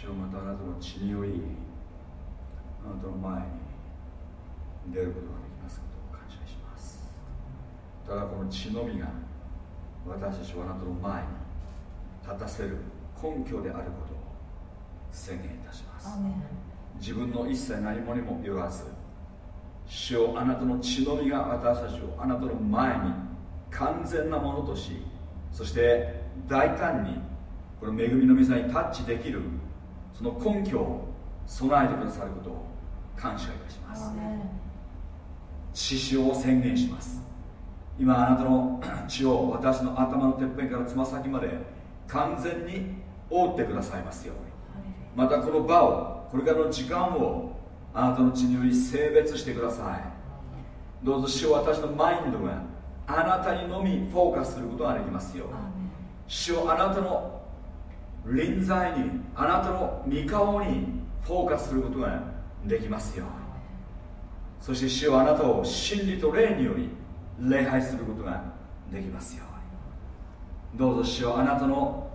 主をまたあなたの血によりあなたの前に出ることができますことを感謝します。ただこの血のみが私たちはあなたの前に立たせる根拠であることを宣言いたします。自分の一切何もにもよらず主をあなたの血のみが私たちをあなたの前に完全なものとしそして大胆にこの恵みの御座にタッチできるその根拠を備えてくださることを感謝いたします。血潮を宣言します。今あなたの血を私の頭のてっぺんからつま先まで完全に覆ってくださいますように。またこの場をこれからの時間をあなたの血により性別してください。どうぞ主を私のマインドがあなたにのみフォーカスすることができますよ主をあなたの臨在にあなたの御顔にフォーカスすることができますよそして主をあなたを真理と霊により礼拝することができますよどうぞ主をあなたの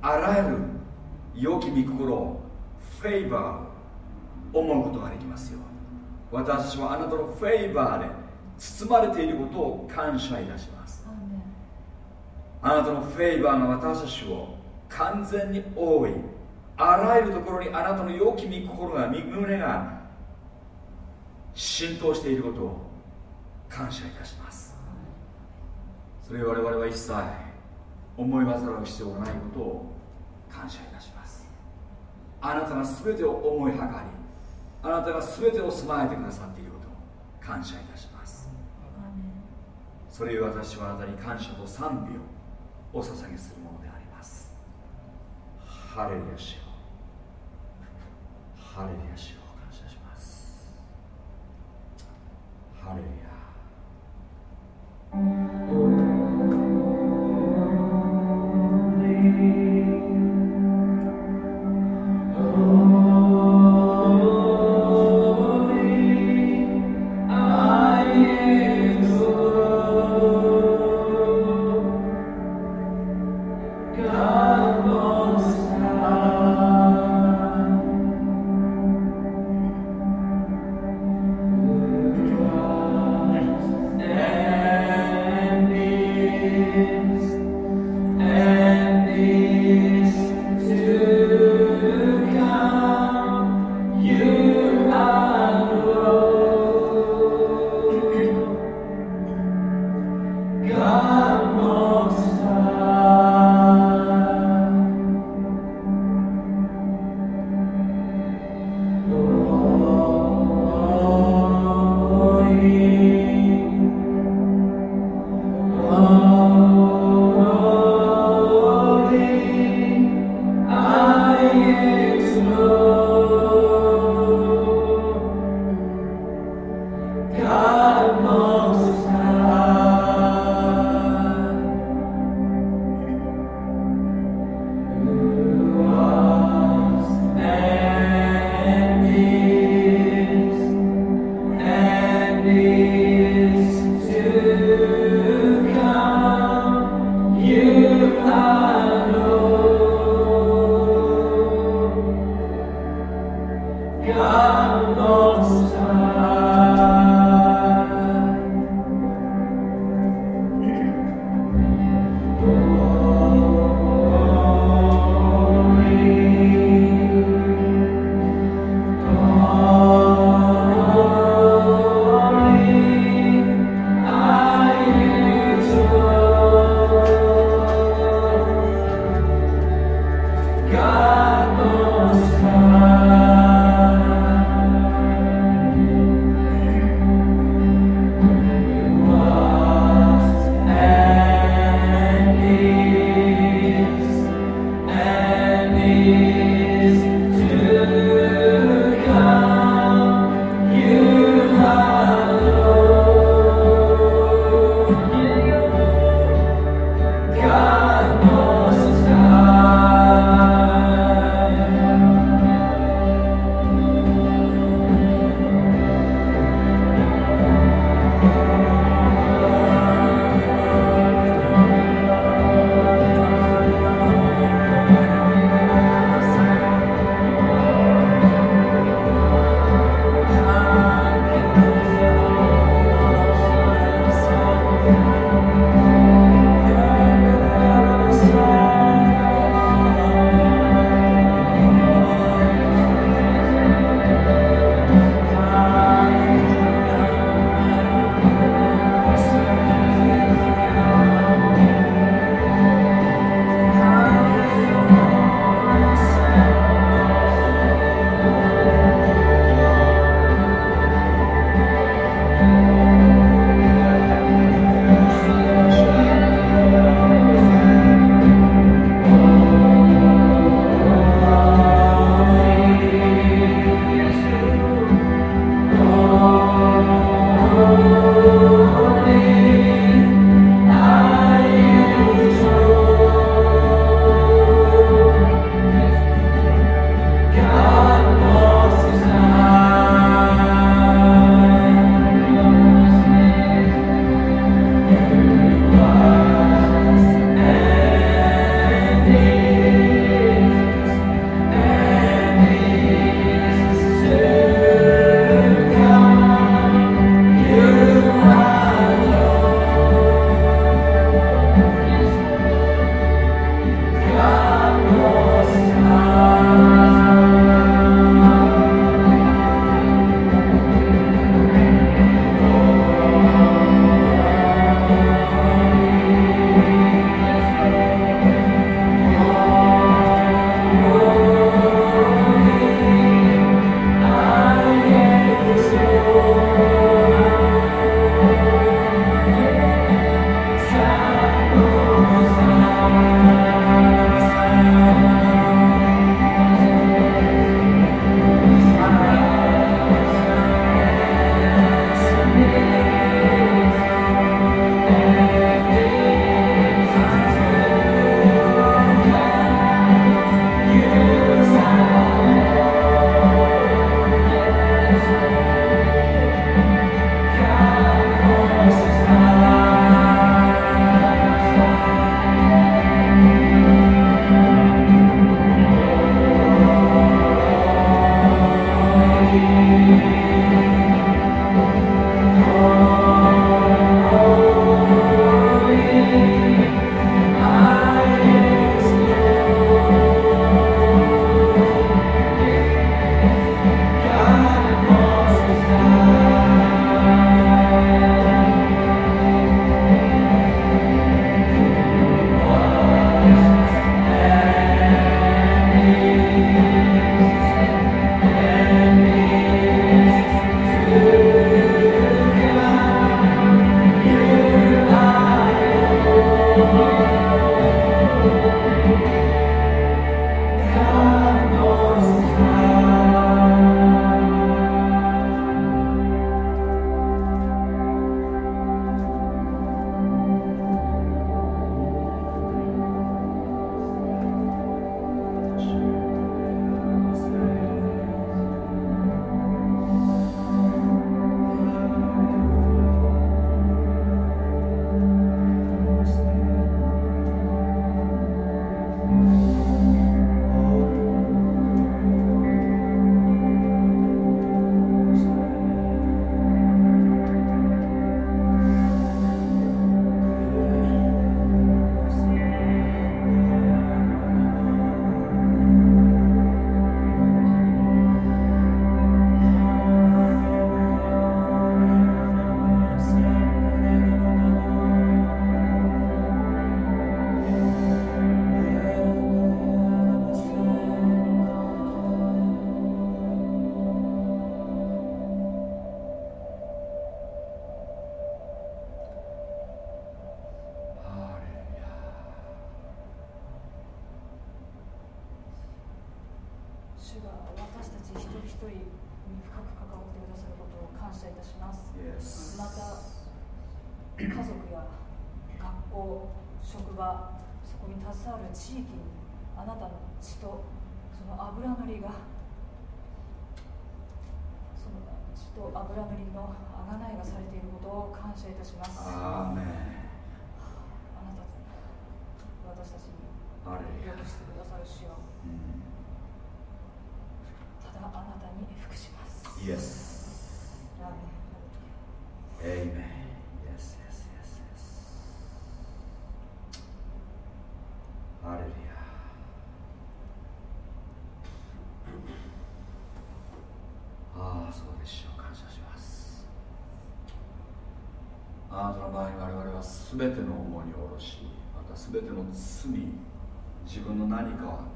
あらゆる良き御心をフェイバーを思うことができますよ私はあなたのフェイバーで包まれていることを感謝いたします。あなたのフェイバーが私たちを完全に覆い。あらゆるところにあなたの良き御心が御胸が浸透していることを感謝いたします。それを我々は一切思い煩う必要がないことを感謝いたします。あなたが全てを思いはかりあなたが全てを備えてくださっていることを感謝いたします。それを私はあなたに感謝と賛美をお捧げするものハレルヤしよ。ハレルヤしよ。感謝します。ハレルヤ。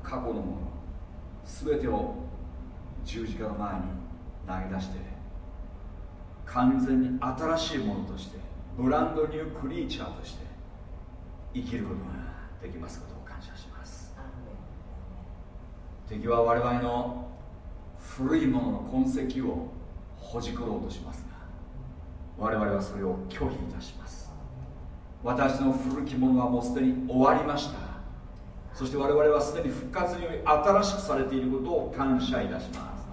過去のもの全てを十字架の前に投げ出して完全に新しいものとしてブランドニュークリーチャーとして生きることができますことを感謝します。敵は我々の古いものの痕跡をほじくろうとしますが我々はそれを拒否いたします。私の古きものはもうすでに終わりましたそして我々はすでに復活により新しくされていることを感謝いたします。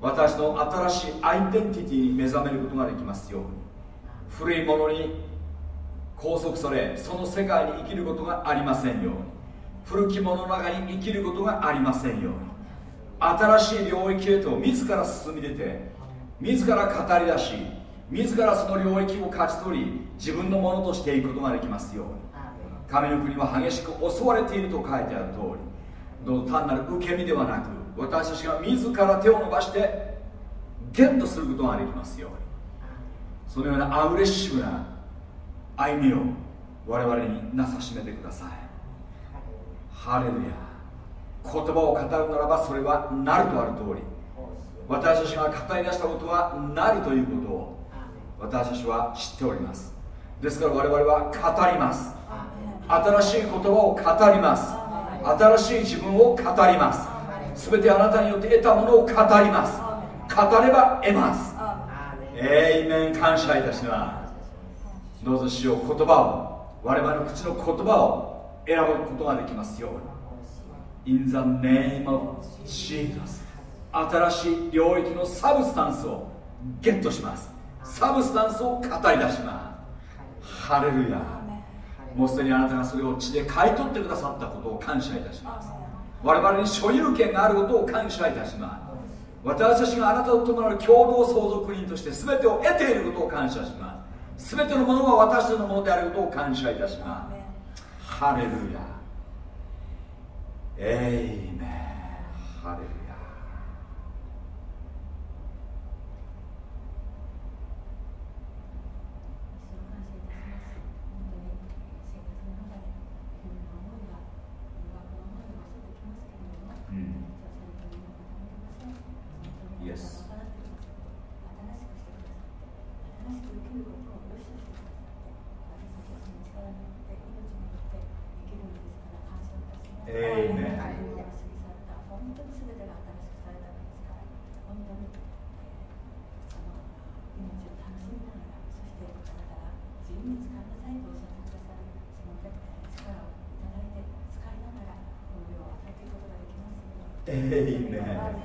私の新しいアイデンティティに目覚めることができますように。古いものに拘束されその世界に生きることがありませんように。古きものの中に生きることがありませんように。新しい領域へと自ら進み出て自ら語り出し自らその領域を勝ち取り自分のものとしていくことができますように。神の国は激しく襲われていると書いてある通りどうぞ単なる受け身ではなく私たちが自ら手を伸ばしてゲットすることができますように。そのようなアグレッシブな歩みを我々になさしめてください。ハレルヤ。言葉を語るならばそれはなるとある通り。私たちが語り出したことはなるということを私たちは知っております。ですから我々は語ります。新しい言葉を語ります。新しい自分を語ります。全てあなたによって得たものを語ります。語れば得ます。えいめん感謝いたします。どうぞしよう言葉を我々の口の言葉を選ぶことができますように。In the name of Jesus 新しい領域のサブスタンスをゲットします。サブスタンスを語り出します。ハレルヤもうすでにあなたがそれを血で買い取ってくださったことを感謝いたします。我々に所有権があることを感謝いたします。私たちがあなたと共なる共同相続人として全てを得ていることを感謝します。全てのものは私たちのものであることを感謝いたします。ハレルヤきることをださって私たちの力によって命によってできるのですから感謝いたしますえ本当に全てが新しくされたのですから本当に、え、その命を楽しみながらそしてあなたが自由に使いなさいとおっしゃってくださるその、力をいただいて使いながらを与えていくことができます。ね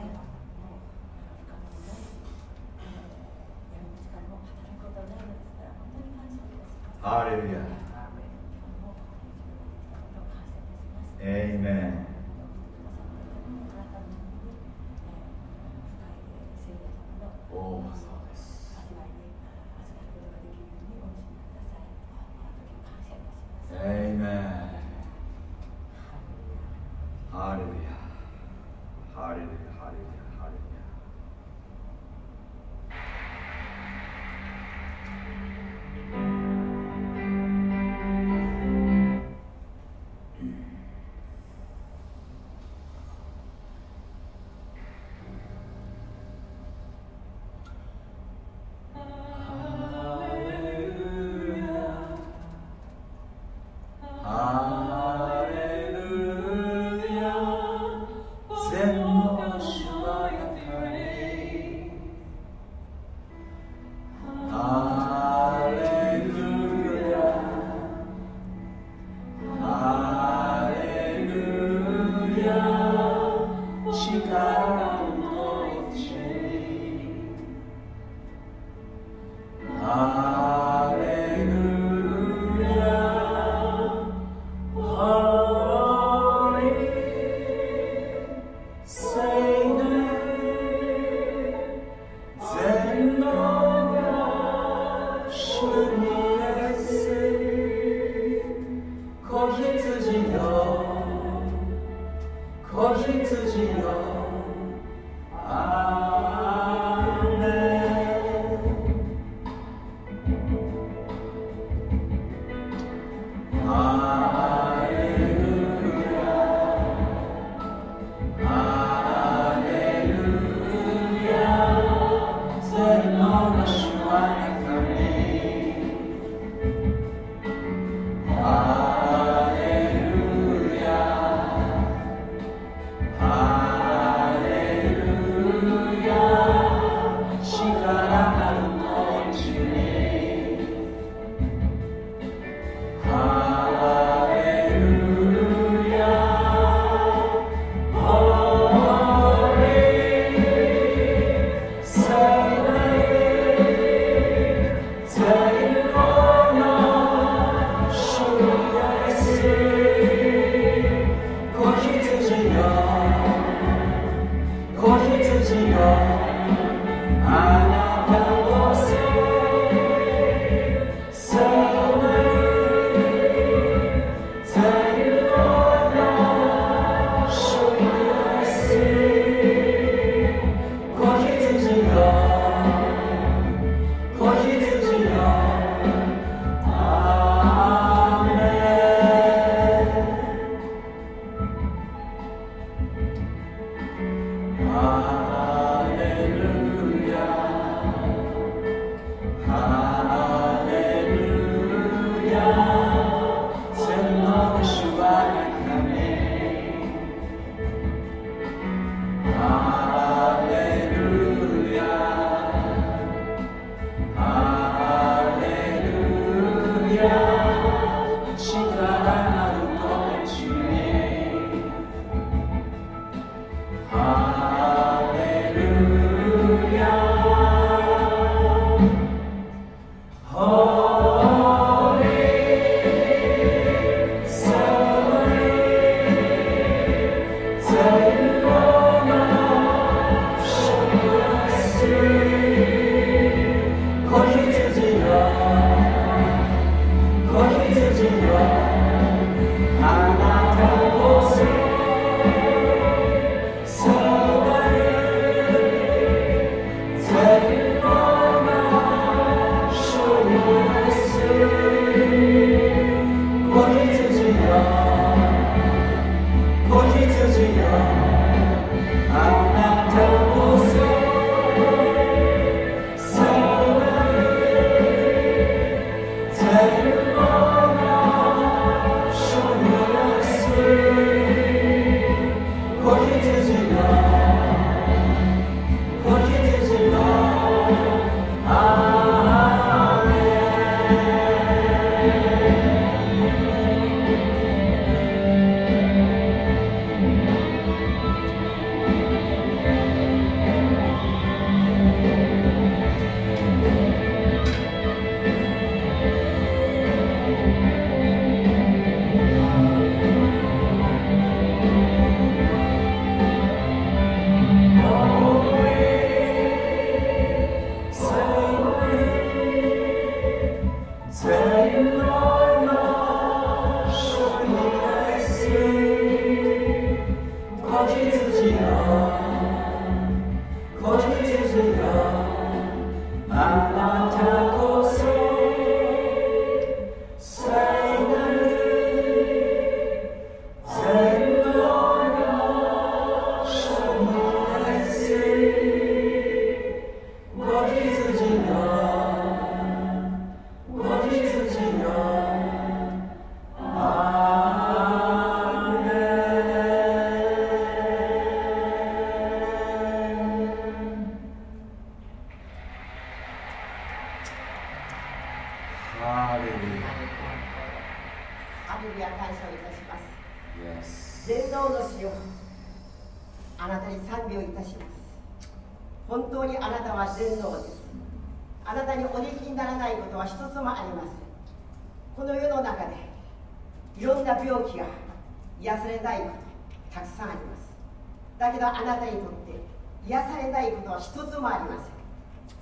あなたにとって癒されたいことは一つもありません。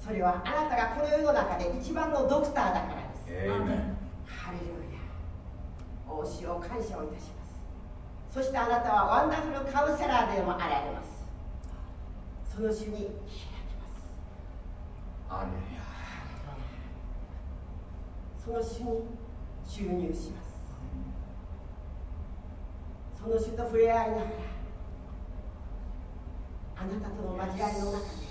それはあなたがこの世の中で一番のドクターだからです。ハレルヤ。お塩を感謝をいたします。そしてあなたはワンダフルカウンセラーでもあられます。その主に開きます。その主に注入します。その主と触れ合いながらなたとの交わりの中で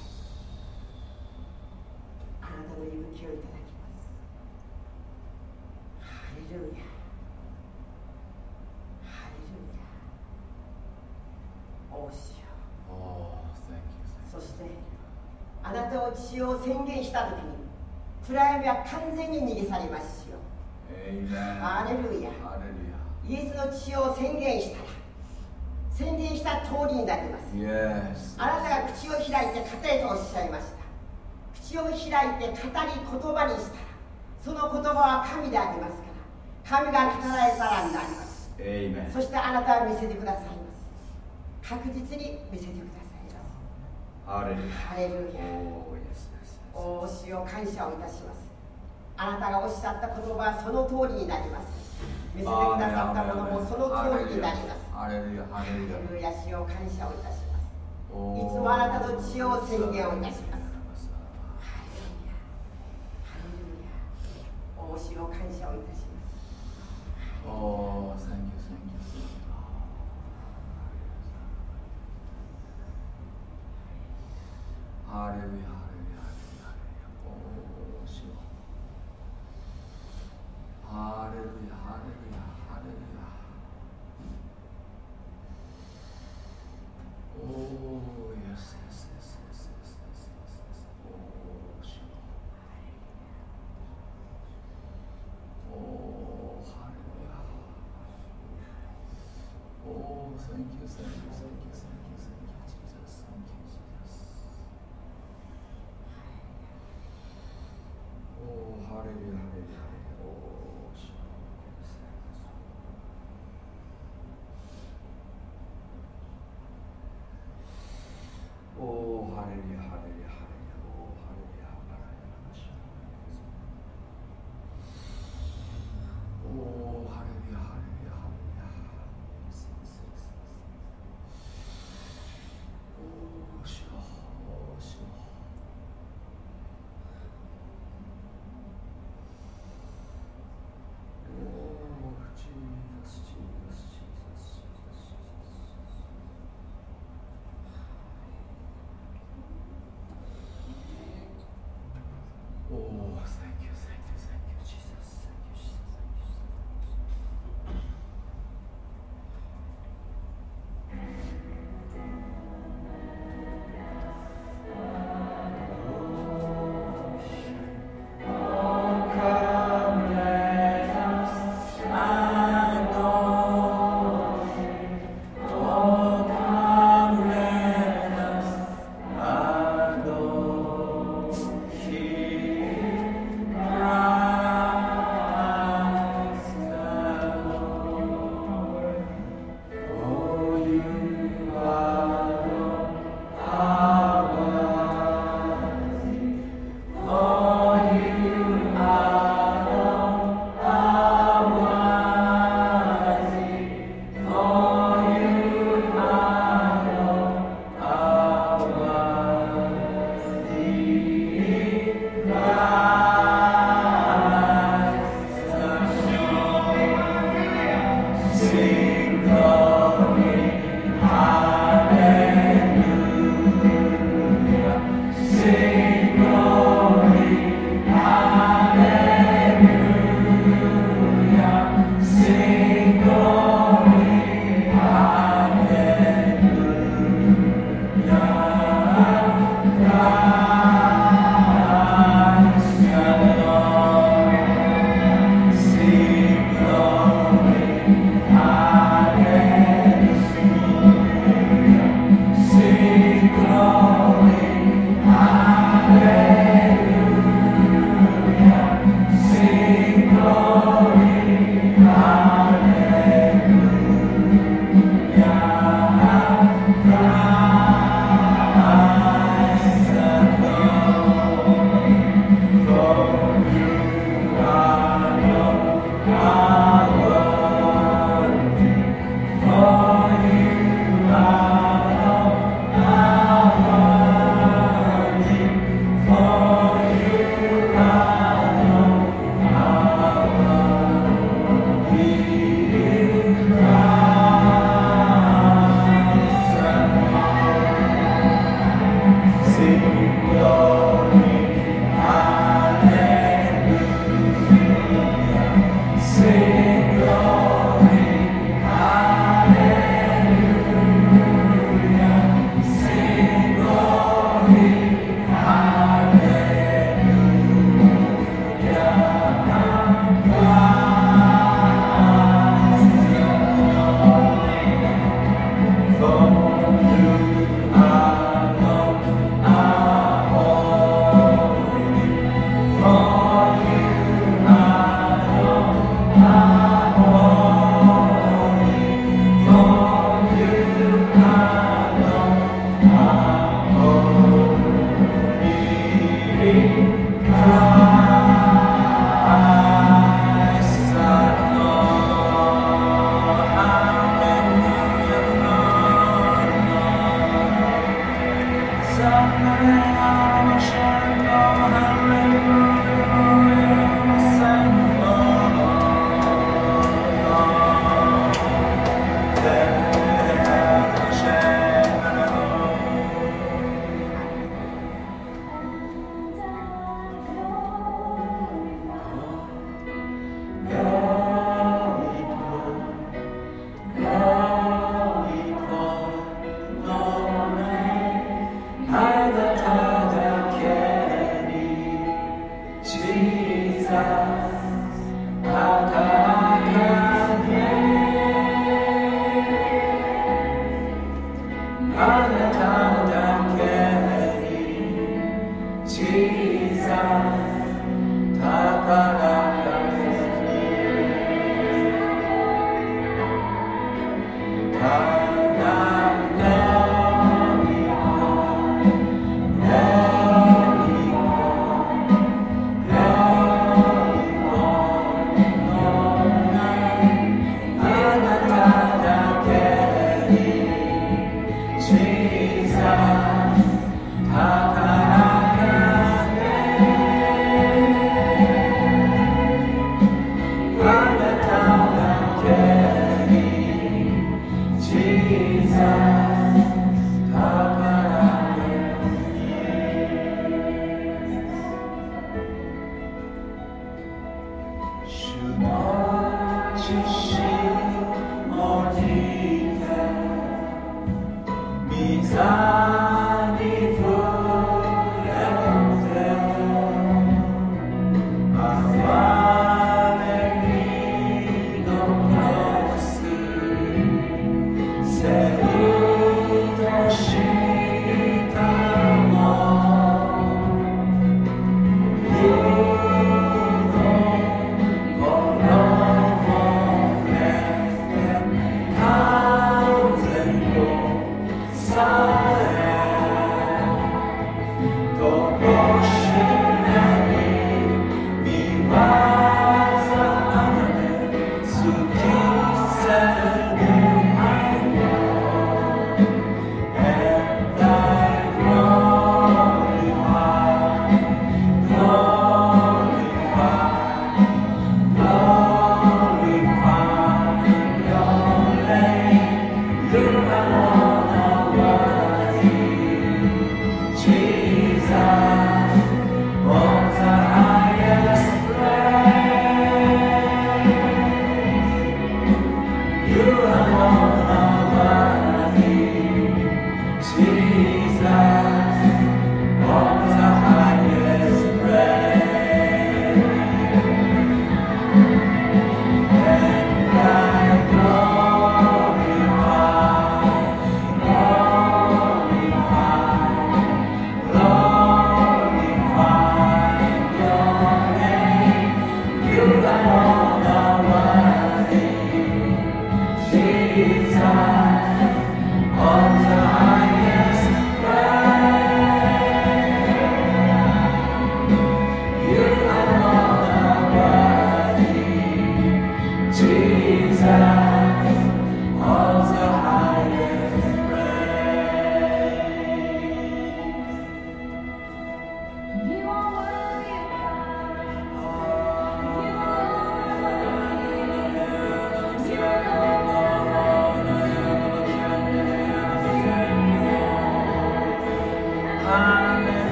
あなたの息吹をいただきます。ハレルヤ。ハレルヤ。おしよそしてあなたを父を宣言した時に暗闇は完全に逃げ去りますよ。ハレルヤ。イエスの血を宣言した。ら宣言した通りになります.あなたが口を開いて語れとおっしゃいました。口を開いて語り言葉にしたらその言葉は神でありますから神が語られたらになります。そしてあなたは見せてくださいます。確実に見せてくださいますハレルヤおお主を感謝をいたします。あなたがおっしゃった言葉はその通りになります。見せてくださったものもその通りになりますハレルヤハレルヤ主を感謝をいたしますいつもあなたの血を宣言をいたします。ハレルヤハレルヤお主を感謝をいたします。おー、Thank you, thank you. ハレルヤハレルヤハレルヤハレルヤお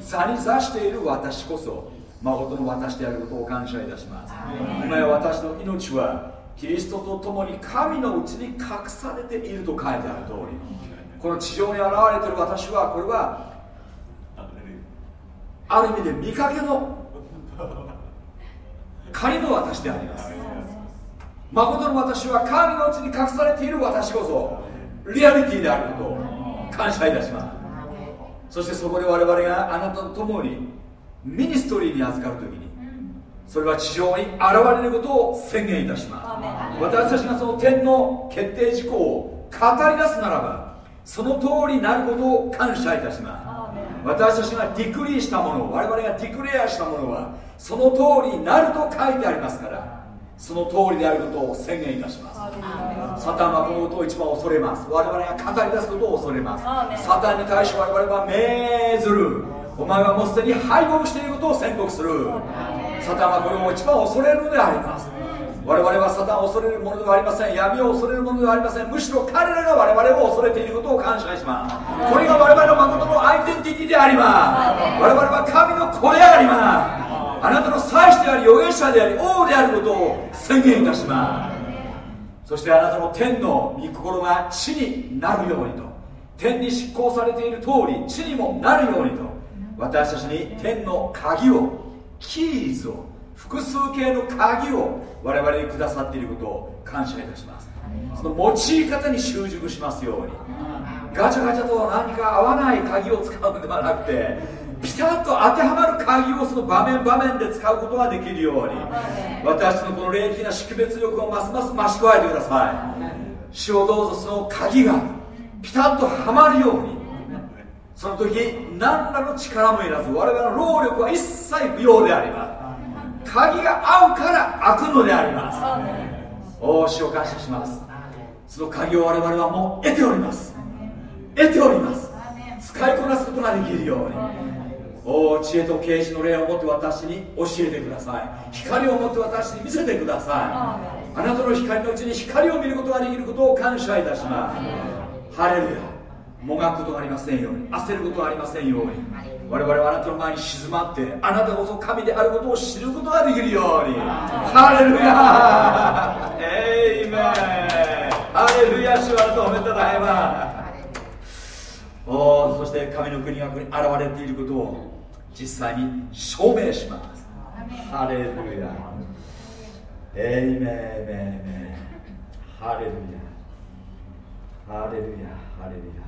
座に座している私こそ誠の私であることを感謝いたします。今や私の命はキリストと共に神のうちに隠されていると書いてある通りこの地上に現れている私はこれはある意味で見かけの仮の私であります。誠の私は神のうちに隠されている私こそリアリティであることを感謝いたしますそしてそこで我々があなたと共にミニストリーに預かる時にそれは地上に現れることを宣言いたします。私たちがその天の決定事項を語り出すならばその通りになることを感謝いたします。私たちがディクリーしたもの我々がディクレアしたものはその通りになると書いてありますからその通りであることを宣言いたします。サタンはこのことを一番恐れます。我々が語り出すことを恐れます。サタンに対して我々は命ずる。お前はもうすでに敗北していることを宣告する。サタンはこれを一番恐れるのであります。我々はサタンを恐れるものではありません。闇を恐れるものではありません。むしろ彼らが我々を恐れていることを感謝します。これが我々の誠のアイデンティティであります。我々は神の子でありますあなたの祭司であり預言者であり王であることを宣言いたします。そしてあなたの天の御心が地になるようにと。天に執行されている通り地にもなるようにと。私たちに天の鍵をキーズを複数形の鍵を我々にくださっていることを感謝いたします。その用い方に習熟しますように。ガチャガチャと何か合わない鍵を使うのではなくてピタッと当てはまる鍵をその場面場面で使うことができるように。私のこの霊的な識別力をますます増し加えてください。主をどうぞその鍵がピタッとはまるように。その時何らの力もいらず我々の労力は一切不要であります。鍵が合うから開くのであります。おお主を感謝します。その鍵を我々はもう得ております。得ております。使いこなすことができるようにお知恵と啓示の霊を持って私に教えてください。光を持って私に見せてください。あなたの光のうちに光を見ることができることを感謝いたします。ハレルヤ。もがくことがありませんように。焦ることがありませんように。我々はあなたの前に静まってあなたこそ神であることを知ることができるように。ハレルヤ。エイメンハレルヤ主はあなたを褒めたたえまおそして神の国がここに現れていることを実際に証明します。ハレルヤ。エイメンメンハレルヤ。ハレルヤ。ハレルヤ。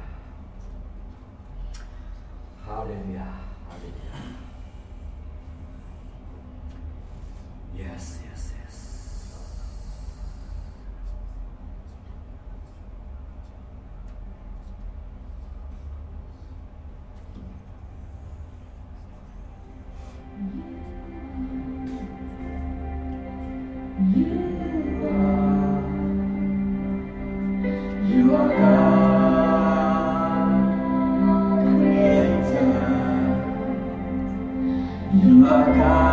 ハレルヤ。ハレルヤ。Yes yes You You are You are God, Creator. You are God,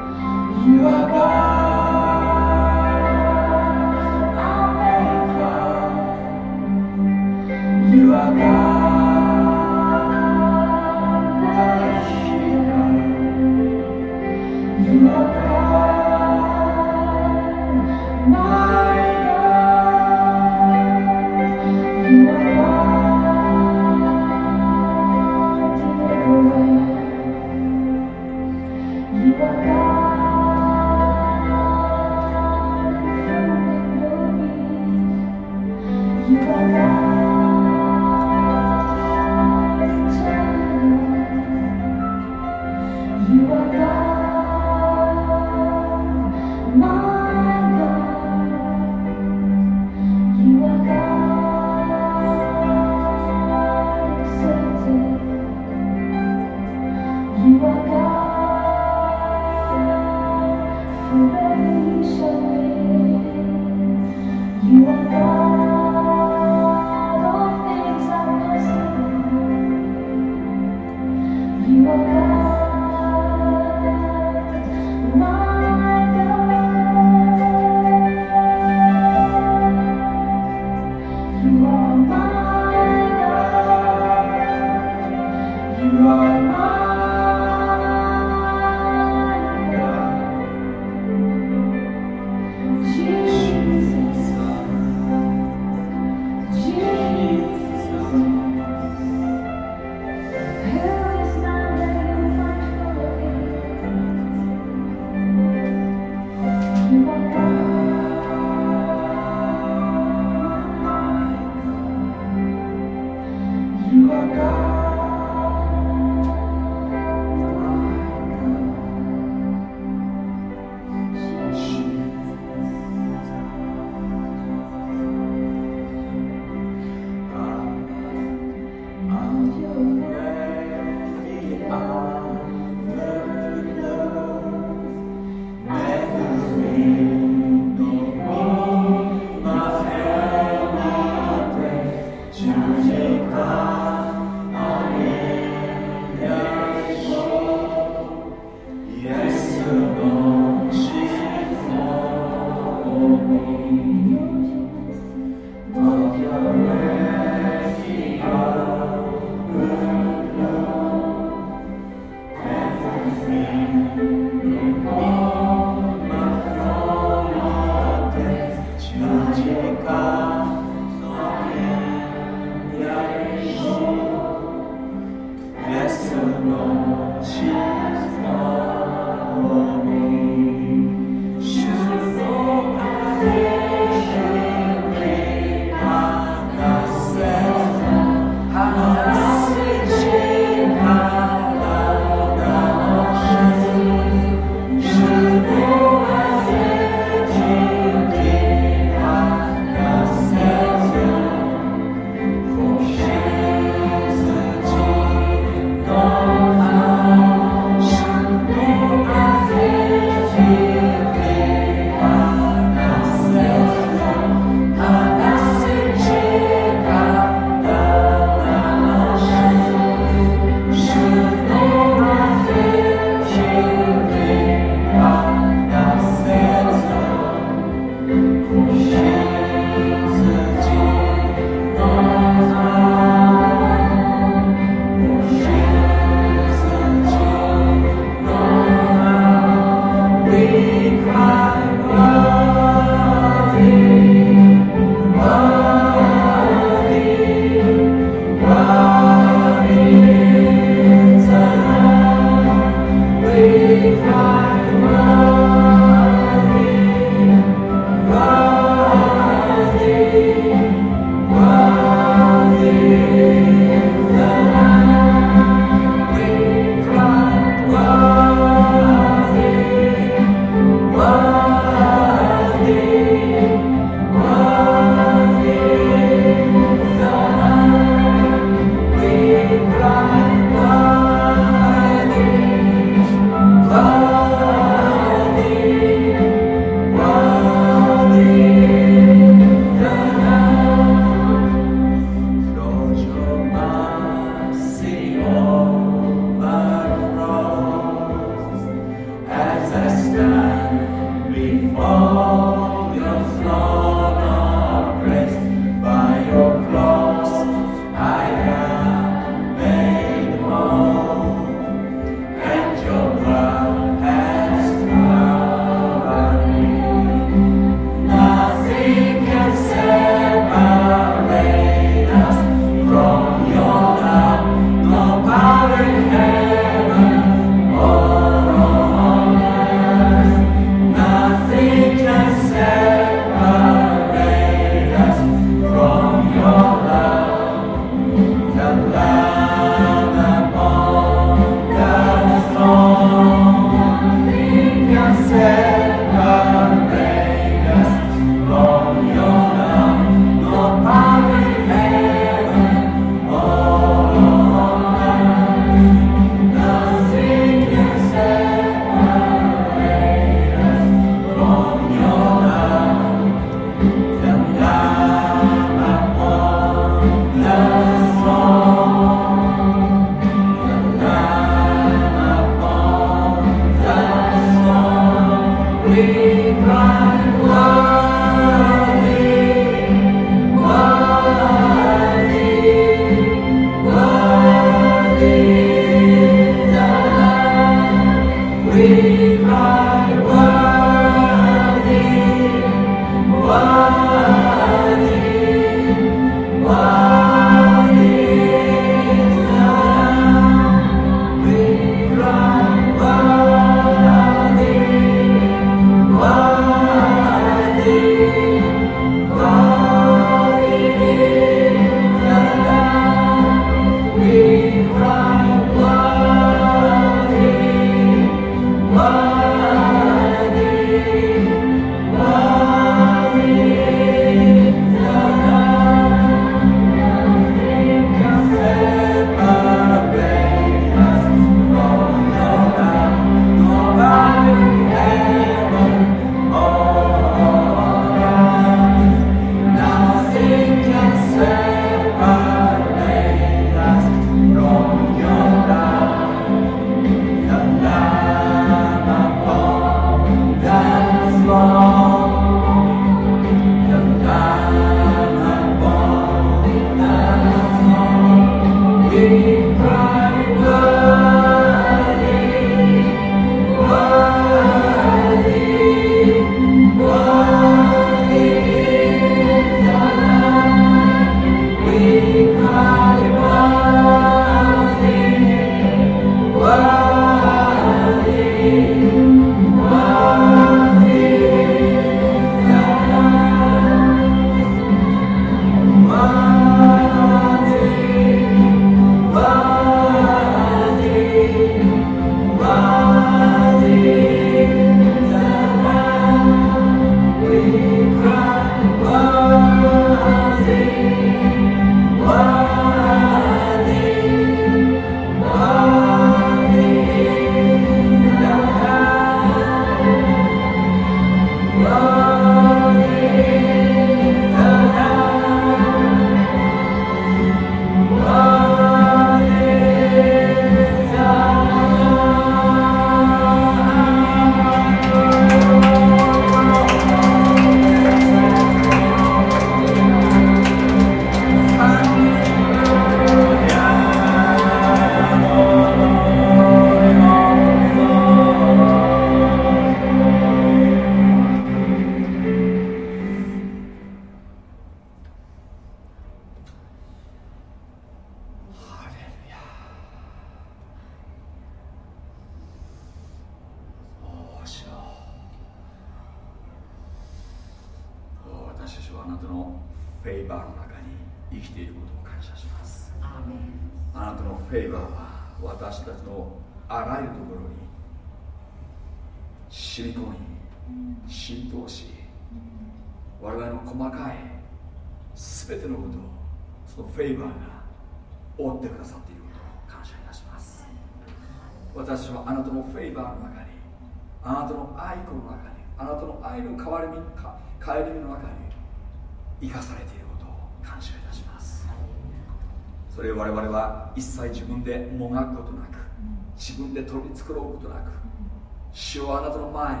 主をあなたの前に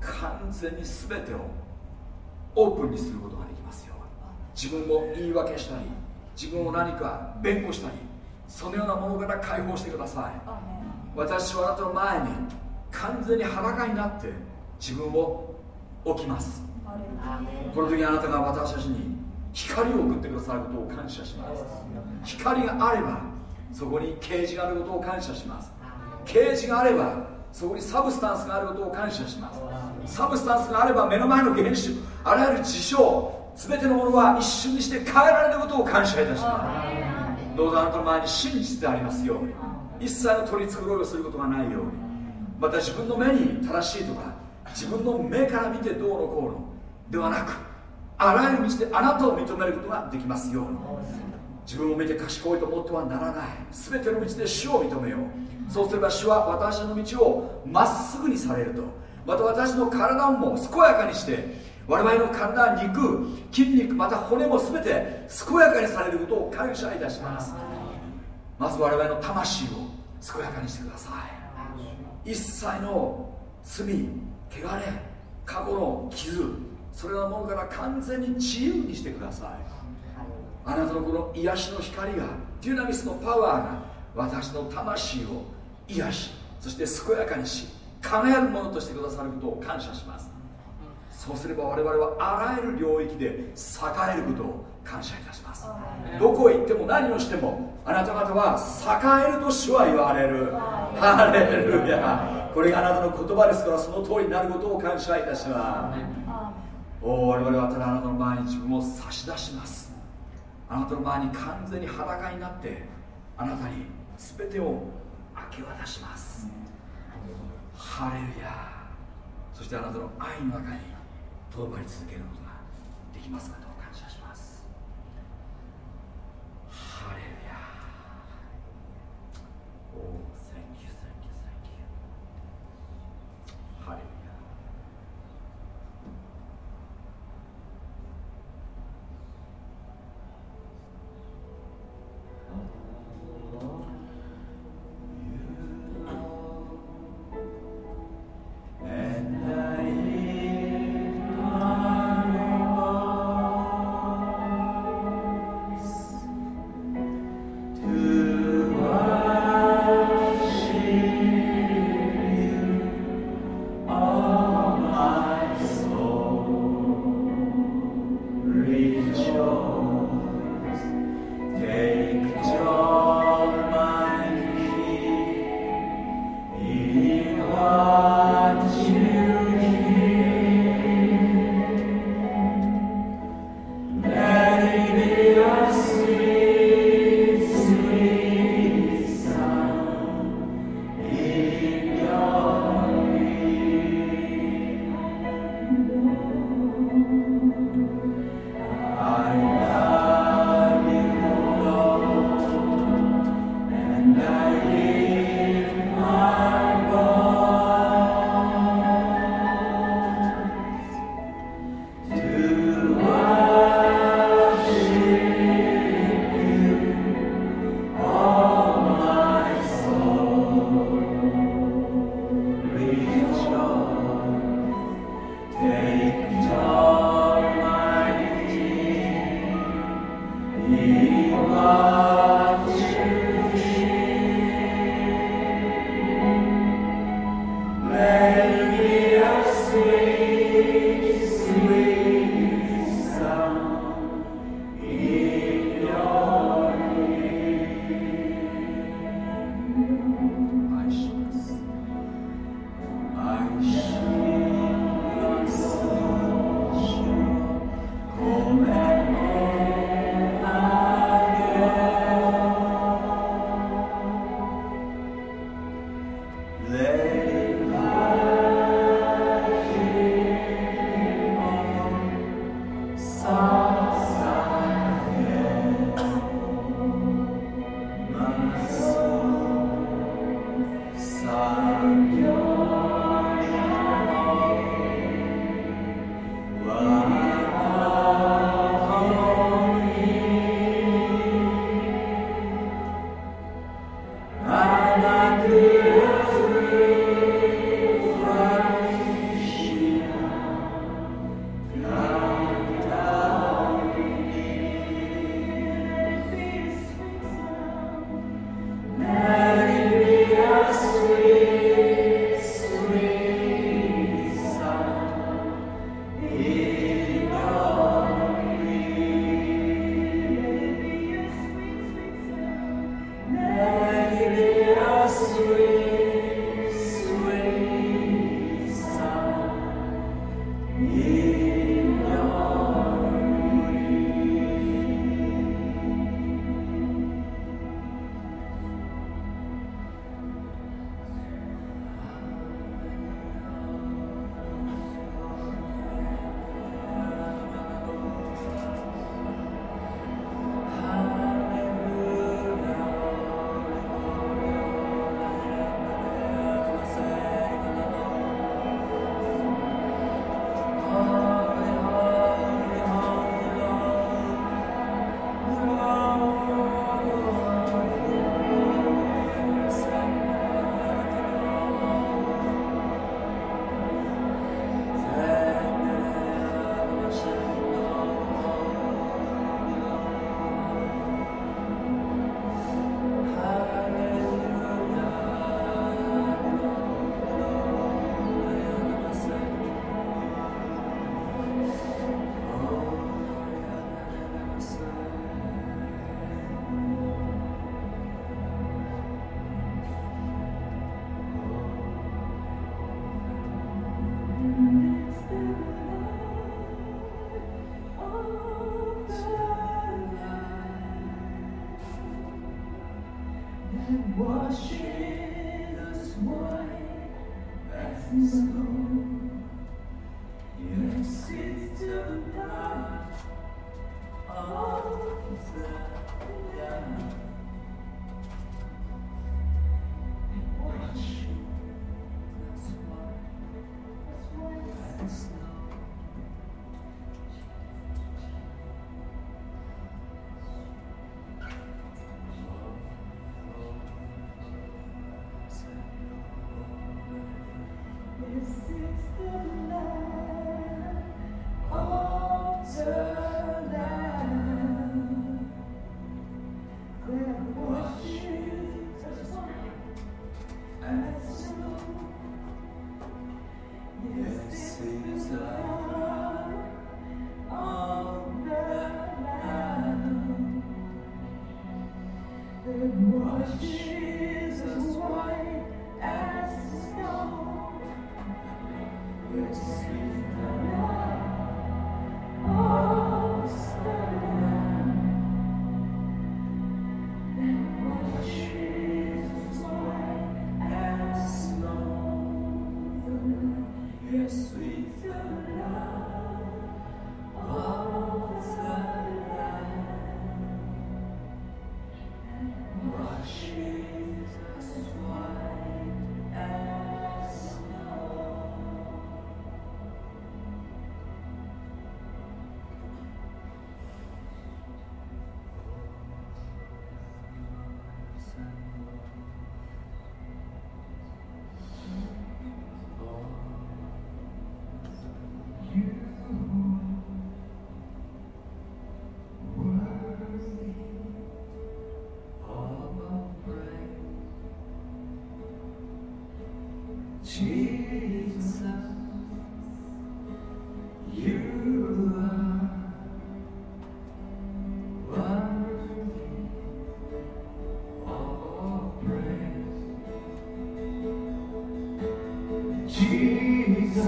完全に全てをオープンにすることができますよ自分を言い訳したり自分を何か弁護したりそのようなものから解放してください。私はあなたの前に完全に裸になって自分を置きます。この時あなたが私たちに光を送ってくださることを感謝します。光があればそこに啓示があることを感謝します啓示があればそこにサブスタンスがあることを感謝します。サブスタンスがあれば目の前の現象あらゆる事象全てのものは一瞬にして変えられることを感謝いたします。どうぞあなたの前に真実でありますように。一切の取り繕いをすることがないように。また自分の目に正しいとか自分の目から見てどうのこうのではなくあらゆる道であなたを認めることができますように自分を見て賢いと思ってはならない。全ての道で主を認めよう。そうすれば主は私の道をまっすぐにされると。また私の体をも健やかにして我々の体肉筋肉また骨も全て健やかにされることを感謝いたします。まず我々の魂を健やかにしてください。一切の罪汚れ過去の傷それらのものから完全に自由にしてください。あなたのこの癒しの光がデュナミスのパワーが私の魂を癒しそして健やかにし輝くものとしてくださることを感謝します。そうすれば我々はあらゆる領域で栄えることを感謝いたします。どこへ行っても何をしてもあなた方は栄えると主は言われる。ハレルヤ。これがあなたの言葉ですからその通りになることを感謝いたします。お我々はただあなたの前に自分を差し出しますあなたの前に完全に裸になってあなたに全てを明け渡します。ハレルヤ。そしてあなたの愛の中にとどまり続けることができますかと感謝します。ハレルヤ。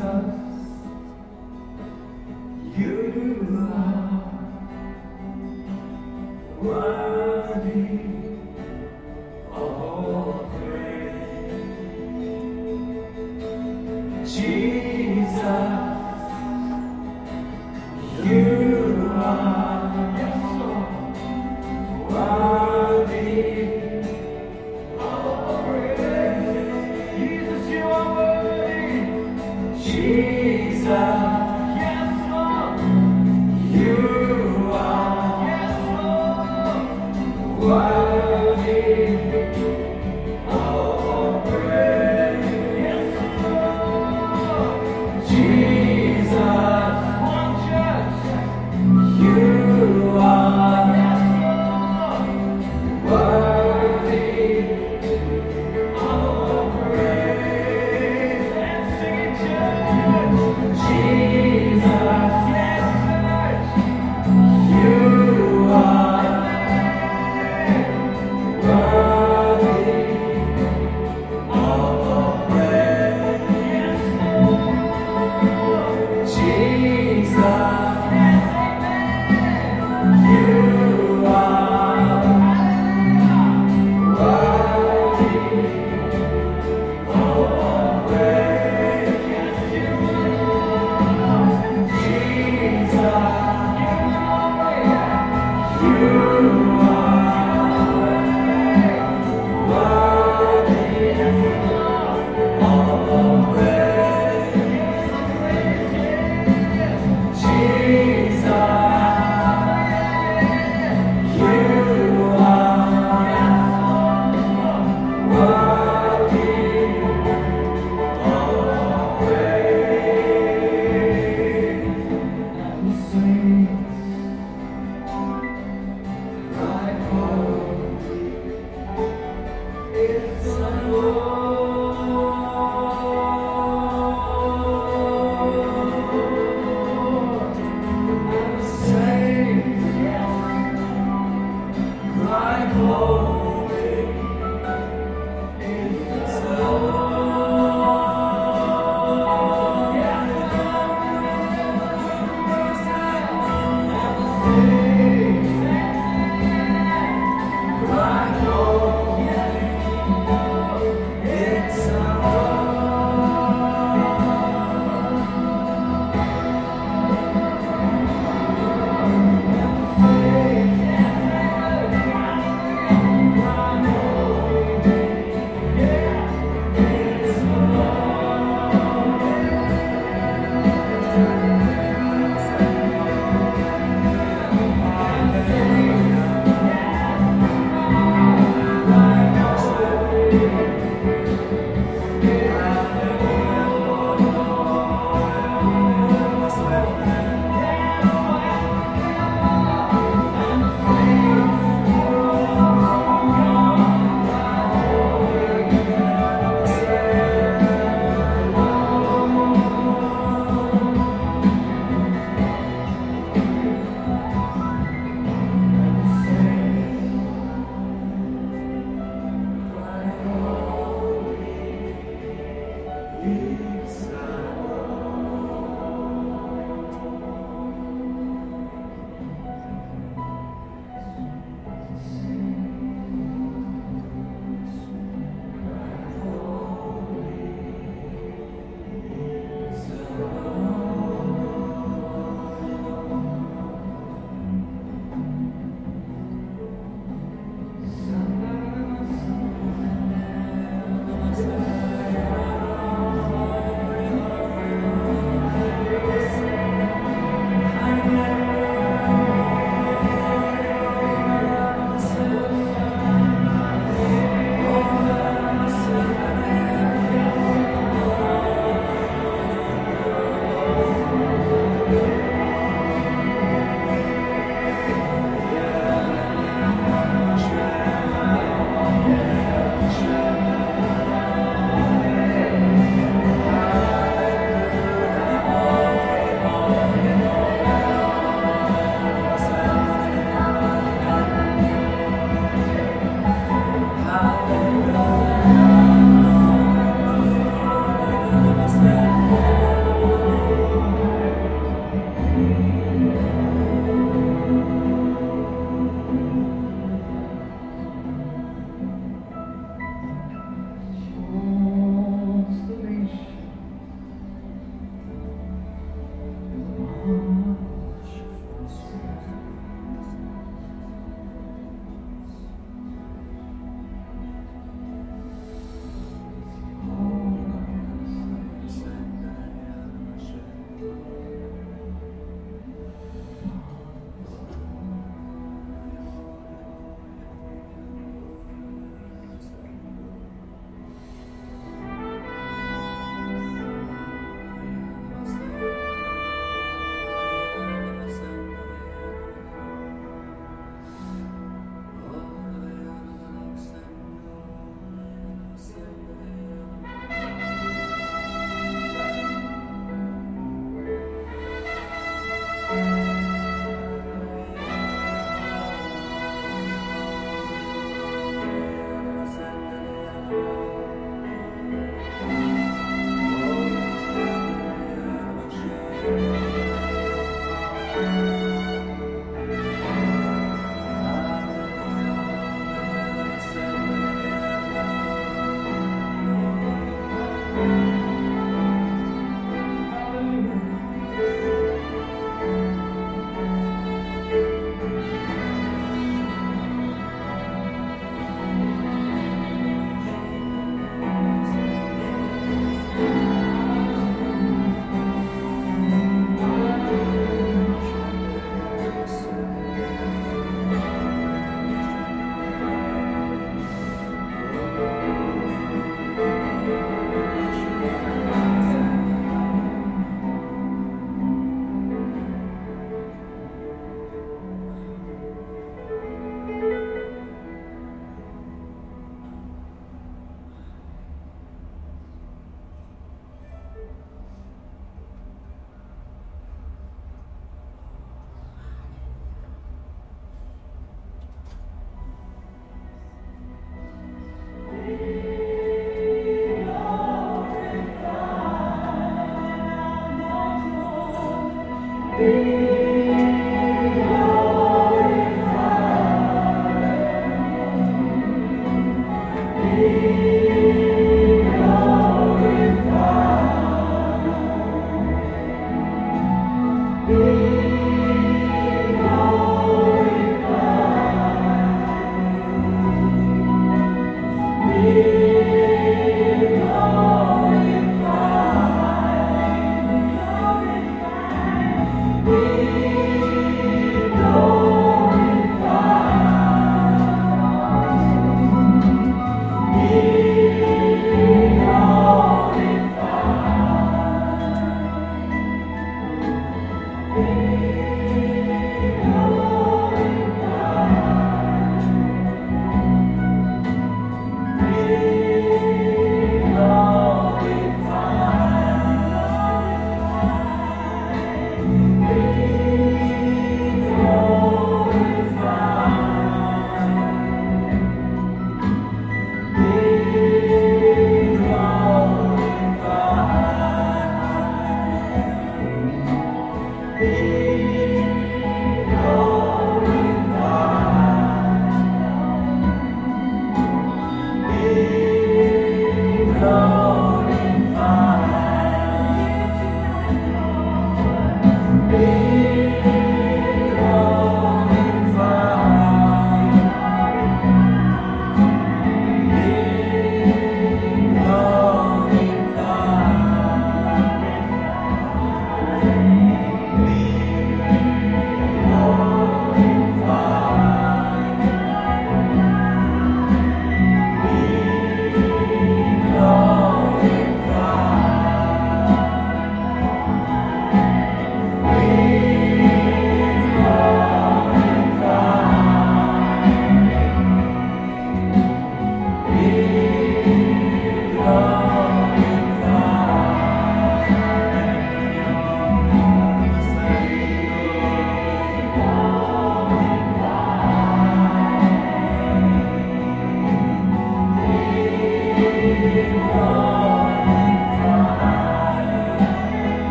Senhor.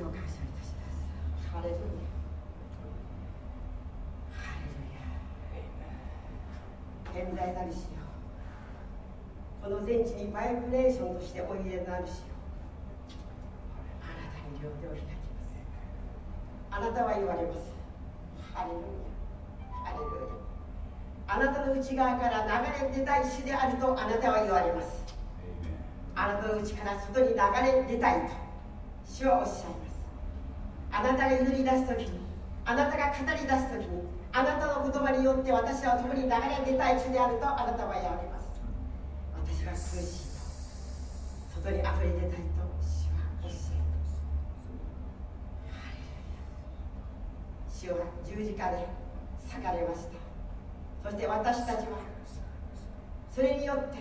主を感謝いたします。ハレルヤハレルヤ現代なるしよこの全地にバイブレーションとしておいでなるしよあなたに両手を開きます。あなたは言われます。ハレルヤハレルヤあなたの内側から流れ出たい死であるとあなたは言われます。あなたの内から外に流れ出たいと。主はおっしゃいますあなたが祈り出す時にあなたが語り出す時にあなたの言葉によって私は共に流れ出たい地であるとあなたは言われます。私は苦しい。と外に溢れ出たいと主はおっしゃいます主は十字架で裂かれました。そして私たちはそれによって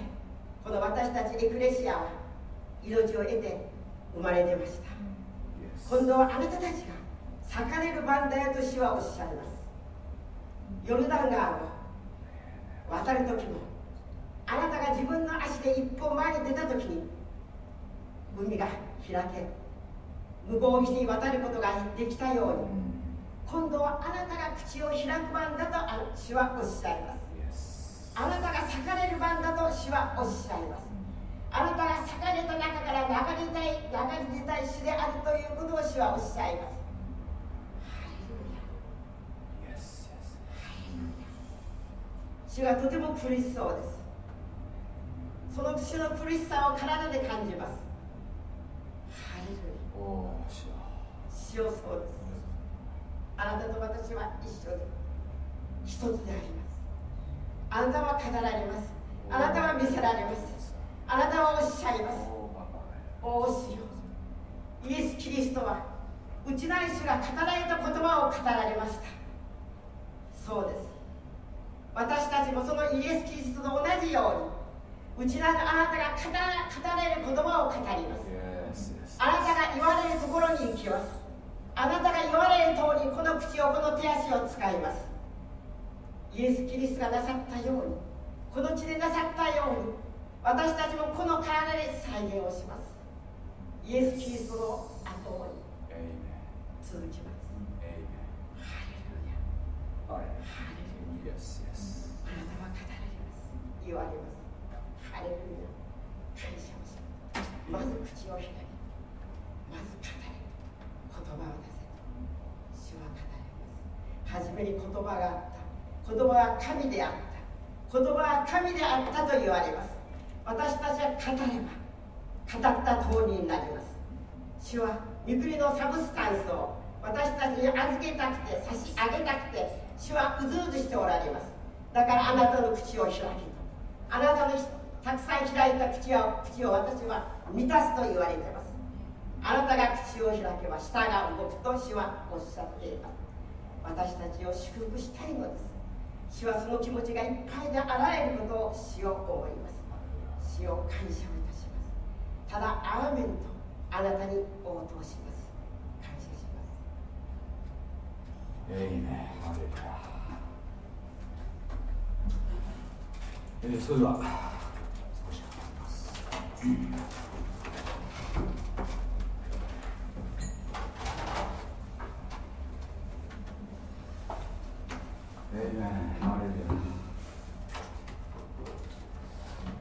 この私たちエクレシアは命を得て生まれ出ました。今度はあなたたちが裂かれる番だよと主はおっしゃいます。ヨルダン川を渡る時もあなたが自分の足で一歩前に出た時に海が開け向こう岸に渡ることができたように今度はあなたが口を開く番だと主はおっしゃいます。あなたが裂かれる番だと主はおっしゃいます。あなたが裂かれた中から流れたい流れ出たい主であるということを主はおっしゃいます主がとても苦しそうです。その主の苦しさを体で感じます。ハレルヤ。主をそうです。あなたと私は一緒で一つであります。あなたは語られます。あなたは見せられます。あなたはおっしゃいます。おおしよ。イエス・キリストは内な主が語られた言葉を語られました。そうです私たちもそのイエス・キリストと同じように内なるあなたが語られる言葉を語ります。あなたが言われるところに行きます。あなたが言われる通りこの口をこの手足を使います。イエス・キリストがなさったようにこの地でなさったように私たちもこの体で再現をします。イエス・キリストの後に続きます。ハレルヤハレルヤます言われます。ハレルヤ。感謝をしますまず口を開きまず語れ。言葉を出せ。と。主は語れます。初めに言葉があった。言葉は神であった。言葉は神であったと言われます。私たちは語れば語った通りになります。主は御国のサブスタンスを私たちに預けたくて差し上げたくて主はうずうずしておられます。だからあなたの口を開けとあなたのたくさん開いた口を口を私は満たすと言われています。あなたが口を開けば舌が動くと主はおっしゃっています。私たちを祝福したいのです。主はその気持ちがいっぱいであらゆることを主を思います。主を感謝をいたします。ただアーメンとあなたに応答します。感謝します。ええー、それでは少します、うん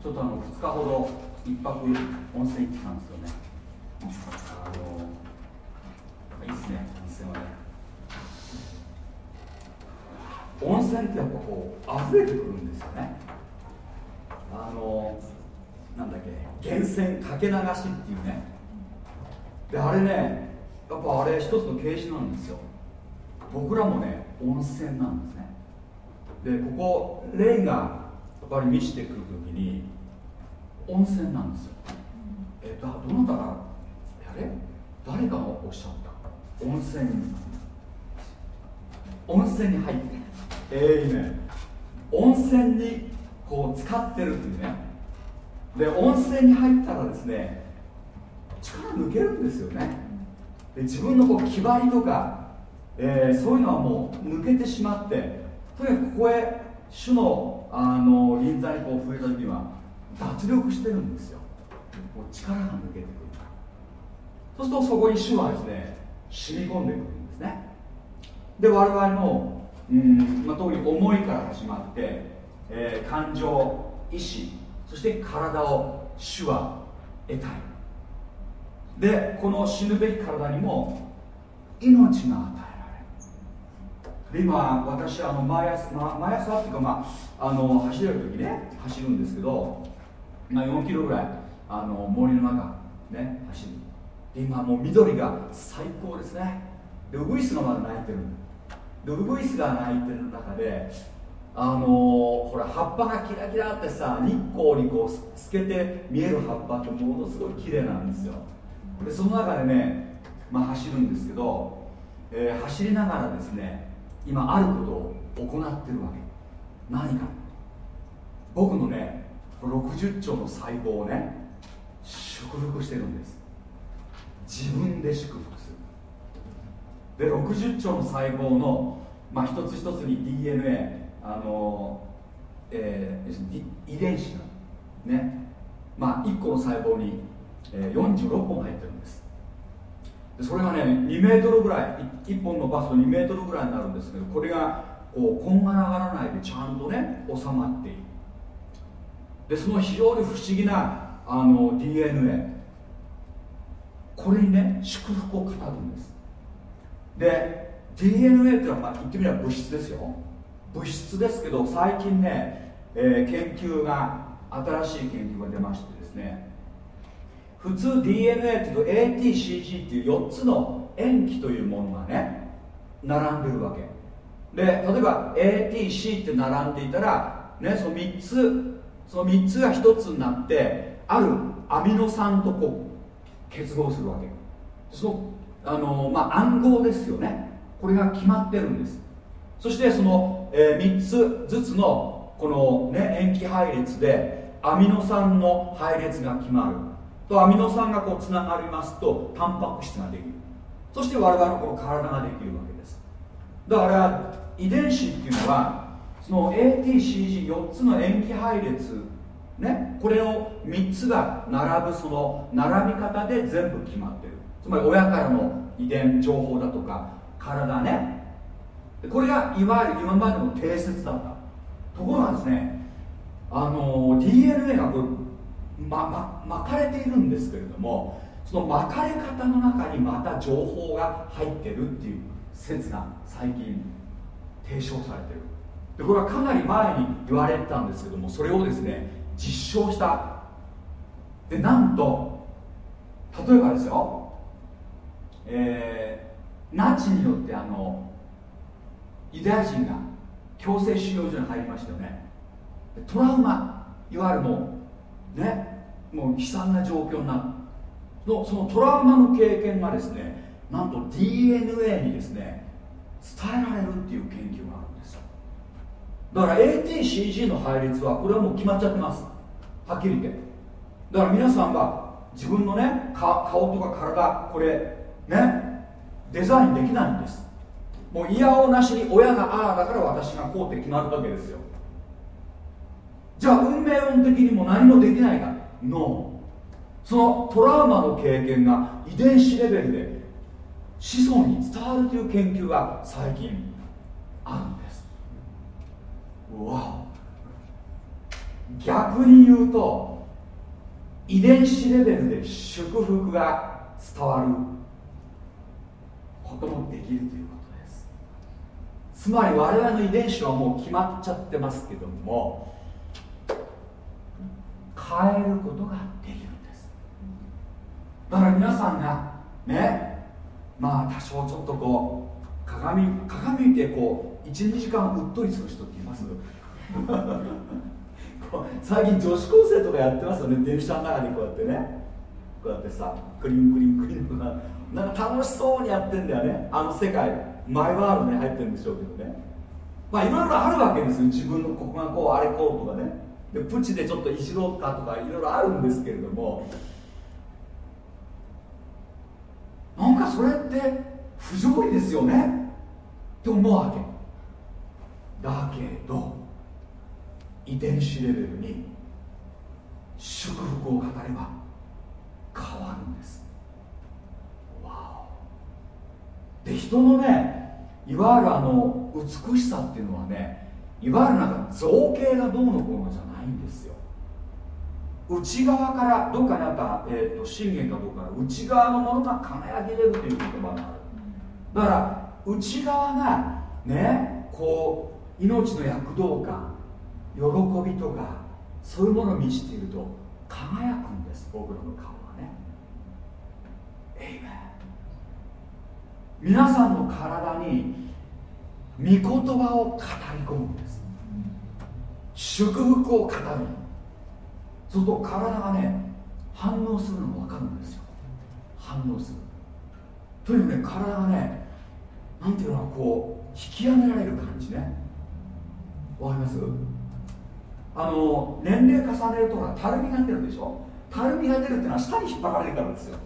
ちょっとあの2日ほど1泊温泉行ってたんですよね。あのいいですね温泉はね。温泉ってやっぱこう溢れてくるんですよね。あのなんだっけ源泉かけ流しっていうね。であれねやっぱあれ一つの形式なんですよ。僕らもね温泉なんですね。でここ霊がやっぱり満ちてくるときに温泉なんですよ。えだどなたがやれ？誰がおっしゃった？温泉に。温泉に入って。ええー、ね。温泉にこう使ってるっていうね。で温泉に入ったらですね力抜けるんですよね。で自分のこう気張りとか、えー、そういうのはもう抜けてしまってとにかくここへ主のあの臨在にこう触れた時には脱力してるんですよ。もう力が抜けてくるそうするとそこに主はですね染み込んでくるんですね。で我々のうん、まあ、特に思いから始まって、えー、感情意志そして体を主は得たい。でこの死ぬべき体にも命が与えられる。で今私あの毎朝、ま、毎朝っていうか、まあ、あの走れる時ね走るんですけど、まあ、4キロぐらいあの森の中ね走る。で今もう緑が最高ですね。でウグイスがまだ鳴いてる。でウグイスが鳴いてる中であのー、ほら葉っぱがキラキラってさ日光にこう透けて見える葉っぱってものすごい綺麗なんですよ。でその中でね、まあ、走るんですけど、えー、走りながらですね今あることを行ってるわけ。何か。僕のね60兆の細胞をね祝福してるんです。自分で祝福する。で60兆の細胞の、まあ、一つ一つに DNA あの、えー、遺伝子がね。まあ1個の細胞に、えー、46本入ってるんです。でそれがね2メートルぐらい1本のバスト2メートルぐらいになるんですけどこれがこうこんがらがらないでちゃんとね収まっている。でその非常に不思議なあの DNA これにね祝福を語るんです。で DNA っていうのは言ってみれば物質ですよ。物質ですけど最近ね、えー、研究が新しい研究が出ましてですね普通 DNA っていうと ATCG っていう4つの塩基というものがね並んでるわけ。で例えば ATC って並んでいたら、ね、その3つその3つが1つになってあるアミノ酸とこう結合するわけ。そのあの、まあ、暗号ですよね。これが決まってるんです。そしてその、えー、3つずつのこの、ね、塩基配列でアミノ酸の配列が決まるとアミノ酸がこうつながりますとタンパク質ができる。そして我々のこの体ができるわけです。だから遺伝子っていうのはその ATCG4 つの塩基配列ねこれを3つが並ぶその並び方で全部決まってる。つまり親からの遺伝情報だとか体ねこれがいわゆる今までの定説だったところがですねあの DNA がこれ、まま、巻かれているんですけれどもその巻かれ方の中にまた情報が入ってるっていう説が最近提唱されてる。でこれはかなり前に言われてたんですけどもそれをですね実証した。でなんと例えばですよえー、ナチによってあのユダヤ人が強制収容所に入りましたよね。トラウマいわゆるもうねもう悲惨な状況になる。のそのトラウマの経験がですねなんと DNA にですね伝えられるっていう研究があるんですだから ATCG の配列はこれはもう決まっちゃってます。はっきり言って。だから皆さんが自分のね顔とか体これねデザインできないんです。もう嫌おなしに親がああだから私がこうって決まるわけですよ。じゃあ運命論的にも何もできないか。ノーそのトラウマの経験が遺伝子レベルで子孫に伝わるという研究が最近あるんです。うわ逆に言うと遺伝子レベルで祝福が伝わることもできるということつまり我々の遺伝子はもう決まっちゃってますけども変えることができるんです。だから皆さんがねまあ多少ちょっとこう鏡鏡見てこう12時間うっとりする人っています？最近女子高生とかやってますよね電車の中にこうやってね。こうやってさクリンクリンクリンとかなんか楽しそうにやってんだよねあの世界。マイワールドに入ってるんでしょうけどね。まあいろいろあるわけですよ。自分のここがこうあれこうとかね。でプチでちょっといじろうかとかいろいろあるんですけれども。なんかそれって不条理ですよね。って思うわけ。だけど遺伝子レベルに祝福を語れば変わるんです。で人のねいわゆるあの美しさっていうのはねいわゆるなんか造形がどうのこうのじゃないんですよ。内側からどっかにあった、えーと、信玄かどうか内側のものが輝き出るという言葉がある。だから内側がねこう命の躍動感喜びとかそういうものを満ちていると輝くんです僕らの顔はね。エイメン皆さんの体に御言葉を語り込むんです。祝福を語る。そうすると体がね反応するの分かるんですよ。反応する。というね体がねなんていうのこう引き上げられる感じね。わかります？あの年齢重ねるとほらたるみが出るでしょ？たるみが出るっていうのは下に引っ張られるからですよ。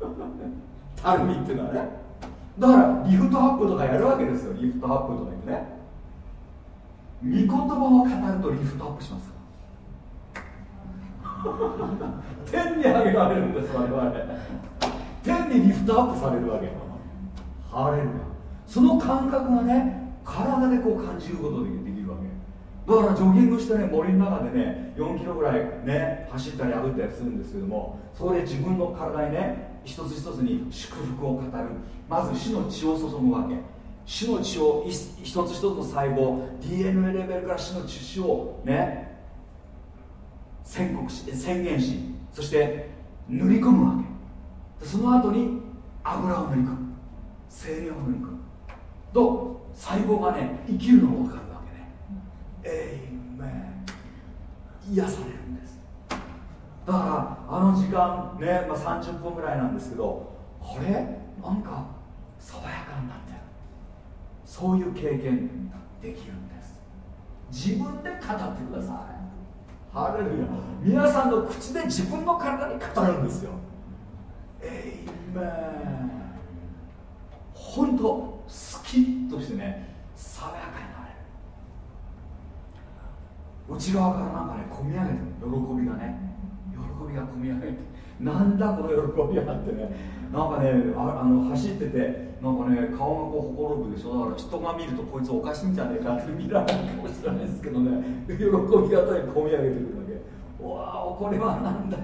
たるみっていうのはね。だからリフトアップとかやるわけですよ。リフトアップとか言ってね。御言葉を語るとリフトアップしますか？ら 天に上げられるんです我々。天にリフトアップされるわけ。ハレルヤ。その感覚がね体でこう感じることでできるわけ。だからジョギングしてね森の中でね4キロぐらいね走ったり破ったりするんですけどもそこで自分の体にね一つ一つに祝福を語る。まず死の血を注ぐわけ。死の血を一つ一つの細胞 DNA レベルから死の血をね宣告し宣言しそして塗り込むわけ。その後に油を塗り込む。精霊を塗り込む。と細胞がね生きるのが分かるわけね。えいめ癒されるだからあの時間ね、まあ、30分ぐらいなんですけどあれ？なんか爽やかになってる。そういう経験できるんです。自分で語ってください。ハレルヤ。皆さんの口で自分の体に語るんですよ。エイメン。本当スキッとしてね爽やかになれる。内側からなんかね込み上げてる。喜びがね。びが込み上げてなんだこの喜びはってね。なんかねあの走っててなんかね顔がこうほころぶでしょ。だから人が見るとこいつおかしいんじゃねえかって見られるかもしれないですけどね。喜びがたに込み上げてくるわけ。わあこれはなんだ。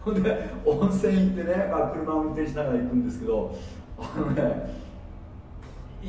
ほんで温泉行ってね、まあ、車を運転しながら行くんですけどあのね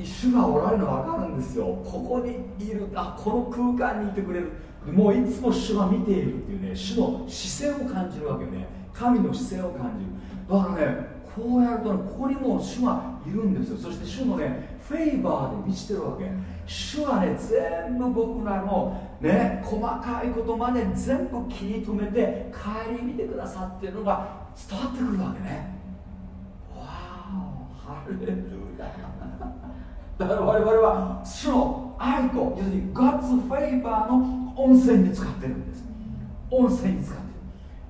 主がおられるの分かるんですよ。ここにいるあこの空間にいてくれる。もういつも主が見ているっていうね主の視線を感じるわけね。神の視線を感じる。だからねこうやるとねここにもう主がいるんですよ。そして主のねフェイバーで満ちてるわけ。主はね全部僕らのね細かいことまで全部気に留めて帰り見てくださってるのが伝わってくるわけね。わーハレルヤ。だから我々は主の愛と要するに God's favor の温泉に使ってるんです。温泉に使ってる。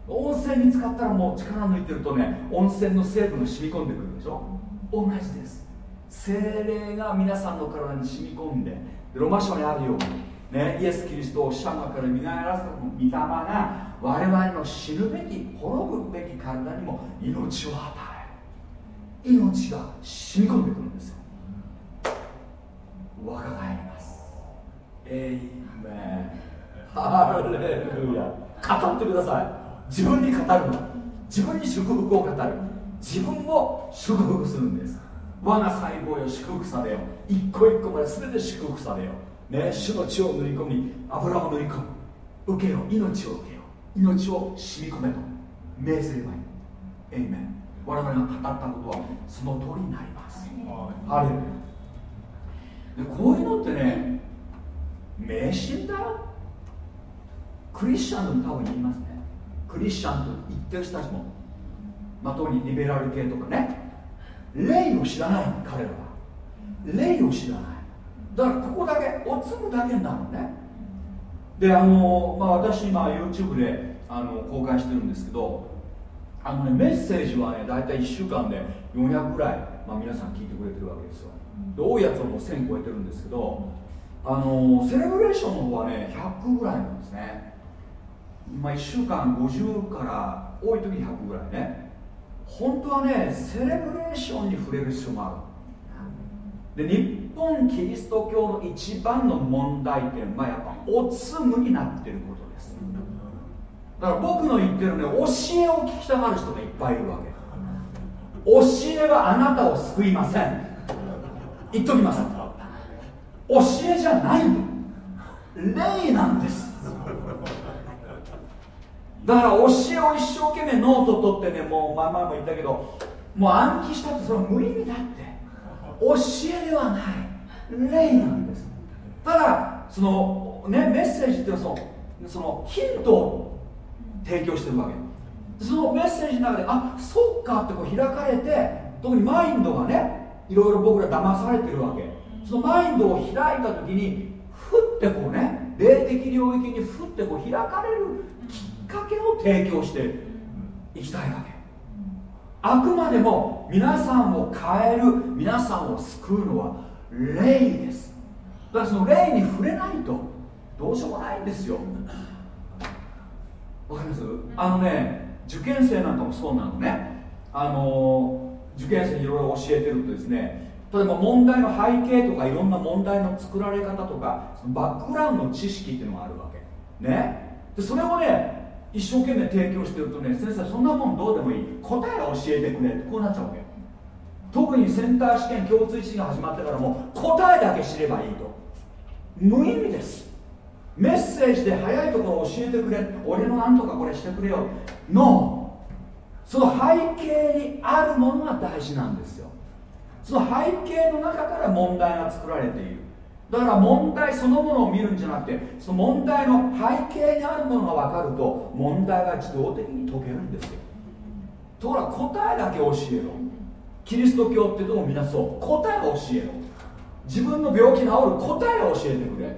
温泉に使ったらもう力抜いてるとね温泉の成分が染み込んでくるでしょ。同じです。精霊が皆さんの体に染み込んでロマ書にあるようにね、イエス・キリストを死者のから身がやらせた御霊が我々の死ぬべき滅ぶべき体にも命を与える。命が染み込んでくるんですよ。若返りエイメンハレルヤ語ってください。自分に語るの。自分に祝福を語る。自分を祝福するんです。我が細胞よ祝福されよ一個一個まで全て祝福されよね主の血を塗り込み油を塗り込む受けよ命を受けよ命を染み込めと。命ずればいいエイメン我々が語ったことはその通りになります。ハレルこういうのってね迷信だよクリスチャンでも多分言いますね。クリスチャンと言ってる人たちも、まあ、特にリベラル系とかね。霊を知らない彼らは。霊を知らない。だからここだけおつむだけになるのね。であの、まあ、私今 YouTube であの公開してるんですけどあのねメッセージはね大体1週間で400ぐらい、まあ、皆さん聞いてくれてるわけですよ。多いやつはもう1000超えてるんですけどあのセレブレーションの方はね100ぐらいなんですね。まあ1週間50から多い時に100ぐらいね。本当はねセレブレーションに触れる必要もある。で日本キリスト教の一番の問題点はやっぱおつむになってることです。だから僕の言ってるね教えを聞きたがる人がいっぱいいるわけ。教えはあなたを救いません。言っときます。教えじゃないの。霊なんです。だから教えを一生懸命ノート取ってねもう前々も言ったけどもう暗記したってそれは無意味だって。教えではない。霊なんです。ただそのねメッセージっていうのはそのそのヒントを提供してるわけ。そのメッセージの中であそっかってこう開かれて特にマインドがねいろいろ僕ら騙されてるわけ。そのマインドを開いた時にふってこうね霊的領域にふってこう開かれるきっかけを提供していきたいわけ。あくまでも皆さんを変える皆さんを救うのは霊です。だからその霊に触れないとどうしようもないんですよ。わかります？あのね受験生なんかもそうなのね。あの受験生にいろいろ教えてるとですね。例えば問題の背景とかいろんな問題の作られ方とかそのバックグラウンドの知識っていうのがあるわけ。ね。でそれをね一生懸命提供してるとね先生そんなもんどうでもいい。答えを教えてくれってこうなっちゃうわけ。特にセンター試験共通一が始まってからも答えだけ知ればいいと。無意味です。メッセージで早いところを教えてくれ。俺のなんとかこれしてくれよ。のその背景にあるものが大事なんですよ。その背景の中から問題が作られている。だから問題そのものを見るんじゃなくてその問題の背景にあるものが分かると問題が自動的に解けるんですよ。ところが答えだけ教えろ。キリスト教ってどうもみなそう。答えを教えろ。自分の病気治る。答えを教えてくれ。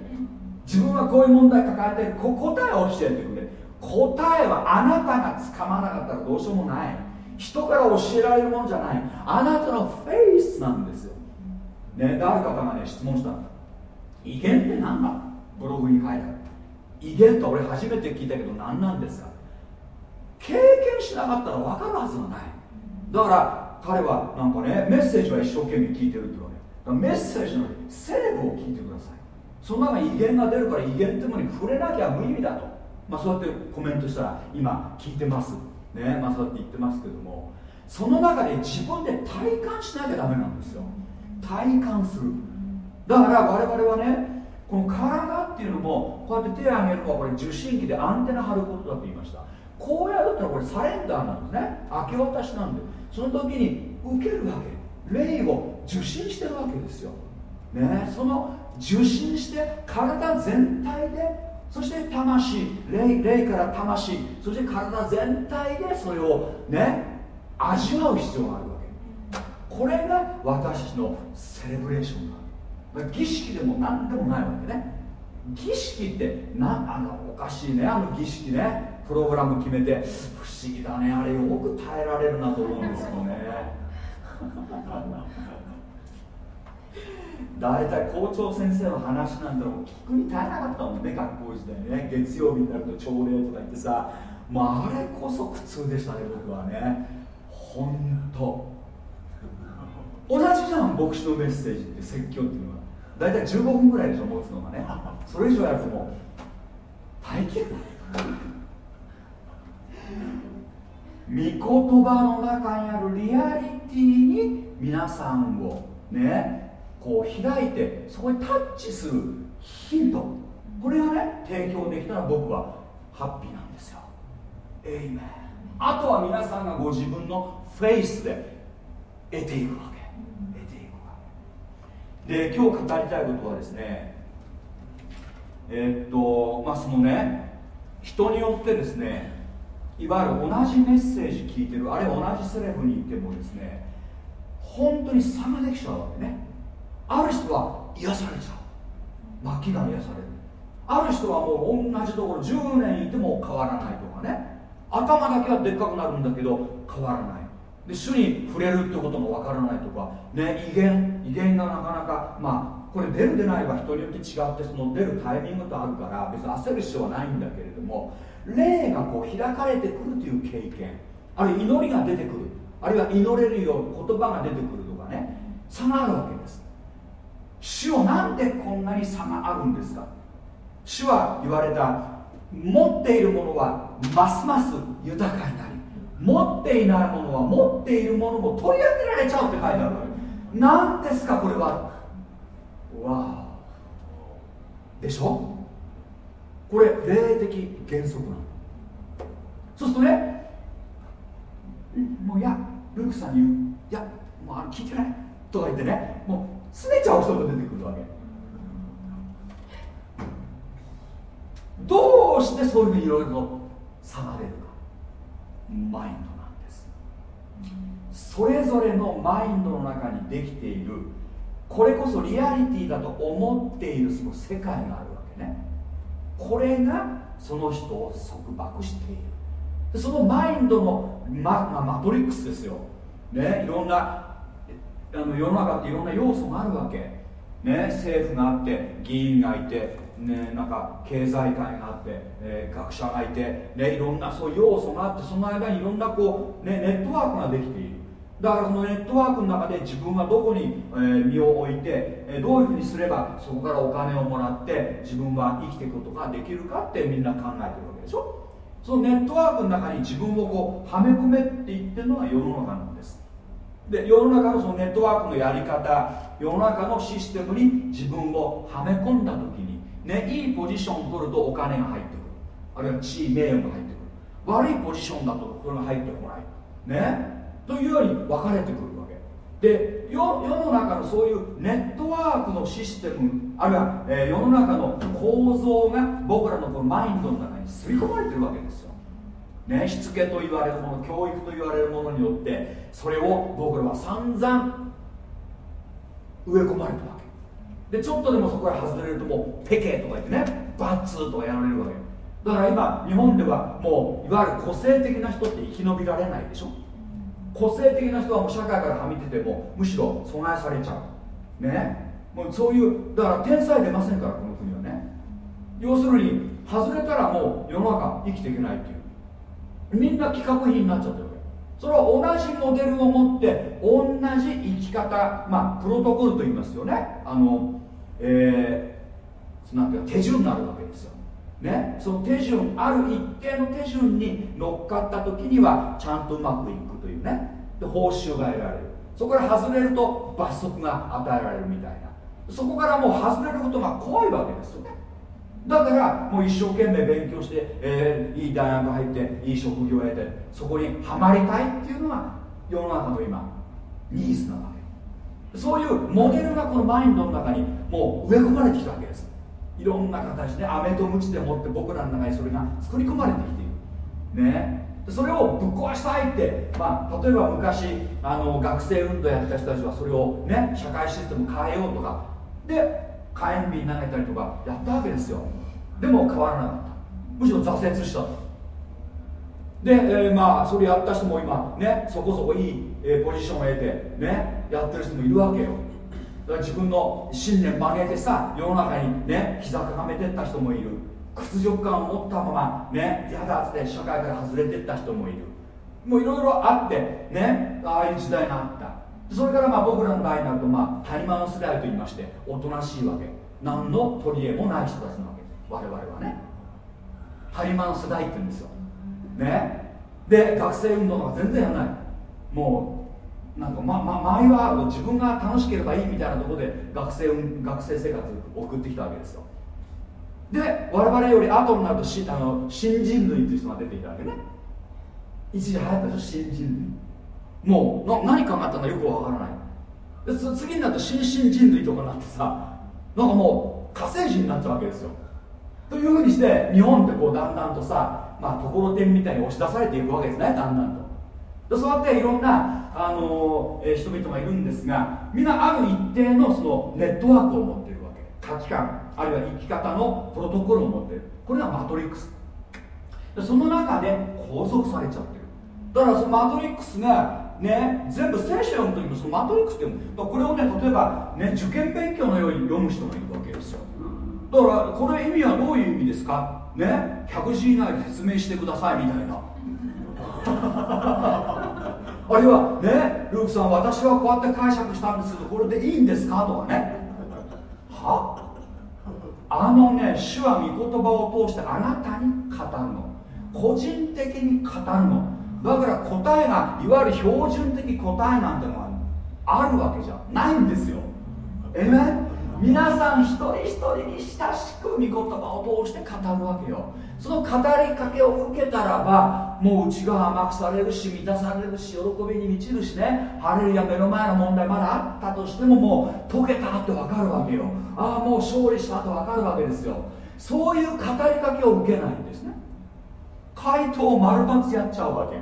自分はこういう問題抱えてる。答えを教えてくれ。答えはあなたがつかまなかったらどうしようもない。人から教えられるものじゃない。あなたのフェイスなんですよ。ね、である方がね質問した威厳って何だ？ブログに書いてある。威厳と俺初めて聞いたけど何なんですか？経験しなかったら分かるはずがない。だから彼はなんかねメッセージは一生懸命聞いてるって言われメッセージのセレブを聞いてください。その中に威厳が出るから威厳ってものに触れなきゃ無意味だと、まあ、そうやってコメントしたら今聞いてます。ねまあそうやって言ってますけどもその中で自分で体感しなきゃダメなんですよ。体感する。だから我々はねこの体っていうのもこうやって手を挙げるのはこれ受信機でアンテナ張ることだと言いました。こうやるったらこれサレンダーなんですね。明け渡しなんで。その時に受けるわけ。霊を受信してるわけですよ。ねその受信して体全体でそして魂霊霊から魂そして体全体でそれをね味わう必要があるわけ。これが私たちのセレブレーションなん儀式でも何でもないわけね。儀式ってなあのおかしいね。あの儀式ね。プログラム決めて不思議だね。あれよく耐えられるなと思うんですよね。大体校長先生の話なんだろう聞くに耐えなかったもんね学校時代ね。月曜日になると朝礼とか言ってさ。まあ、あれこそ苦痛でしたね僕はね。本当。同じじゃん牧師のメッセージって説教っていうのは。大体15分ぐらいでしょ持つのがね。それ以上やるともう耐えきれない御言葉の中にあるリアリティに皆さんをねこう開いてそこにタッチするヒントこれがね提供できたら僕はハッピーなんですよ。エイメンあとは皆さんがご自分のフェイスで得ていくわけ。得ていくわけ。で今日語りたいことはですねえー、っとまあそのね人によってですねいわゆる同じメッセージ聞いてるあるいは同じセレブにいてもですね本当に差ができちゃうわけね。ある人は癒されちゃう。末期が癒される。ある人はもう同じところ10年いても変わらないとかね。頭だけはでっかくなるんだけど変わらない。で主に触れるってこともわからないとか、ね、威厳。威厳がなかなかまあこれ出る出ないは人によって違ってその出るタイミングとあるから別に焦る必要はないんだけれども霊がこう開かれてくるという経験。あるいは祈りが出てくる。あるいは祈れるよう言葉が出てくるとかね。差があるわけです。主はなんでこんなに差があるんですか？主は言われた持っているものはますます豊かになり持っていないものは持っているものも取り上げられちゃうって書いてある何ですかこれは？わあ。でしょ？これ霊的原則なの。そうするとねもういやルークさんに言う。いやもうあの聞いてない。とか言ってねもう拗ねちゃう人が出てくるわけ。どうしてそういうふうにいろいろと差が出るか。マインドなんです。それぞれのマインドの中にできている。これこそリアリティだと思っているその世界があるわけね。これがその人を束縛している。そのマインドのマ,、マトリックスですよ、ね、いろんなあの世の中っていろんな要素があるわけ、ね、政府があって議員がいてね、なんか経済界があって、えー、学者がいて、ね、いろんなそう要素があってその間にいろんなこう、ね、ネットワークができている。だからそのネットワークの中で自分はどこに、え、身を置いて、え、どういうふうにすればそこからお金をもらって自分は生きていくことができるかってみんな考えてるわけでしょ。そのネットワークの中に自分をこうはめ込めって言ってるのが世の中なんです。で世の中のそのネットワークのやり方世の中のシステムに自分をはめ込んだ時にね、いいポジションを取るとお金が入ってくる。あるいは地位名誉が入ってくる。悪いポジションだとこれが入ってこない。ね？というように分かれてくるわけ。で世の中のそういうネットワークのシステムあるいは、えー、世の中の構造が僕らのこのマインドの中に吸い込まれてるわけです。ね、しつけと言われるもの教育と言われるものによってそれを僕らは散々植え込まれたわけ。でちょっとでもそこから外れるともうペケとか言ってねバッツーとかやられるわけ。だから今日本ではもういわゆる個性的な人って生き延びられないでしょ？個性的な人はもう社会からはみ出てもむしろ阻害されちゃう。ね？もうそういうだから天才出ませんからこの国はね。要するに外れたらもう世の中生きていけないっていう。みんな企画品になっちゃってる。わけそれは同じモデルを持って同じ生き方まあプロトコルと言いますよね。あのえー、なんていうか手順になるわけですよ、ね、その手順ある一定の手順に乗っかった時にはちゃんとうまくいくというね。で報酬が得られる。そこから外れると罰則が与えられるみたいな。そこからもう外れることが怖いわけですよね。だからもう一生懸命勉強して、えー、いい大学入っていい職業を得てそこにはまりたいっていうのが世の中の今ニーズなわけ。そういうモデルがこのマインドの中にもう植え込まれてきたわけです。いろんな形で飴と鞭でもって僕らの中にそれが作り込まれてきている。ね。それをぶっ壊したいって、まあ、例えば昔あの学生運動やった人たちはそれをね社会システム変えようとか。で火炎瓶投げたりとかやったわけですよ。でも変わらなかった。むしろ挫折した。で、えー、まあそれやった人も今ねそこそこいい、えー、ポジションを得てねやってる人もいるわけよ。だから自分の信念曲げてさ世の中にね膝かがめてった人もいる。屈辱感を持ったままね嫌だって社会から外れてった人もいる。もういろいろあってねああいう時代があった。それからまあ僕らの場合になるとまあ谷間の世代と言いましておとなしいわけ。何の取り柄もない人たちなわけ。我々はね。谷間の世代って言うんですよ。ね。で学生運動とか全然やらない。もうなんか、まま、マイワード自分が楽しければいいみたいなところで学生学生生活を送ってきたわけですよ。で我々より後になるとしあの新人類っていう人が出てきたわけね。一時流行ったでしょ新人類。もうな何考えたのよくわからない。で次になると新進人類とかになってさなんかもう火星人になっちゃうわけですよ。というふうにして日本ってこうだんだんとさまあ、ところてんみたいに押し出されていくわけですねだんだんと。でそうやっていろんな、あのー、人々がいるんですがみんなある一定のそのネットワークを持っているわけ。価値観あるいは生き方のプロトコルを持っている。これがマトリックス。でその中で拘束されちゃってる。だからそのマトリックスがね全部聖書読む時もそのマトリックスってこれをね例えばね受験勉強のように読む人がいるわけですよ。だからこの意味はどういう意味ですか？ね100字以内で説明してくださいみたいな。あるいはねルークさん私はこうやって解釈したんです。けどこれでいいんですか？とかね。は？あのね主は御言葉を通してあなたに語るの。個人的に語るの。だから答えがいわゆる標準的答えなんてのはあるわけじゃないんですよ。えめ皆さん一人一人に親しく御言葉を通して語るわけよ。その語りかけを受けたらばもう内側甘くされるし満たされるし喜びに満ちるしね。ハレルヤ目の前の問題まだあったとしてももう解けたって分かるわけよ。ああもう勝利したって分かるわけですよ。そういう語りかけを受けないんですね。回答を丸抜やっちゃうわけ。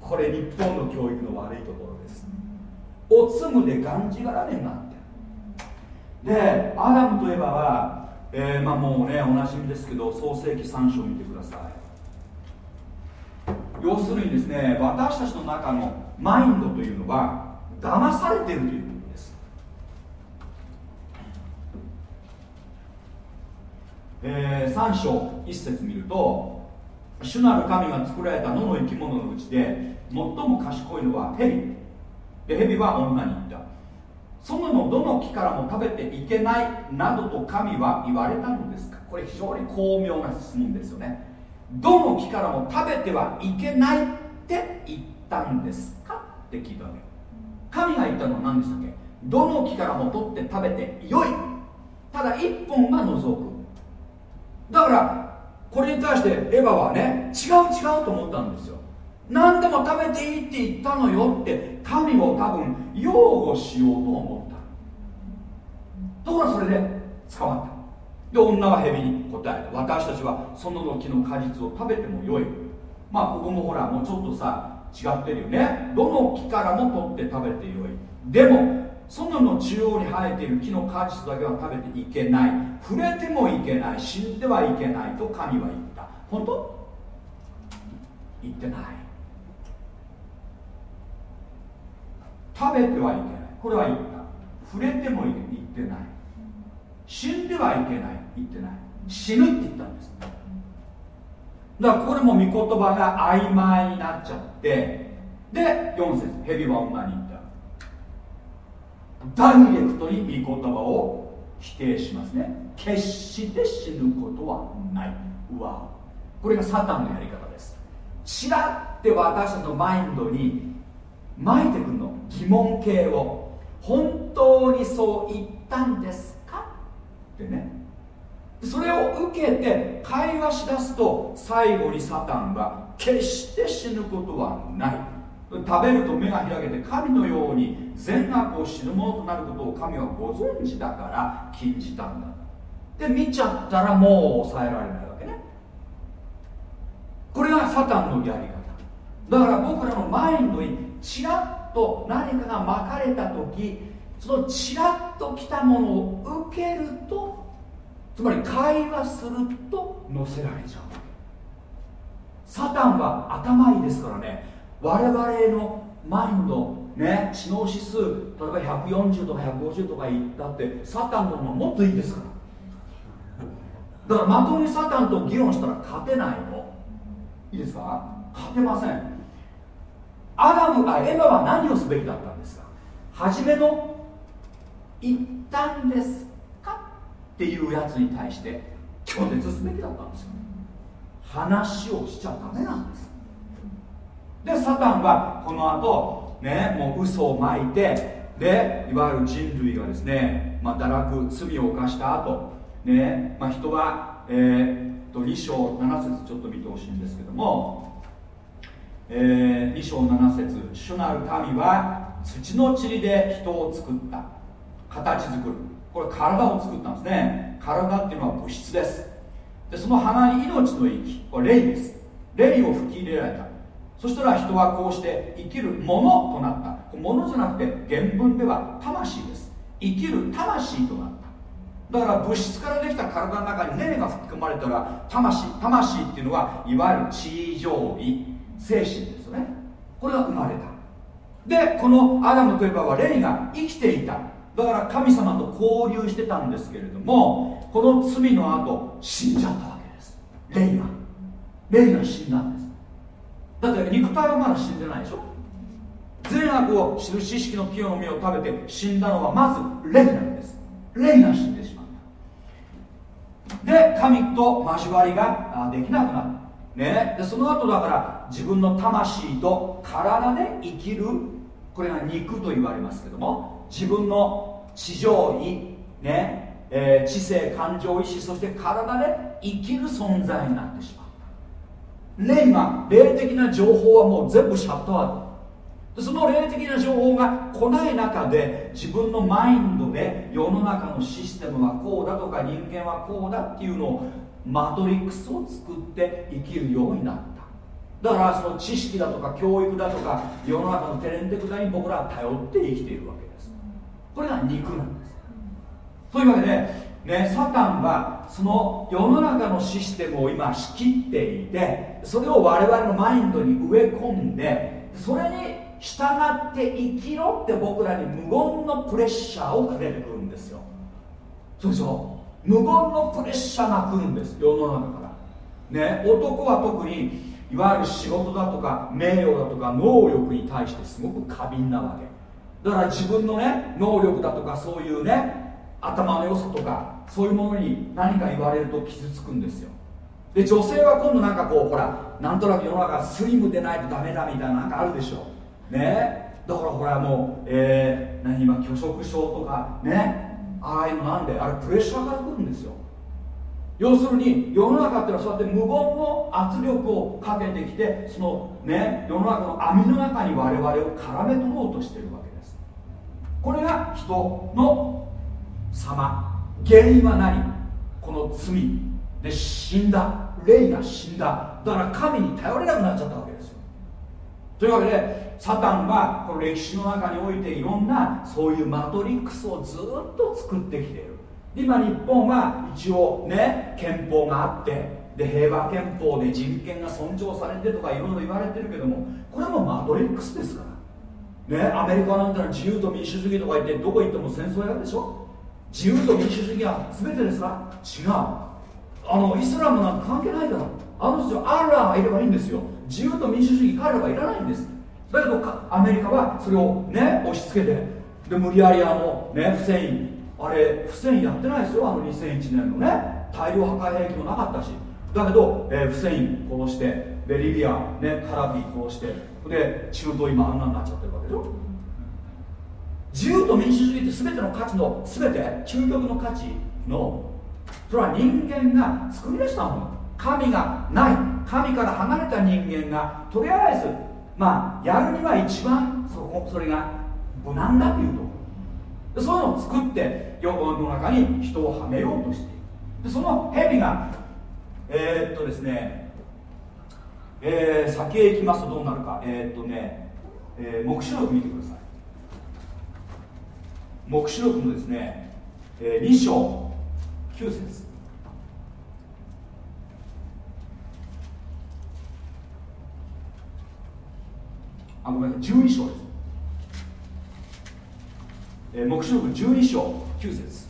これ日本の教育の悪いところです。おつむでがんじがらめになって。でアダムといえばはえー、まあもうねおなじみですけど創世紀3章を見てください。要するにですね私たちの中のマインドというのは騙されているということです、えー、3章1節見ると主なる神が作られた野の生き物のうちで最も賢いのは蛇。で蛇は女に言った。そののどの木からも食べていけないなどと神は言われたのですか？これ非常に巧妙な質問ですよね。どの木からも食べてはいけないって言ったんですか？って聞いたわけ。神が言ったのは何でしたっけ？どの木からも取って食べてよい。ただ一本が除く。だからこれに対してエヴァはね違う違うと思ったんですよ。何でも食べていいって言ったのよって神を多分擁護しようと思った。ところがそれで捕まった。で女は蛇に答えた。私たちはその木の果実を食べてもよい。まあここもほらもうちょっとさ違ってるよね。どの木からも取って食べてよい。でもその中央に生えている木の果実だけは食べていけない。触れてもいけない。死んではいけないと神は言った。本当？言ってない。食べてはいけない。これは言った。触れてもいけ言ってない。死んではいけない。言ってない。死ぬって言ったんです。だからこれも御言葉が曖昧になっちゃって。で4節。蛇は女にダイレクトに御言葉を否定しますね。決して死ぬことはない。わ。これがサタンのやり方です。ちらって私たちのマインドに巻いてくるの。疑問形を。本当にそう言ったんですか？ってね。それを受けて会話しだすと最後にサタンは決して死ぬことはない。食べると目が開けて神のように善悪を知るものとなることを神はご存知だから禁じたんだ。で見ちゃったらもう抑えられないわけね。これがサタンのやり方。だから僕らのマインドにちらっと何かがまかれた時そのちらっと来たものを受けるとつまり会話すると乗せられちゃうサタンは頭いいですからね。我々のマインドね知能指数例えば140とか150とか言ったってサタンの方がもっといいですから。だからまともにサタンと議論したら勝てないの。いいですか？勝てません。アダムあエヴァは何をすべきだったんですか？初めの言ったんですか？っていうやつに対して拒絶すべきだったんですよ。話をしちゃダメなんです。でサタンはこの後ねもう嘘をまいてでいわゆる人類がですね、まあ、堕落罪を犯した後ね、まあ、人は、えー、と2章7節ちょっと見てほしいんですけどもえー、2章7節主なる神は土の塵で人を作った。形作る。これ体を作ったんですね。体っていうのは物質です。でその鼻に命の息。これ霊です。霊を吹き入れられた。そしたら人はこうして生きるものとなった。ものじゃなくて原文では魂です。生きる魂となった。だから物質からできた体の中に霊が吹き込まれたら魂魂っていうのはいわゆる地上位精神ですよね。これが生まれた。でこのアダムといえばは霊が生きていた。だから神様と交流してたんですけれどもこの罪の後死んじゃったわけです。霊が。霊が死んだんです。だって肉体はまだ死んでないでしょ？善悪を知る知識の木の実を食べて死んだのはまず霊なんです。霊が死んでしまった。で神と交わりができなくなる、ね、でその後だから自分の魂と体で生きるこれが肉と言われますけども自分の知情意、ね。えー、知性感情意志そして体で生きる存在になってしまう。霊が霊的な情報はもう全部シャットアウト。その霊的な情報が来ない中で自分のマインドで世の中のシステムはこうだとか人間はこうだっていうのをマトリックスを作って生きるようになった。だからその知識だとか教育だとか世の中のテレンテクダに僕らは頼って生きているわけです。これが肉なんです。というわけでね、サタンはその世の中のシステムを今仕切っていてそれを我々のマインドに植え込んでそれに従って生きろって僕らに無言のプレッシャーをかけてくるんですよ。そうでしょ？無言のプレッシャーが来るんです世の中から。ね男は特にいわゆる仕事だとか名誉だとか能力に対してすごく過敏なわけ。だから自分のね能力だとかそういうね頭の良さとかそういうものに何か言われると傷つくんですよ。で女性は今度なんかこうほらなんとなく世の中スリムでないとダメだみたいななんかあるでしょ。ね。だからほらもう、えー、何今拒食症とかね。ああいうのなんで。あれプレッシャーからくるんですよ。要するに世の中っていうのはそうやって無言の圧力をかけてきてそのね世の中の網の中に我々を絡め取ろうとしてるわけです。これが人の様。原因は何この罪で死んだ。霊が死んだ。だから神に頼れなくなっちゃったわけですよ。というわけでサタンはこの歴史の中においていろんなそういうマトリックスをずっと作ってきている。今日本は一応ね憲法があってで平和憲法で人権が尊重されてとかいろいろ言われてるけどもこれもマトリックスですから。ねアメリカなんてのは自由と民主主義とか言ってどこ行っても戦争やるでしょ。自由と民主主義は全てですか？違う。あのイスラムなんて関係ないから。あの人アラーがいればいいんですよ。自由と民主主義彼らはいらないんです。だけどアメリカはそれをね押し付けてで無理やりあのねフセインあれフセインやってないですよあの2001年のね。大量破壊兵器もなかったし。だけど、えー、フセイン殺してでリビア、ね、カラビ殺して。で中東今あんなになっちゃってるわけでしょ自由と民主主義って全ての価値の全て究極の価値のそれは人間が作り出したもの。神がない。神から離れた人間がとりあえずまあやるには一番そこそれが無難だというと。ころそういうのを作って世の中に人をはめようとしているでその蛇がえー、っとですねえー、先へ行きますとどうなるか。えー、っとね、えー、目視録見てください。黙示録のですね、えー、2章9節。あごめんなさい12章です、えー、黙示録12章9節。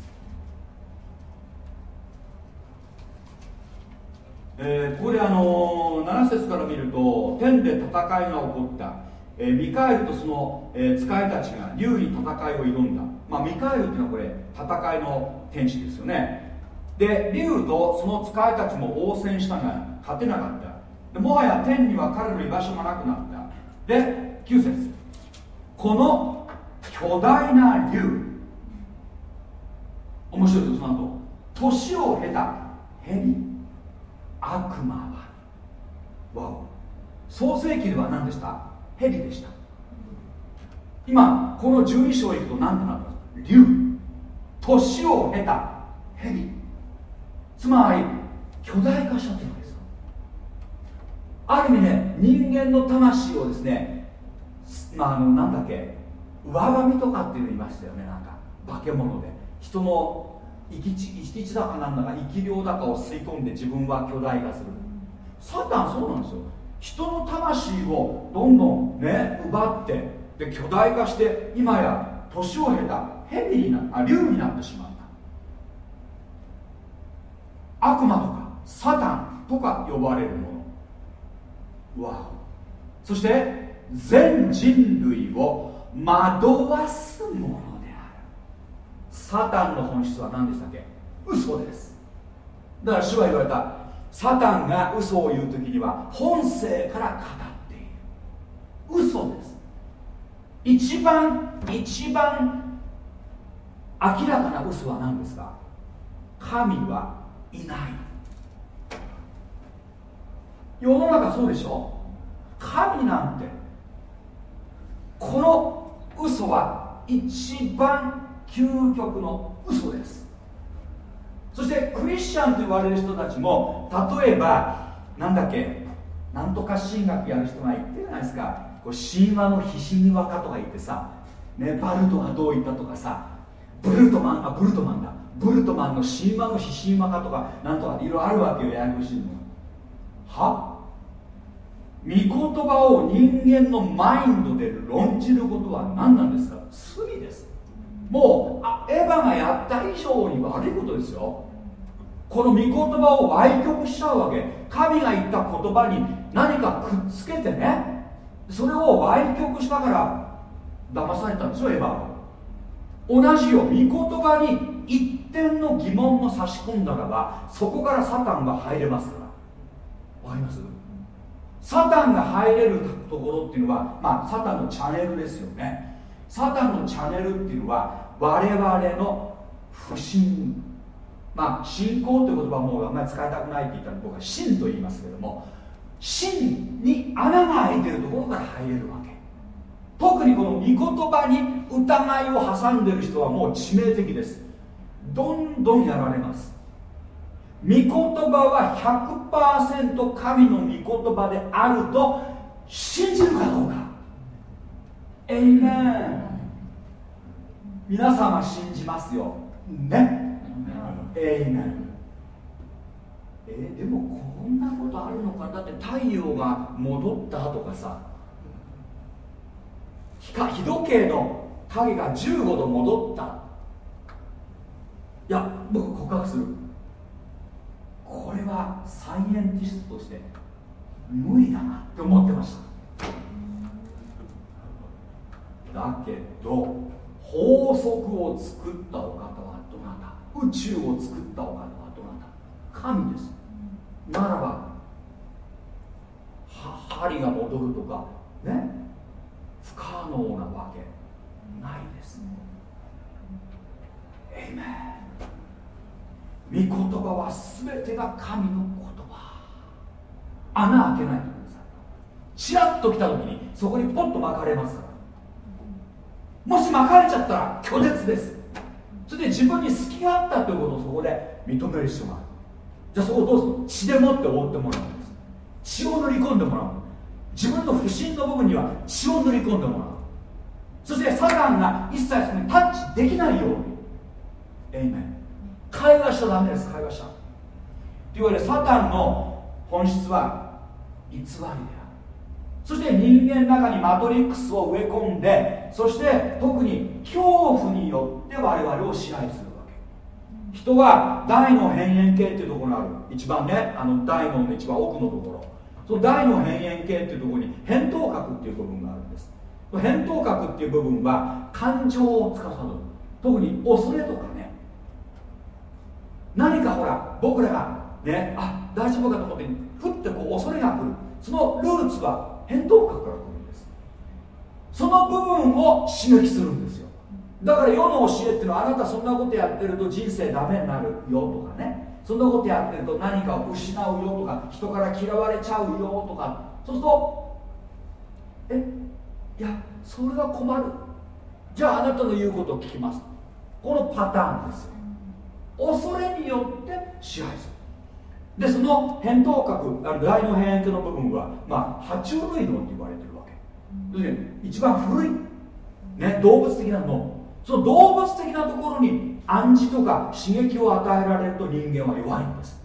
えー、ここであのー、7節から見ると天で戦いが起こった。えー、ミカエルとその、えー、使いたちが竜に戦いを挑んだ、まあ、ミカエルっていうのはこれ戦いの天使ですよね。で竜とその使いたちも応戦したが勝てなかった。もはや天には彼の居場所がなくなった。で9節。この巨大な竜面白いですその後。年を経た蛇。悪魔は。わお。創世記では何でした？蛇でした。今この12章へ行くと何てなった？竜年を経た蛇。つまり巨大化しちゃってるわけですある意味ね人間の魂をですねまああのなんだっけ上髪とかっていうのいましたよね。なんか化け物で。人の生き地生き地だかなんだか生き量だかを吸い込んで自分は巨大化する。サタンそうなんですよ。人の魂をどんどんね奪ってで巨大化して今や年を経た蛇になあ竜になってしまった。悪魔とかサタンとか呼ばれるもの。わそして全人類を惑わすものである。サタンの本質は何でしたっけ？嘘です。だから主は言われた。サタンが嘘を言う時には本性から語っている。嘘です。一番一番明らかな嘘は何ですか？神はいない。世の中そうでしょ？神なんてこの嘘は一番究極の嘘です。そしてクリスチャンと言われる人たちも例えばなんだっけ？なんとか神学やる人が言ってるじゃないですか。こう神話のひしぎ和歌とか言ってさ、ね、バルトがどう言ったとかさブルトマンあブルトマンだ。ブルトマンの神話のひしぎ和歌とかなんとかいろいろあるわけよややこしいの。は？御言葉を人間のマインドで論じることは何なんですか？罪です。もうあエヴァがやった以上に悪いことですよ。この御言葉を歪曲しちゃうわけ。神が言った言葉に何かくっつけてねそれを歪曲したから騙されたんですよエヴァは。同じよ御言葉に一点の疑問を差し込んだらばそこからサタンが入れます。からわかります？サタンが入れるところっていうのは、まあ、サタンのチャンネルですよね。サタンのチャンネルっていうのは我々の不信まあ信仰という言葉はもうあんまり使いたくないって言ったら僕は真と言いますけども真に穴が開いてるところから入れるわけ。特にこの御言葉に疑いを挟んでる人はもう致命的です。どんどんやられます。御言葉は100%神の御言葉であると信じるかどうか。エイメン皆様信じますよ。ね。エイメンえでもこんなことあるのか。だって太陽が戻ったとかさ。日時計の影が15度戻った。いや僕告白する。これはサイエンティストとして無理だなって思ってました。だけど法則を作ったお方はどなた？宇宙を作ったお方はどなた？神です。ならば針が戻るとかね？不可能なわけないです。エイメン御言葉は全てが神の言葉。穴開けないでください。チラッと来た時にそこにポッと巻かれます。からもし巻かれちゃったら拒絶です。それで自分に隙があったということをそこで認める必要がある。じゃあそこをどうする血でもって覆ってもらうんです。血を塗り込んでもらう。自分の不信の部分には血を塗り込んでもらうそしてサタンが一切そこにタッチできないように。エイメン会話しちゃダメです会話しちゃ。というわけでサタンの本質は偽りである。そして人間の中にマトリックスを植え込んでそして特に恐怖によって我々を支配するわけ。人は大の辺縁系っていうところがある。一番ねあの大脳の一番奥のところ。その大の辺縁系っていうところに扁桃核っていう部分があるんです。扁桃核っていう部分は感情を司る。特に恐れとかね。何かほら僕らがねあ大丈夫かと思ってふってこう恐れが来る。そのルーツは扁桃核から来るんです。その部分を刺激するんですよ。だから世の教えっていうのはあなたそんなことやってると人生ダメになるよとかね。そんなことやってると何かを失うよとか人から嫌われちゃうよとか。そうするとえいやそれは困る。じゃああなたの言うことを聞きます。このパターンです。恐れによって支配する。でその扁桃核あの大の辺縁の部分は、まあ、爬虫類脳って言われてるわけ。要するに一番古い、ね、動物的な脳その動物的なところに暗示とか刺激を与えられると人間は弱いんです。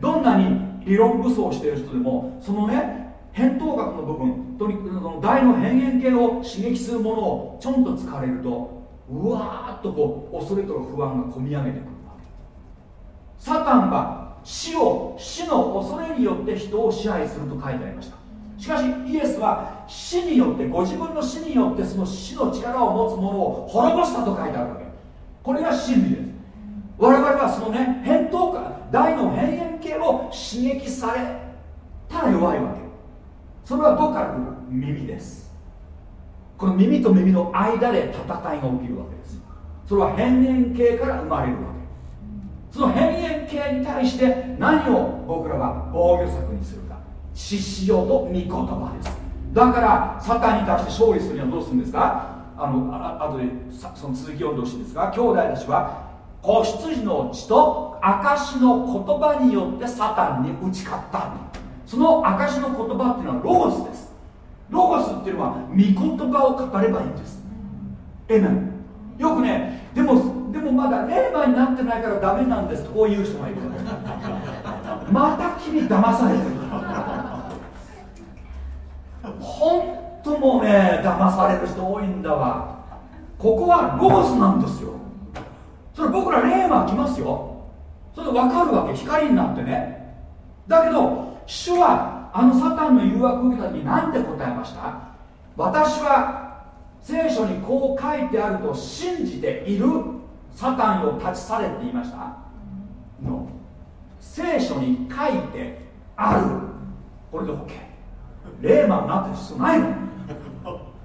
どんなに理論武装している人でもそのね扁桃核の部分とにその大の辺縁系を刺激するものをちょんと突かれるとうわーっとこう恐れと不安がこみ上げてくるわけ。サタンは死を死の恐れによって人を支配すると書いてありました。しかしイエスは死によってご自分の死によってその死の力を持つ者を滅ぼしたと書いてあるわけ。これが真理です。我々はそのね扁桃感大の辺縁系を刺激されたら弱いわけ。それはどこから来る耳です。この耳と耳の間で戦いが起きるわけです。それは辺縁系から生まれるわけ。その辺縁系に対して何を僕らは防御策にする獅子よと御言葉です。だからサタンに対して勝利するにはどうするんですか？あのあ後でその続き読んでほしいんですが兄弟たちは子羊の血と証の言葉によってサタンに打ち勝った。その証の言葉っていうのはロゴスです。ロゴスっていうのは御言葉を語ればいいんです。えめよくねでもでもまだ霊馬になってないからダメなんですとこういう人がいる。また君騙されてる。本当もね騙される人多いんだわ。ここはロゴスなんですよ。それ僕ら霊馬来ますよ。それで分かるわけ。光になってね。だけど主はあのサタンの誘惑を受けた時に何て答えました？私は聖書にこう書いてあると信じている。サタンを立ち去れって言いました。の聖書に書いてある。これで OK 霊魔になってる必要ないの。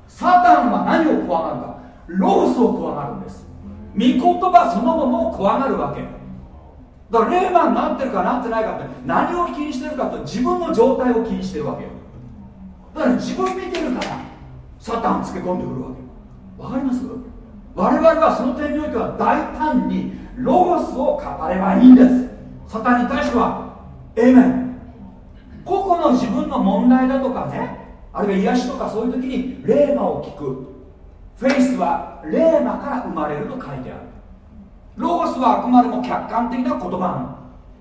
サタンは何を怖がるか。ロースを怖がるんです。御言葉そのものを怖がるわけ。だから霊魔になってるかなってないかって何を気にしてるかと自分の状態を気にしてるわけよ。だから自分見てるからサタンつけ込んでくるわけ。わかります？我々はその点においては大胆にロゴスを語ればいいんです。サタンに対してはエメン。個々の自分の問題だとかねあるいは癒しとかそういう時に霊魔を聞く。フェイスは霊魔から生まれると書いてある。ロゴスはあくまでも客観的な言葉なの。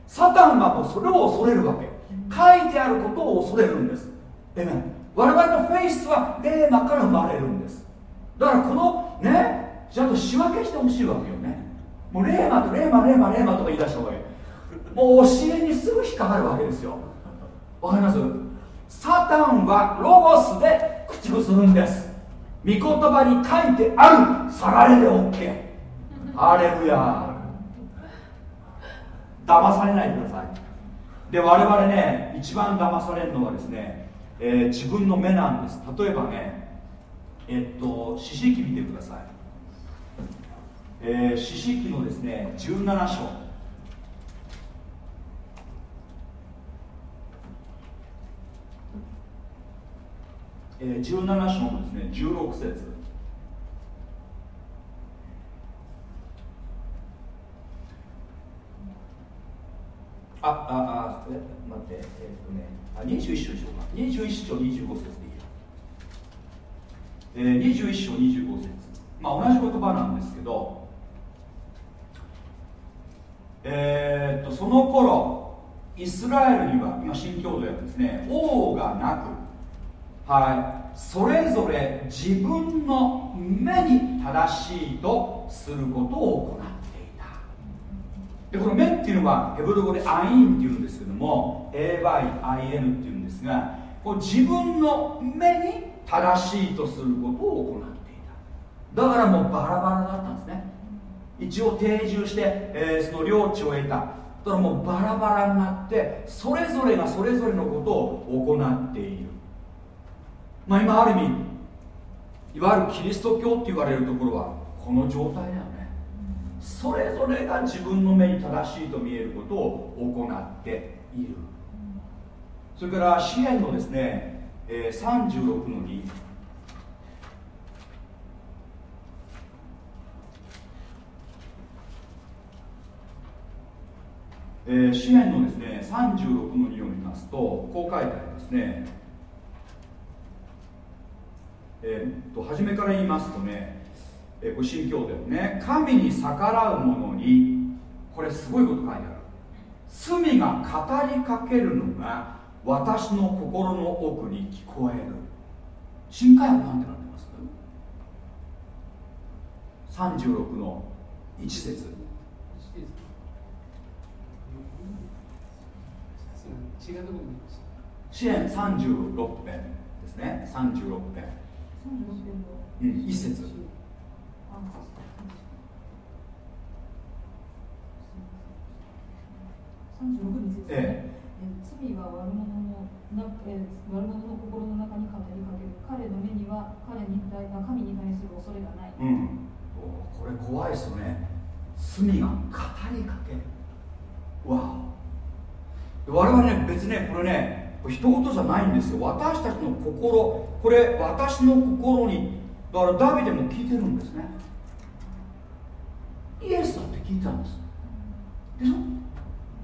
サタンはもうそれを恐れるわけ。書いてあることを恐れるんです。えめ我々のフェイスは霊魔から生まれるんです。だからこのねちゃんと仕分けしてほしいわけよね。もう霊魔と霊魔霊魔霊魔とか言い出した方がいい。もう教えにすぐ引っかかるわけですよ。わかります？サタンはロゴスで駆逐するんです。御言葉に書いてある。さられで OK ハレルヤ騙されないでください。で我々ね一番騙されるのはですね、えー、自分の目なんです。例えばねえっと四式見てください。えー、四式のですね17章。えー、17章のですね16節あ、あ、あ、え待って、えっ、とね、あ、21章でしょうか。21章25節でいいや。えー、21章25節まあ同じ言葉なんですけど、えー、っと、その頃、イスラエルには、今、新共同訳ですね、王がなく、はい、それぞれ自分の目に正しいとすることを行う。でこの目っていうのはヘブル語でアインっていうんですけども AYIN っていうんですがこう自分の目に正しいとすることを行っていた。だからもうバラバラだったんですね。一応定住して、えー、その領地を得た。だからもうバラバラになってそれぞれがそれぞれのことを行っている。まあ今ある意味いわゆるキリスト教って言われるところはこの状態だよね。それぞれが自分の目に正しいと見えることを行っている。それから支援のですね、えー、36の2えー、支援のですね36の2を見ますとこう書いてありますね。えー、っと初めから言いますとねえー、これ新教でね。神に逆らう者にこれすごいこと書いてある。罪が語りかけるのが私の心の奥に聞こえる。新海訳なんてなってます？36の1節。支援36編ですね。36編うん1節。36日です。ね、ええ、罪は悪者のな、えー、悪者の心の中に語りかける。彼の目には彼に対神に対する恐れがない、うん、これ怖いですよね。罪が語りかける。わ我々ね別ねこれね一言じゃないんですよ。私たちの心。これ私の心にだからダビデも聞いてるんですね。イエスだって聞いたんです。でしょ？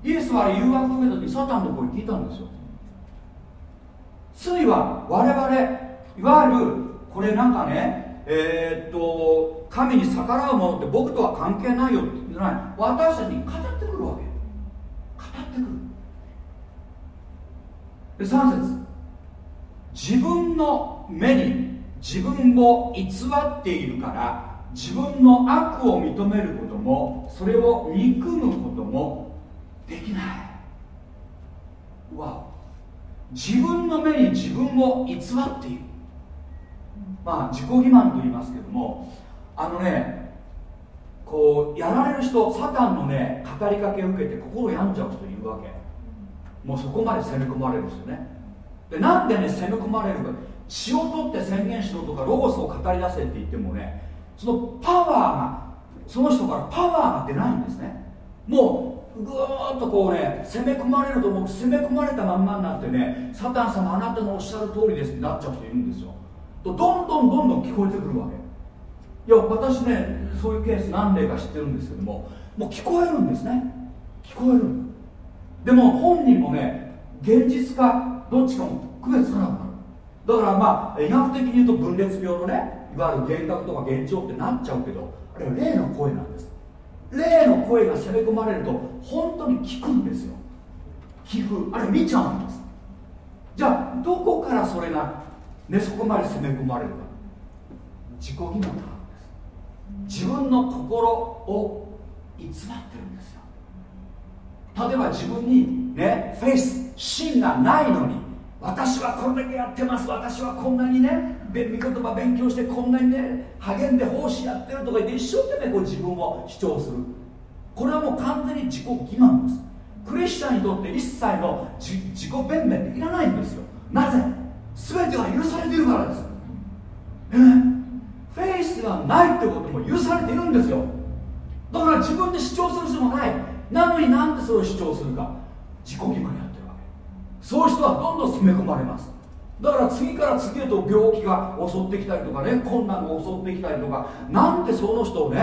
イエスは誘惑を受けた時サタンの声聞いたんですよ。罪は我々いわゆるこれなんかねえー、っと神に逆らうものって僕とは関係ないよって言ってない。私たちに語ってくるわけ。語ってくる。で3節。自分の目に自分を偽っているから自分の悪を認めることもそれを憎むこともできない。わ自分の目に自分を偽っている。まあ自己欺瞞と言いますけどもあのねこうやられる人サタンのね語りかけを受けて心病んじゃう人いるわけ。もうそこまで攻め込まれるんですよね。でなんでね攻め込まれるか。血を取って宣言しろとかロゴスを語り出せって言ってもねそのパワーがその人からパワーが出ないんですね。もうぐーっとこうね攻め込まれるともう攻め込まれたまんまになってねサタン様あなたのおっしゃる通りですってなっちゃう人いるんですよ。とどんどんどんどん聞こえてくるわけ。いや私ねそういうケース何例か知ってるんですけどももう聞こえるんですね。聞こえるでも本人もね現実かどっちかも区別つかなくなる。だからまあ医学的に言うと分裂病のねいわゆる幻覚とか幻聴ってなっちゃうけどあれは霊の声なんです。霊の声が攻め込まれると本当に聞くんですよ。聞く。あれ見ちゃうんです。じゃあどこからそれがねそこまで攻め込まれるか。自己欺瞞なんです。自分の心を偽ってる。例えば自分にねフェイス芯がないのに私はこれだけやってます私はこんなにね御言葉勉強してこんなにね励んで奉仕やってるとか言って一生懸命こう自分を主張する。これはもう完全に自己欺瞞です。クリスチャンにとって一切の自己弁明っていらないんですよ。なぜ？全ては許されているからです、え、フェイスがないってことも許されているんですよ。だから自分で主張する必要もない。なのになんでそれを主張するか？自己欺瞞やってるわけ。そういう人はどんどん攻め込まれます。だから次から次へと病気が襲ってきたりとかね困難が襲ってきたりとか。なんでその人をね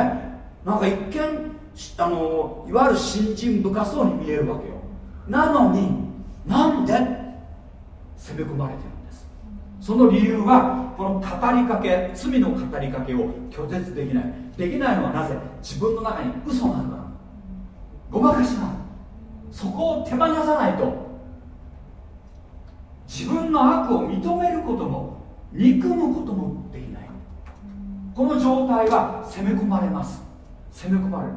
なんか一見あのいわゆる信心深そうに見えるわけよ。なのになんで？攻め込まれてるんです。その理由はこの語りかけ罪の語りかけを拒絶できない。できないのはなぜ？自分の中に嘘があるから。ごまかしがあるそこを手放さないと自分の悪を認めることも憎むこともできない。この状態は攻め込まれます。攻め込まれる。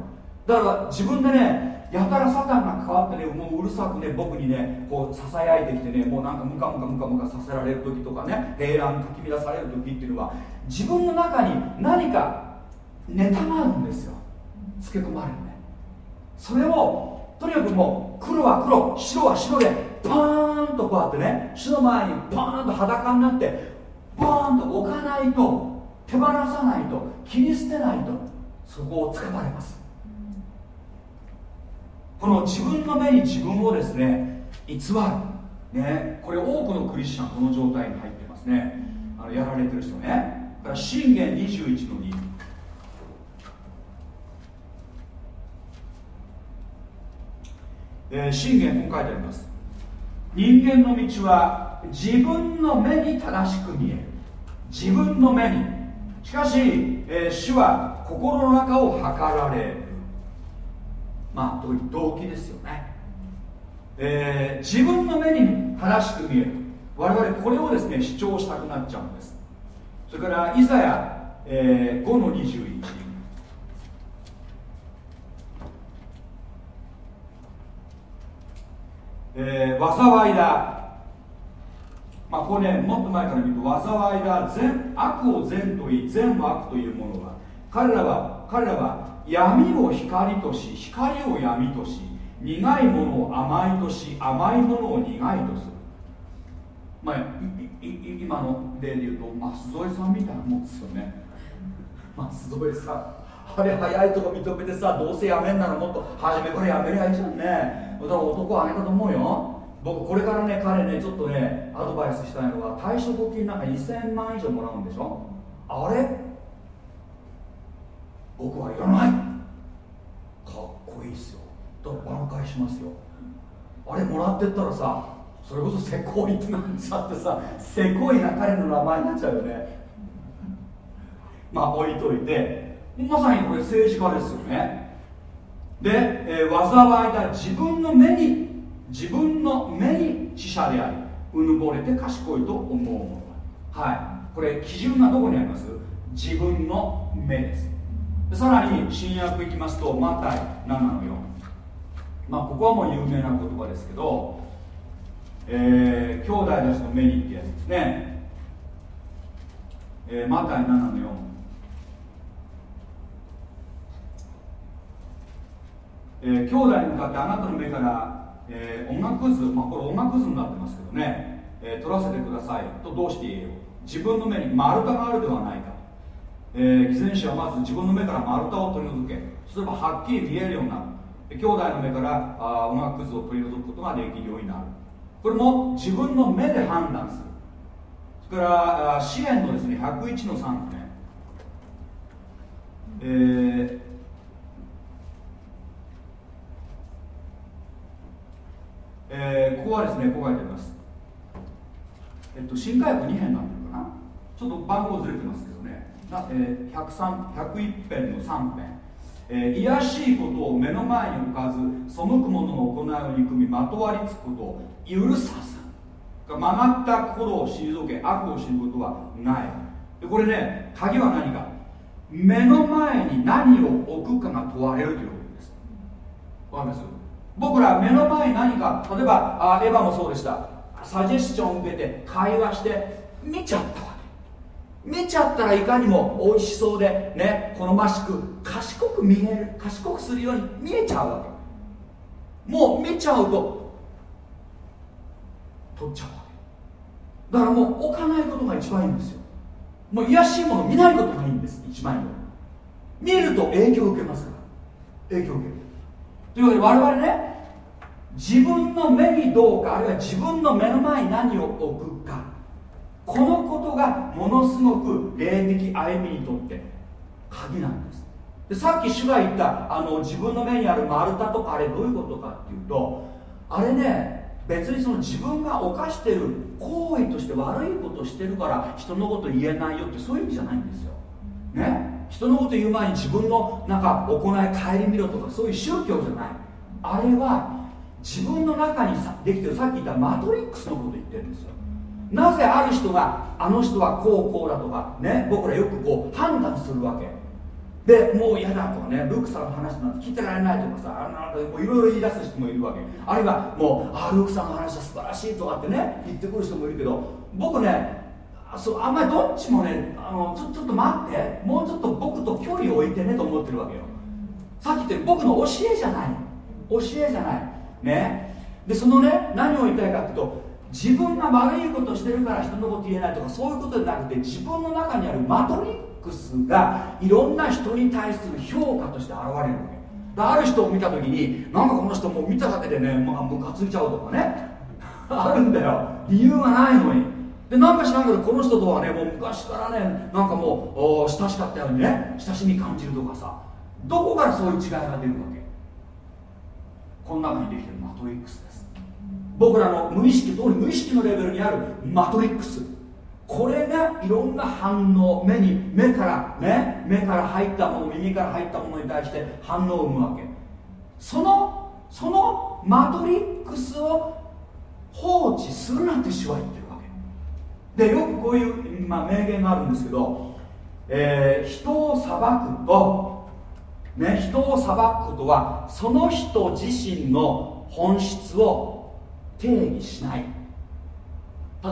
だから自分でねやたらサタンが関わってねもううるさくね僕にねこうささやいてきてねもうなんかムカムカムカムカさせられる時とかね平安かき乱される時っていうのは自分の中に何かネタがあるんですよ。つけ込まれるねそれをとにかくもう黒は黒白は白でパーンとこうやってね主の前にパーンと裸になってバーンと置かないと手放さないと切り捨てないとそこをつかまれます。この自分の目に自分をですね偽る。ねこれ多くのクリスチャンこの状態に入ってますね。あのやられてる人ね。だから信玄21の2えー、信玄こう書いてあります。人間の道は自分の目に正しく見える。自分の目に。しかし、えー、主は心の中を測られる。まあどういう動機ですよね、えー、自分の目に正しく見える。我々これをですね主張したくなっちゃうんです。それからイザヤ、えー、5の21えー、災いだ。まあこれねもっと前から見ると災いだ。善悪を善と言い善を悪というものは彼らは彼らは闇を光とし光を闇とし苦いものを甘いとし甘いものを苦いとする。まあ今の例で言うと舛添さんみたいなもんですよね。舛添さん。あれ早いとこ認めてさどうせやめんならもっと初めからやめりゃいいじゃんね。だから男はあげたと思うよ。僕これからね彼ねちょっとねアドバイスしたいのは退職金なんか2000万以上もらうんでしょ？あれ？僕はいらない。かっこいいっすよ。だから挽回しますよ。あれもらってったらさそれこそセコイってなっちゃってさセコイな彼の名前になっちゃうよね。まあ置いといて。まさにこれ政治家ですよね。で、えー、災いだ自分の目に自分の目に死者でありうぬぼれて賢いと思うものはい。これ基準がどこにあります？自分の目です。さらに新約いきますとマタイ7の4まあここはもう有名な言葉ですけど、えー、兄弟たちの目にってやつですね、えー、マタイ7の4えー、兄弟に向かってあなたの目から、えー、音楽図、まあ、これ音楽図になってますけどね、えー、取らせてください。とどうして言えよ自分の目に丸太があるではないか、えー、偽善者はまず自分の目から丸太を取り除け。そうすればはっきり見えるようになる。兄弟の目からあ音楽図を取り除くことができるようになる。これも自分の目で判断する。それから支援のですね101の3ね。えーえー、ここはですねこう書いてます。えっと新海訳2編になってるかな？ちょっと番号ずれてますけどね。な、えー、101編の3編。えー、卑しいことを目の前に置かず背く者の行いを憎みまとわりつくことを許さず。曲がった心を退け悪を知ることはない。でこれね鍵は何か？目の前に何を置くかが問われるということです。わかります？僕ら目の前に何か例えばあエヴァもそうでした。サジェスチョンを受けて会話して見ちゃったわけ。見ちゃったらいかにも美味しそうでね好ましく賢く見える賢くするように見えちゃうわけ。もう見ちゃうと取っちゃうわけ。だからもう置かないことが一番いいんですよ。もう癒しいもの見ないことがいいんです一番いいの。見ると影響を受けますから。影響を受ける。というわけで我々ね自分の目にどうかあるいは自分の目の前に何を置くかこのことがものすごく霊的歩みにとって鍵なんです。でさっき主が言ったあの自分の目にある丸太とかあれどういうことかっていうとあれね別にその自分が犯してる行為として悪いことしてるから人のこと言えないよってそういう意味じゃないんですよ。ね？人のこと言う前に自分のなんか行い顧みろとかそういう宗教じゃない。あれは自分の中にさできてるさっき言ったマトリックスのこと言ってるんですよ。なぜある人があの人はこうこうだとかね僕らよくこう判断するわけ。でもう嫌だとかねルークさんの話なんて聞いてられないとかさあのいろいろ言い出す人もいるわけ。あるいはもうあルークさんの話は素晴らしいとかってね言ってくる人もいるけど僕ねそうあんまりどっちもねあのちょちょっと待って。もうちょっと僕と距離を置いてねと思ってるわけよ。さっき言って僕の教えじゃない。教えじゃない。ね。でそのね何を言いたいかっていうと自分が悪いことしてるから人のこと言えないとかそういうことじゃなくて自分の中にあるマトリックスがいろんな人に対する評価として現れるわけ。ある人を見た時になんかこの人もう見ただけでね、まあ、ムカついちゃうとかね。あるんだよ。理由がないのに。でなんか知らんけどこの人とはねもう昔からねなんかもう親しかったようにね親しみ感じるとかさどこからそういう違いが出るわけ？この中にできてるマトリックスです。僕らの無意識特に無意識のレベルにあるマトリックス。これがいろんな反応目に目からね目から入ったもの耳から入ったものに対して反応を生むわけ。そのそのマトリックスを放置するなんて主は言ってでよくこういう、まあ、名言があるんですけど、えー、人を裁くとね、人を裁くことはその人自身の本質を定義しない。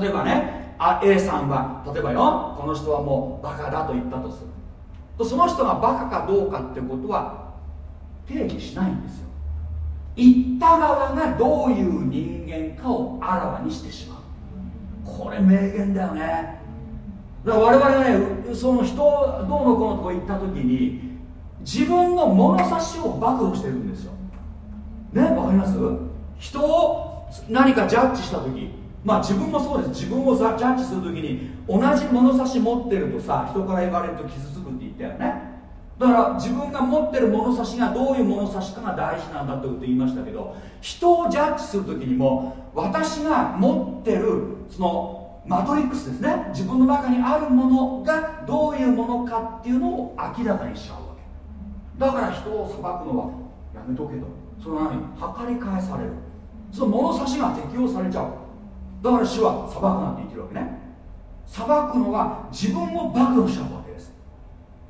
例えばねあ A さんは例えばよこの人はもうバカだと言ったとする。とその人がバカかどうかってことは定義しないんですよ。言った側がどういう人間かをあらわにしてしまう。これ名言だよね。だから我々がねその人どうのこうのとこ行った時に自分の物差しを暴露してるんですよ。ねわかります？人を何かジャッジした時まあ自分もそうです。自分をジャッジする時に同じ物差し持ってるとさ人から言われると傷つくって言ったよね。だから自分が持ってる物差しがどういう物差しかが大事なんだということ言いましたけど人をジャッジする時にも私が持ってるそのマトリックスですね。自分の中にあるものがどういうものかっていうのを明らかにしちゃうわけ。だから人を裁くのはやめとけと。その何測り返される。その物差しが適用されちゃう。だから主は裁くなんて言ってるわけね。裁くのは自分を暴露しちゃうわけ。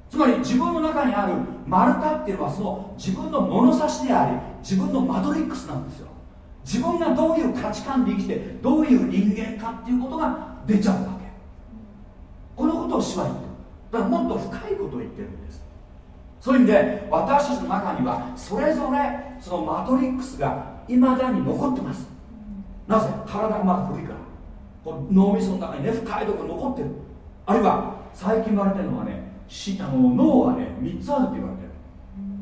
つまり自分の中にある丸太っていうのはその自分の物差しであり自分のマトリックスなんですよ。自分がどういう価値観で生きてどういう人間かっていうことが出ちゃうわけ。このことを主は言ってる。だからもっと深いことを言ってるんです。そういう意味で私たちの中にはそれぞれそのマトリックスがいまだに残ってます。なぜ？体がまだ古いから。こう脳みその中にね深いところ残ってる。あるいは最近言われてるのはねしあの脳はね3つあるって言われてる。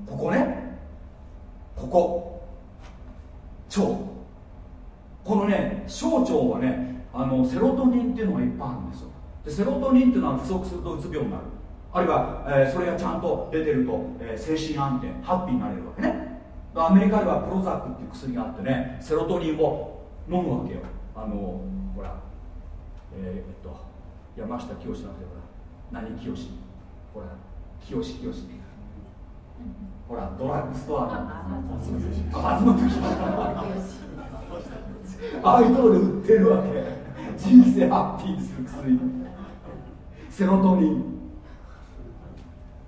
ここね。ここ。腸。このね小腸はねあのセロトニンっていうのがいっぱいあるんですよ。でセロトニンっていうのは不足するとうつ病になる。あるいは、えー、それがちゃんと出てると、えー、精神安定ハッピーになれるわけね。アメリカではプロザックっていう薬があってねセロトニンを飲むわけよ。あのほらえー、っと山下清なんてほら。何清ほら清し清しほらドラッグストアの。あずの時ああいうところで売ってるわけ。人生ハッピーにする薬。セロトニン。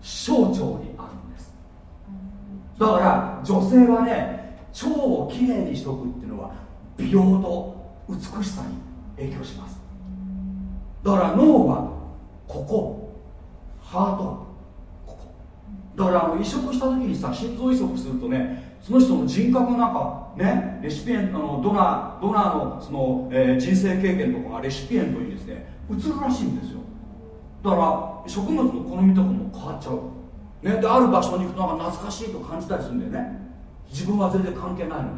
小腸にあるんです。だから女性はね腸をきれいにしとくっていうのは美容と美しさに影響します。だから脳はここハート。ここ。だからあの移植した時にさ心臓移植するとねその人の人格の中ねレシピエントのドナードナーのその、えー、人生経験とかがレシピエントにですね移るらしいんですよ。だから食物の好みとかも変わっちゃう。ね、である場所に行くとなんか懐かしいと感じたりするんだよね。自分は全然関係ないのに。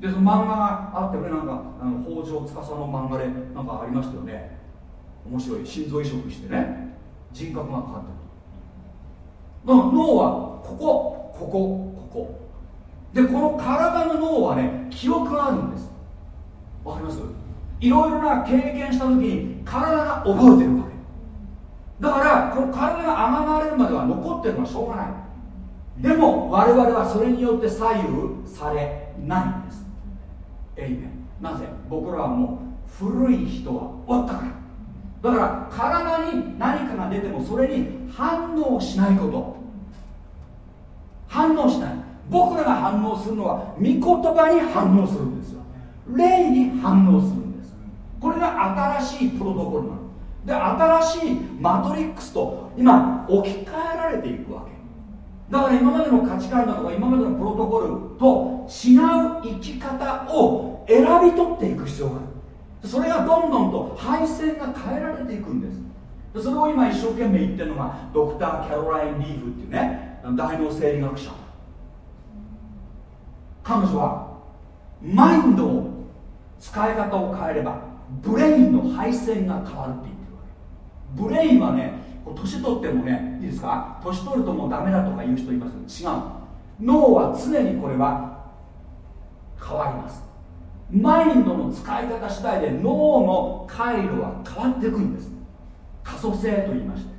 でその漫画があってねなんかあの北条司の漫画でなんかありましたよね。面白い。心臓移植してね。人格が変わってくる。脳はここここここ。でこの体の脳はね記憶があるんです。わかります？いろいろな経験した時に体が覚えてるわけ。だからこの体があがまれるまでは残ってるのはしょうがない。でも我々はそれによって左右されないんです。エイメンなぜ？僕らはもう古い人は終わったから。だから体に何かが出てもそれに反応しないこと。反応しない。僕らが反応するのは御言葉に反応するんですよ。霊に反応するんですこれが新しいプロトコルなの。で新しいマトリックスと今置き換えられていくわけ。だから今までの価値観だとか今までのプロトコルと違う生き方を選び取っていく必要がある。それがどんどんと配線が変えられていくんです。それを今一生懸命言ってるのがドクター・キャロライン・リーフっていうね大脳生理学者。彼女はマインドを使い方を変えれば brain の配線が変わるって言ってるわけ。 brain はね年取ってもねいいですか？年取るともうダメだとか言う人います？けど違う。脳は常にこれは変わります。マインドの使い方次第で脳の回路は変わっていくんです。可塑性と言いまして。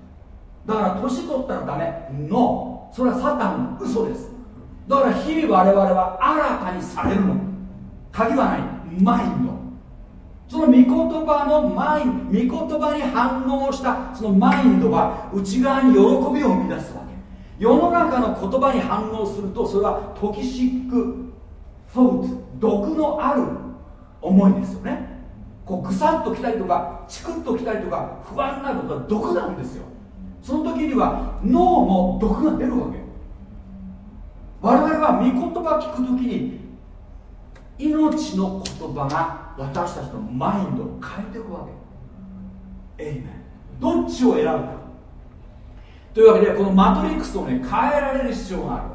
だから年取ったらダメ。 No それはサタンの嘘です。だから日々我々は新たにされるの。鍵はない。マインド。その御言葉のマイン御言葉に反応したそのマインドは内側に喜びを生み出すわけ。世の中の言葉に反応するとそれはトキシックフォート毒のある思いですよね。こうぐさっときたりとかチクッときたりとか不安になることは毒なんですよ。その時には脳も毒が出るわけ。我々は御言葉聞くときに命の言葉が私たちのマインドを変えていくわけ。エイメンどっちを選ぶか。というわけでこのマトリックスをね変えられる必要があるわ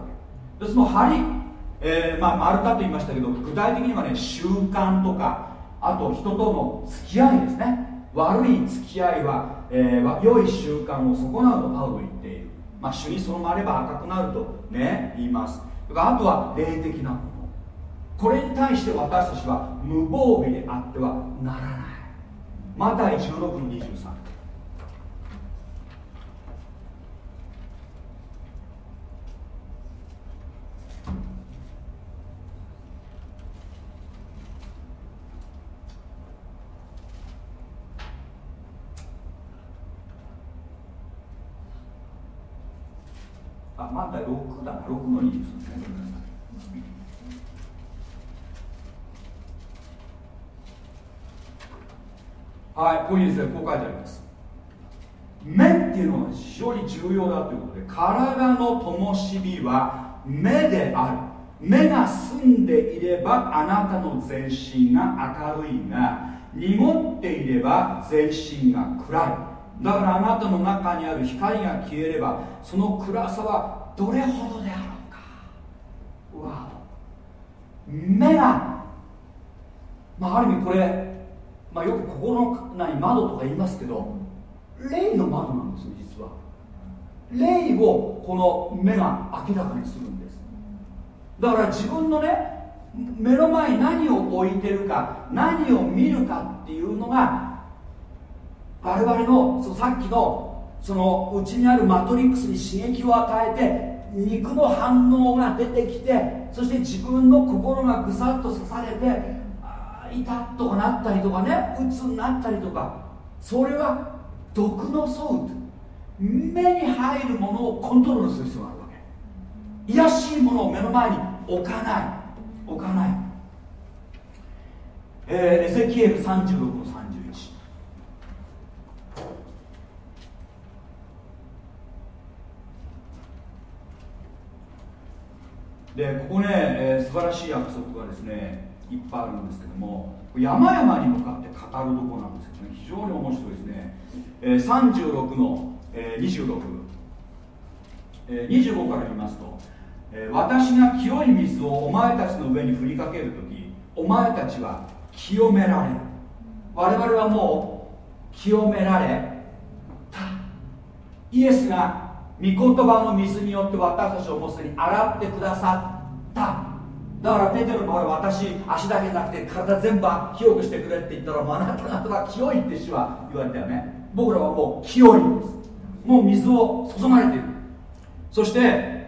け。でその針、えー、まあ、丸太と言いましたけど具体的にはね習慣とかあと人との付き合いですね。悪い付き合いは、えー、良い習慣を損なうとパウロ言っている、まあ、主にそのまれば赤くなるとね言います。あとは霊的なもの。これに対して私たちは無防備であってはならない。マタイ16の23あまだ6だな6の23ねはいここにですねこう書いてあります目っていうのは非常に重要だということで体の灯火は目である。目が澄んでいればあなたの全身が明るいが濁っていれば全身が暗い。だからあなたの中にある光が消えればその暗さはどれほどであろうか。うわ目が。まあある意味これまあ、よく心のない窓とか言いますけど霊の窓なんですよ実は。霊をこの目が明らかにするんです。だから自分のね目の前に何を置いてるか何を見るかっていうのが我々のそさっきのそのうちにあるマトリックスに刺激を与えて肉の反応が出てきてそして自分の心がぐさっと刺されて痛っとかなったりとかねうつになったりとかそれは毒のソウ目に入るものをコントロールする必要があるわけ。癒しいものを目の前に置かない。置かない。えー、エゼキエル36の3でここね、えー、素晴らしい約束がですねいっぱいあるんですけども山々に向かって語るところなんですけどね非常に面白いですね、えー、36の、えー、26、えー、25から見ますと、えー、私が清い水をお前たちの上に振りかける時お前たちは清められる。我々はもう清められた。イエスが言葉の水によって私たちをもうすでに洗ってくださった。だからペテロの場合私足だけじゃなくて体全部清くしてくれって言ったらあなた方は清いって主は言われたよね。僕らはもう清いんです。もう水を注がれている。そして、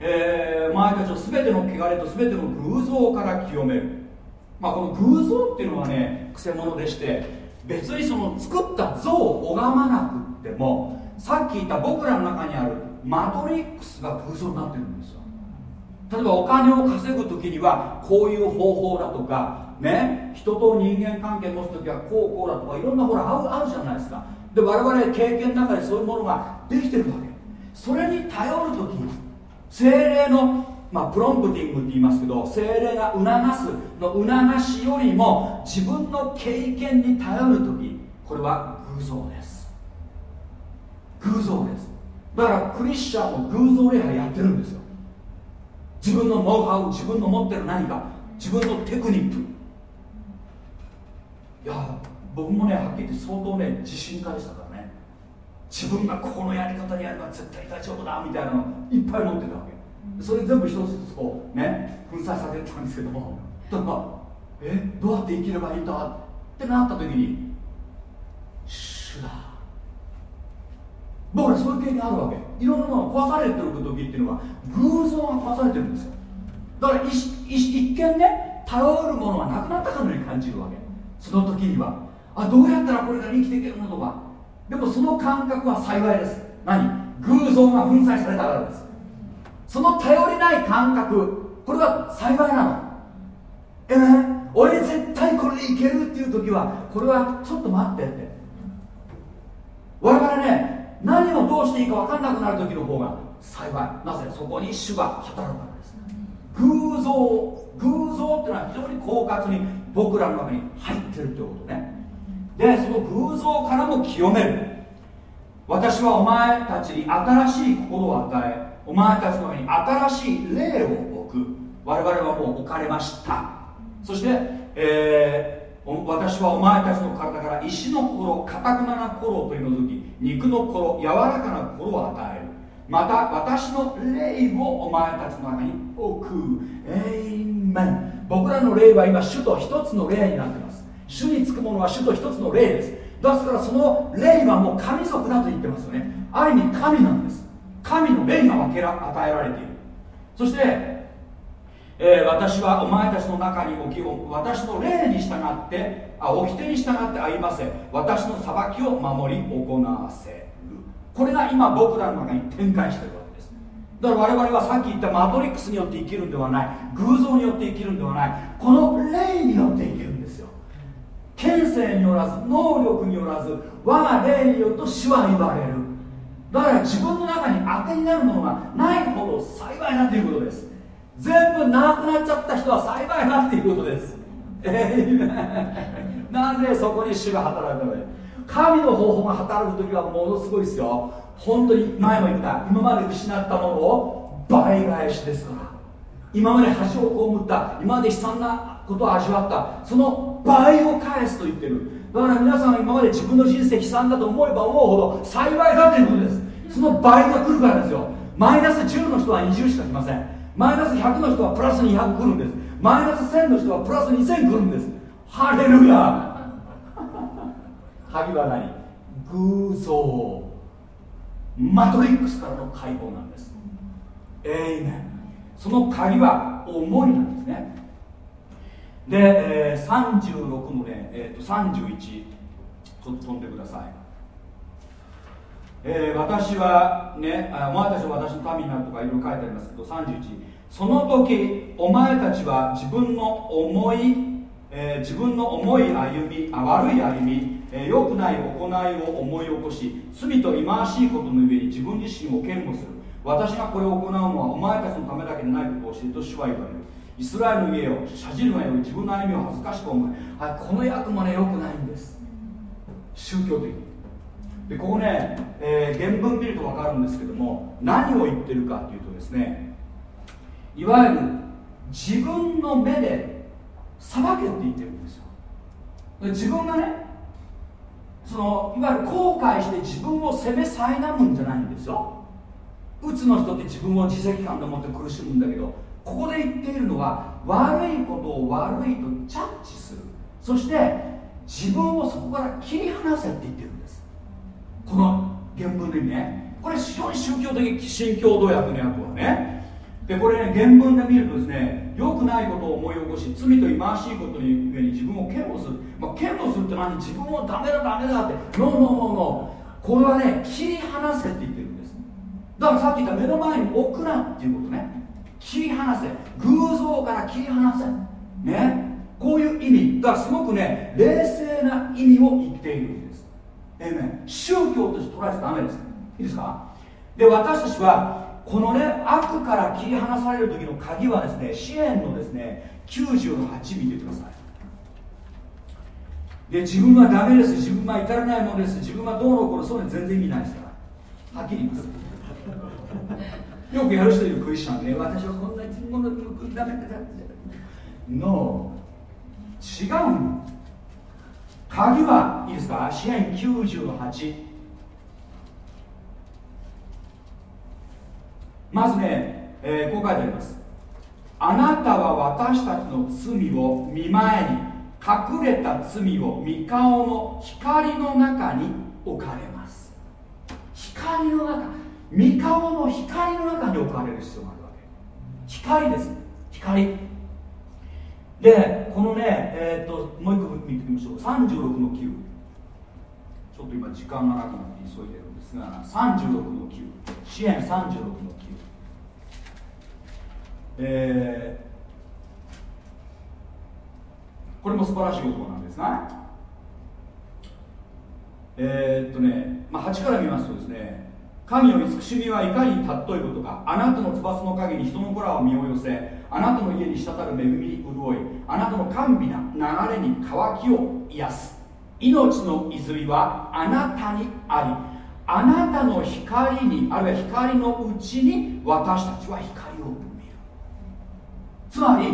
えー、前たちを全ての汚れと全ての偶像から清める。まあこの偶像っていうのはねくせ者でして別にその作った像を拝まなくってもさっき言った僕らの中にあるマトリックスが偶像になってるんですよ。例えばお金を稼ぐ時にはこういう方法だとかね人と人間関係持つ時はこうこうだとかいろんなほらあるあるじゃないですか。で我々経験の中でそういうものができてるわけ。それに頼る時精霊のまあ、プロンプティングって言いますけど精霊が促すの促しよりも自分の経験に頼る時これは偶像です。偶像です。だからクリスチャンも偶像礼拝やってるんですよ。自分のノウハウ自分の持ってる何か自分のテクニック。いや僕もねはっきり言って相当ね自信家でしたからね。自分がこのやり方でやれば絶対大丈夫だみたいなのいっぱい持ってたわけ。それ全部一つずつこうね粉砕されてたんですけども。だからえどうやって生きればいいんだってなった時に主だ。僕らそういう経験あるわけ。いろんなものが壊されてる時っていうのは偶像が壊されてるんですよ。だから一見ね頼るものがなくなったかのように感じるわけ。その時には。あどうやったらこれから生きていけるのとか。でもその感覚は幸いです。何？偶像が粉砕されたからです。その頼りない感覚。これは幸いなの。え？ね俺絶対これでいけるっていう時はこれはちょっと待ってって。我々ね何をどうしていいか分かんなくなる時の方が幸いなぜそこに主が働くからです。偶像偶像っていうのは非常に狡猾に僕らの中に入ってるってことね。でその偶像からも清める。私はお前たちに新しい心を与えお前たちの中に新しい霊を置く。我々はもう置かれました。そして、えー、私はお前たちの体から石の心かたくなな心を取り除き肉の心柔らかな心を与える。また私の霊をお前たちの中に置く。エイメン僕らの霊は今主と一つの霊になっています。主につくものは主と一つの霊です。ですからその霊はもう神族だと言ってますよね。ある意味神なんです。神の霊が分けら与えられている。そして、えー、私はお前たちの中に置きを私の霊に従ってあ掟に従って歩ませ私の裁きを守り行わせる。これが今僕らの中に展開してるわけです。だから我々はさっき言ったマトリックスによって生きるんではない。偶像によって生きるんではない。この霊によって生きるんですよ。権勢によらず能力によらず我が霊によって主は言われる。だから自分の中に当てになるものがないほど幸いなということです。全部なくなっちゃった人は幸いなっていうことです。なぜそこに主が働くので神の方法が働く時はものすごいですよ。本当に前も言った。今まで失ったものを倍返しですから。今まで恥を被った。今まで悲惨なことを味わった。その倍を返すと言ってる。だから皆さん今まで自分の人生悲惨だと思えば思うほど幸いだということです。その倍が来るからですよ。マイナス10の人は20しか来ません。マイナス100の人はプラス200来るんです。マイナス1000の人はプラス2000来るんです。ハレルヤ。鍵は何？偶像。マトリックスからの解放なんです。えいねその鍵は思いなんですね。で、えー、36のね、えー、と31飛んでください。えー、私はねあお前たちは私の民になるとかいろいろ書いてありますけど31その時お前たちは自分の思い、えー、自分の思い歩みあ悪い歩み、えー、良くない行いを思い起こし罪と忌まわしいことの上に自分自身を嫌悪する。私がこれを行うのはお前たちのためだけでないことを教えると主は言われる。イスラエルの家をしゃじるがより自分の歩みを恥ずかしく思い、はい、この役もね良くないんです。宗教的に。でここね、えー、原文見ると分かるんですけども何を言ってるかっていうとですねいわゆる自分の目で裁けって言ってるんですよ。で自分がねそのいわゆる後悔して自分を責め苛むんじゃないんですよ。うつの人って自分を自責感でもって苦しむんだけどここで言っているのは悪いことを悪いとジャッジする。そして自分をそこから切り離せって言ってる。この原文でねこれ非常に宗教的新共同訳の訳はね。でこれね原文で見るとですね良くないことを思い起こし罪と忌まわしいことに上に自分を嫌悪する、まあ、嫌悪するって何？自分をダメだダメだって。ノーノーノーノーこれはね切り離せって言ってるんです。だからさっき言った目の前に置くなっていうことね。切り離せ。偶像から切り離せ。ね。こういう意味。だからすごくね冷静な意味を言っている。えめ宗教として捉えちゃダメです。いいですか？で私たちはこのね悪から切り離される時の鍵はですね支援のですね98見てください。で自分はダメです。自分は至らないものです。自分はどうのこうのそういうの全然意味ないですから。はっきり言います。よくやる人いるクリスチャンね私はこんなものダメだ。の違うの鍵はいいですか？支援98まずね、えー、こう書いてあります。あなたは私たちの罪を見前に隠れた罪を見顔の光の中に置かれます。光の中見顔の光の中に置かれる必要があるわけ。光です。光。でこのね、えーと、もう一個見てみましょう。36の9ちょっと今時間がなくなって急いでるんですが36の9支援36の9えー、これも素晴らしいことなんですが。えー、っとね、まあ、8から見ますとですね神の慈しみはいかに尊いことかあなたの翼の陰に人の子らを身を寄せあなたの家に滴る恵みに潤いあなたの甘美な流れに渇きを癒す。命の泉はあなたにありあなたの光にあるいは光のうちに私たちは光を見る。つまり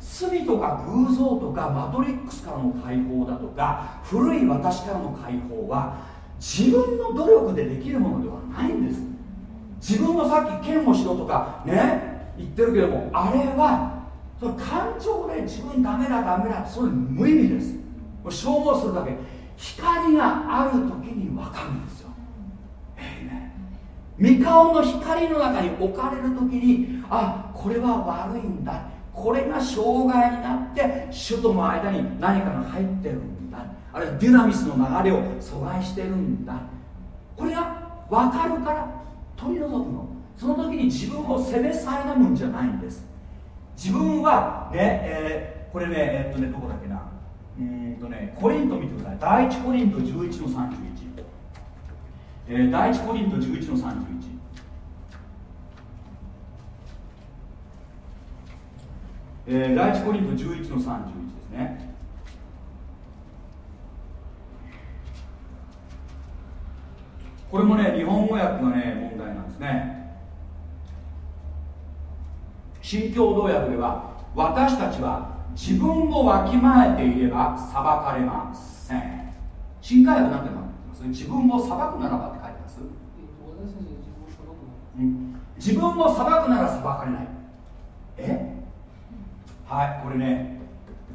罪とか偶像とかマトリックスからの解放だとか古い私からの解放は自分の努力でできるものではないんです。自分はさっき剣をしろとかね言ってるけどもあれはその感情で自分ダメだダメだそれ無意味です。消耗するだけ。光がある時に分かるんですよ。三顔の光の中に置かれる時にあこれは悪いんだ。これが障害になって主との間に何かが入ってる。んだあるいはデュナミスの流れを阻害してるんだ。これが分かるから取り除くの。その時に自分を責めさいなむんじゃないんです。自分はね、えー、これねえー、っとねどこだっけな。うんとねコリント見てください。第一コリント11の31、えー、第一コリント11の31えー、第一コリント11の31ですね。これもね日本語訳がね問題なんですね。新共同訳では私たちは自分をわきまえていれば裁かれません。新海訳なんて書いてます自分を裁くならばって書いてます、うん、自分を裁くなら裁かれない。え？はいこれね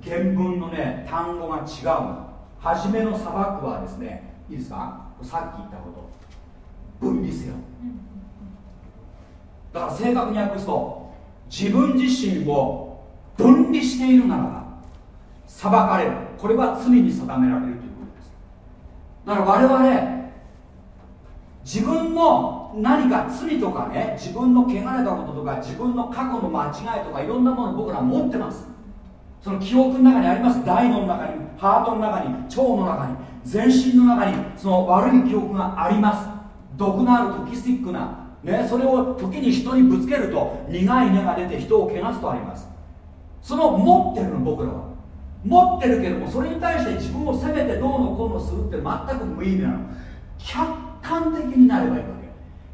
原文のね単語が違うの。初めの裁くはですねいいですか？さっき言ったこと分離せよ。だから正確に訳すと自分自身を分離しているならば裁かれる。これは罪に定められるということです。だから我々自分の何か罪とかね自分の汚れたこととか自分の過去の間違いとかいろんなものを僕ら持ってます。その記憶の中にあります。大脳の中にハートの中に腸の中に全身の中にその悪い記憶があります。毒のあるトキスティックな、ね、それを時に人にぶつけると苦い根が出て人を汚すとあります。その持ってるの僕らは。持ってるけどもそれに対して自分を責めてどうのこうのするって全く無意味なの。客観的になればいいわけ。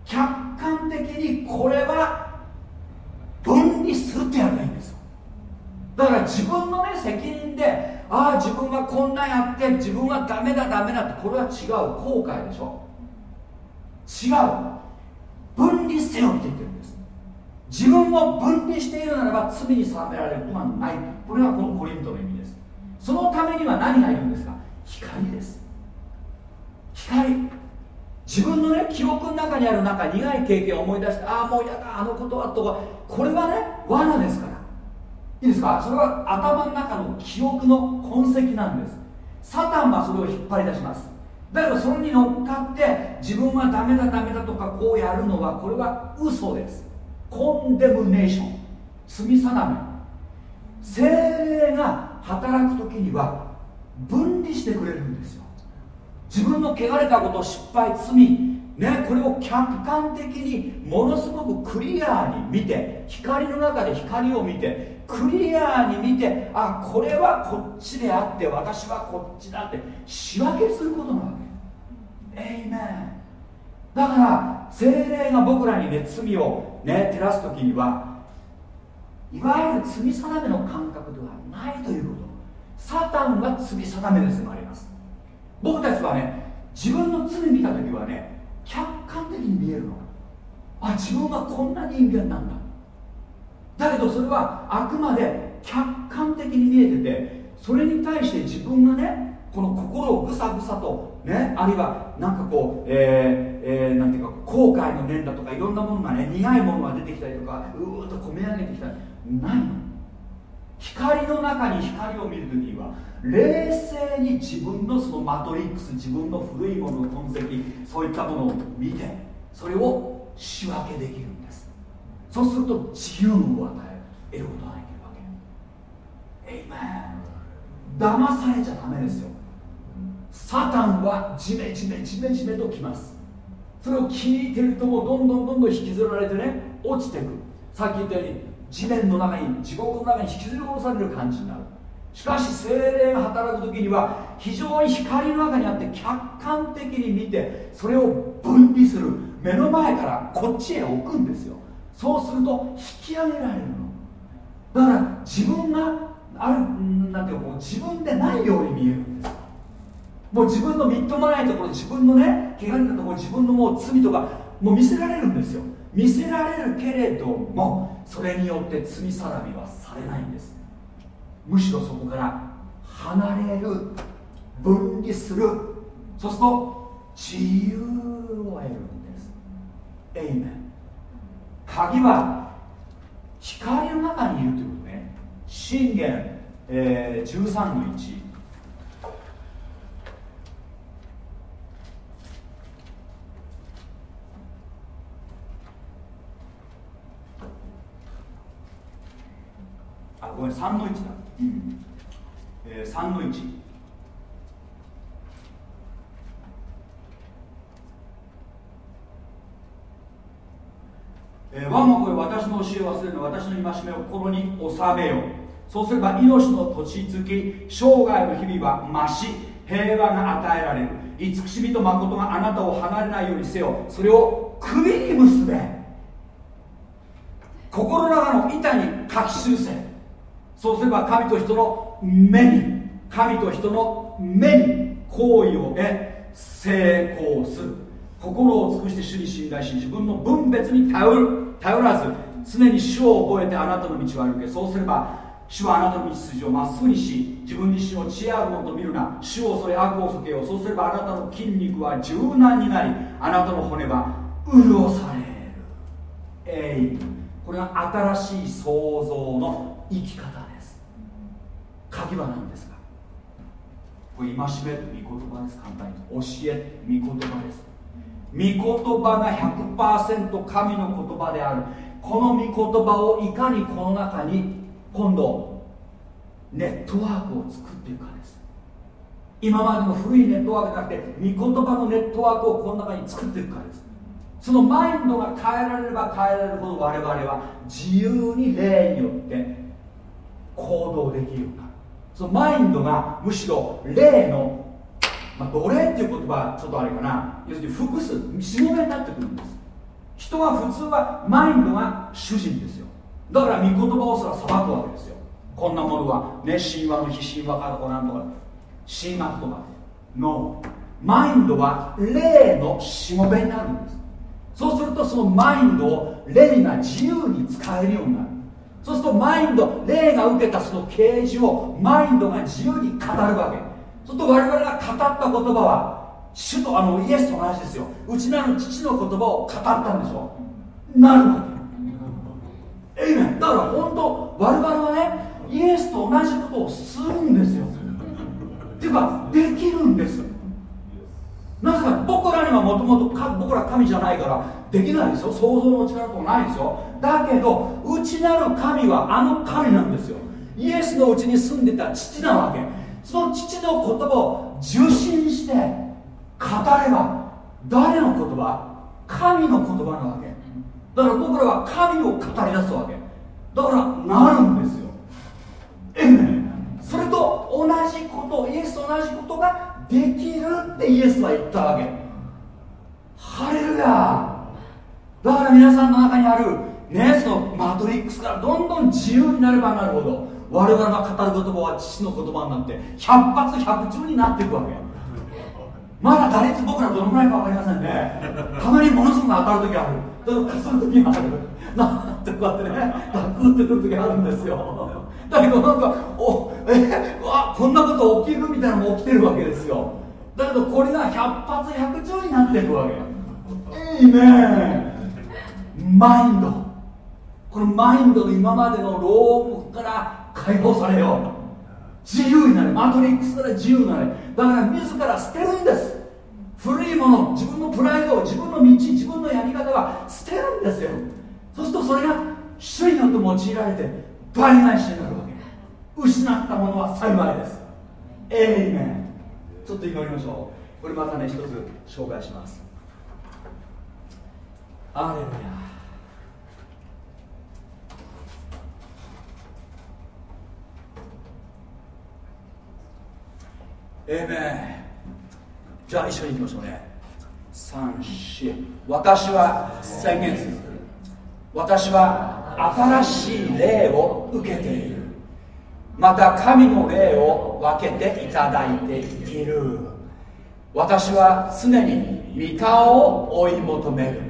客観的にこれは分離するってやればいいんですだから自分のね責任でああ自分はこんなやって自分はダメだダメだってこれは違う。後悔でしょ。違う。分離せよって言ってるんです。自分を分離しているならば罪に定められる。ことはない。これがこのコリントの意味です。そのためには何がいるんですか？光です。光。自分のね記憶の中にあるなんか苦い経験を思い出してああもうやだあのことはとか。これはね罠ですから。いいですか？それは頭の中の記憶の痕跡なんです。サタンはそれを引っ張り出します。だけどそれに乗っかって自分はダメだダメだとかこうやるのはこれは嘘です。コンデムネーション罪定め。精霊が働く時には分離してくれるんですよ。自分の汚れたこと失敗罪。ねこれを客観的にものすごくクリアに見て光の中で光を見てクリアーに見てあこれはこっちであって私はこっちだって仕分けすることなわけ。エイメンだから精霊が僕らにね罪をね照らす時にはいわゆる罪定めの感覚ではないということ。サタンは罪定めですもあります。僕たちはね自分の罪見た時はね客観的に見えるの。あ自分はこんな人間なんだ。だけどそれはあくまで客観的に見えててそれに対して自分がねこの心をぐさぐさとねあるいはなんかこう、えーえー、なんていうか後悔の念だとかいろんなものがね苦いものが出てきたりとかうーっと込み上げてきたり。ないの。光の中に光を見るときには冷静に自分のそのマトリックス自分の古いものの痕跡そういったものを見てそれを仕分けできる。そうすると自由を与える得ることができるわけ。エイメン騙されちゃダメですよ。サタンはじめじめじめじめときます。それを聞いてるともどんどんどんどん引きずられてね落ちてく。さっき言ったように地面の中に地獄の中に引きずり下ろされる感じになる。しかし精霊が働く時には非常に光の中にあって客観的に見てそれを分離する。目の前からこっちへ置くんですよ。そうすると引き上げられるの。だから自分があるなんていうかこう自分でないように見えるんです。もう自分のみっともないところ自分のね汚れたところ自分のもう罪とかもう見せられるんですよ。見せられるけれどもそれによって罪さらびはされないんです。むしろそこから離れる分離する。そうすると自由を得るんです。エイメン鍵は光の中にいるということね。信玄、えー、13の1あごめん3の1だ、うん。えー、3の1えー、我が子よ私の教えを忘れるの私の戒めを心に収めよう。そうすれば命の土地付き生涯の日々は増し平和が与えられる。慈しみと誠があなたを離れないようにせよ。それを首に結べ。心の中の板に書き記せ。そうすれば神と人の目に神と人の目に行為を得成功する。心を尽くして主に信頼し自分の分別に頼る頼らず常に主を覚えてあなたの道を歩け。そうすれば主はあなたの道筋をまっすぐにし自分自身を知恵あるものと見るな。主を恐れ悪を避けよう。そうすればあなたの筋肉は柔軟になりあなたの骨は潤される。えいこれが新しい創造の生き方です。鍵は何ですか？これ戒め御言葉です。簡単に教え御言葉です。御言葉が100%神の言葉である。この御言葉をいかにこの中に今度ネットワークを作っていくかです。今までの古いネットワークじゃなくて御言葉のネットワークをこの中に作っていくかです。そのマインドが変えられれば変えられるほど我々は自由に霊によって行動できるか。そのマインドがむしろ霊の、まあ、奴隷っていう言葉はちょっとあれかな。要するに複数しもべになってくるんです。人は普通はマインドが主人ですよ。だから御言葉をすら裁くわけですよ。こんなものはね神話の非神話かとかなんとか。神学とか。のマインドは霊のしもべになるんです。そうするとそのマインドを霊が自由に使えるようになる。そうするとマインド霊が受けたその啓示をマインドが自由に語るわけ。そうすると我々が語った言葉は主とあのイエスと同じですよ。うちなる父の言葉を語ったんでしょなるわけえいだから本当我々はねイエスと同じことをするんですよ。っていうかできるんです。なぜか僕らにはもともと僕ら神じゃないからできないですよ。想像の力とないですよ。だけど内なる神はあの神なんですよ。イエスのうちに住んでた父なわけ。その父の言葉を受信して語れば誰の言葉神の言葉なわけ。だから僕らは神を語り出すわけ。だからなるんですよ。ええそれと同じことイエスと同じことができるってイエスは言ったわけ。ハレルヤだから皆さんの中にあるねそのマトリックスからどんどん自由になればなるほど我々が語る言葉は父の言葉になって百発百中になっていくわけまだ打率僕らどのぐらいか分かりませんね。たまにものすごく当たる時ある。だからそういう時がある。なんてこうやってねダクってくる時あるんですよ。だけどなんかおえわこんなこと起きるみたいなのも起きてるわけですよ。だけどこれが百発百中になっていくわけいいね。マインド。このマインドの今までの牢獄から解放されよう。自由になれ。マトリックスから自由になれ。だから自ら捨てるんです。古いもの自分のプライドを自分の道自分のやり方は捨てるんですよ。そうするとそれが主によって用いられて倍返しになるわけ。失ったものは幸いです。エイメン。ちょっと祈りましょう。これまたね一つ紹介します。アレルヤ。えめじゃあ一緒にいきましょうね。三四。私は宣言する。私は新しい霊を受けている。また神の霊を分けていただいている。私は常に御顔を追い求める。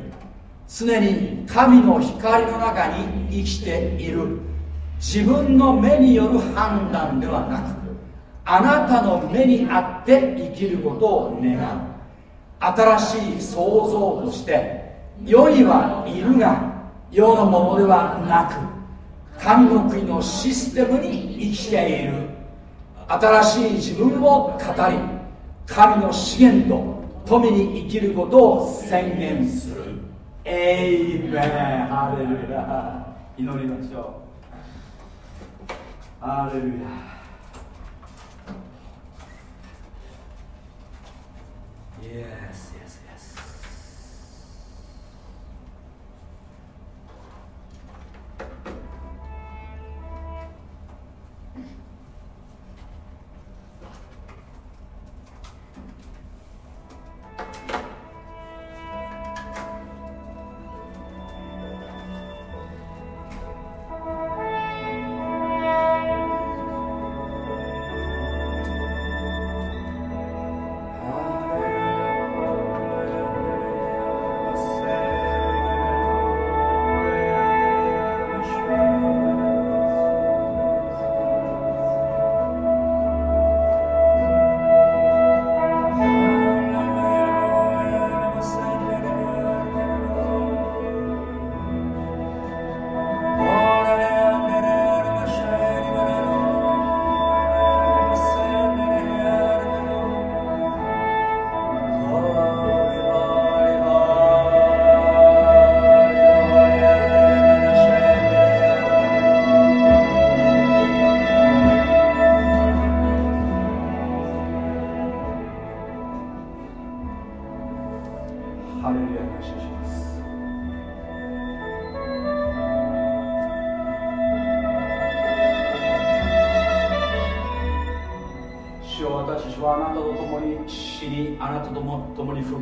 常に神の光の中に生きている。自分の目による判断ではなくあなたの目にあって生きることを願う。新しい創造として世にはいるが世のものではなく神の国のシステムに生きている。新しい自分を語り神の資源と富に生きることを宣言する。エイメンハレルヤ。祈りましょう。ハレルヤ。Yes.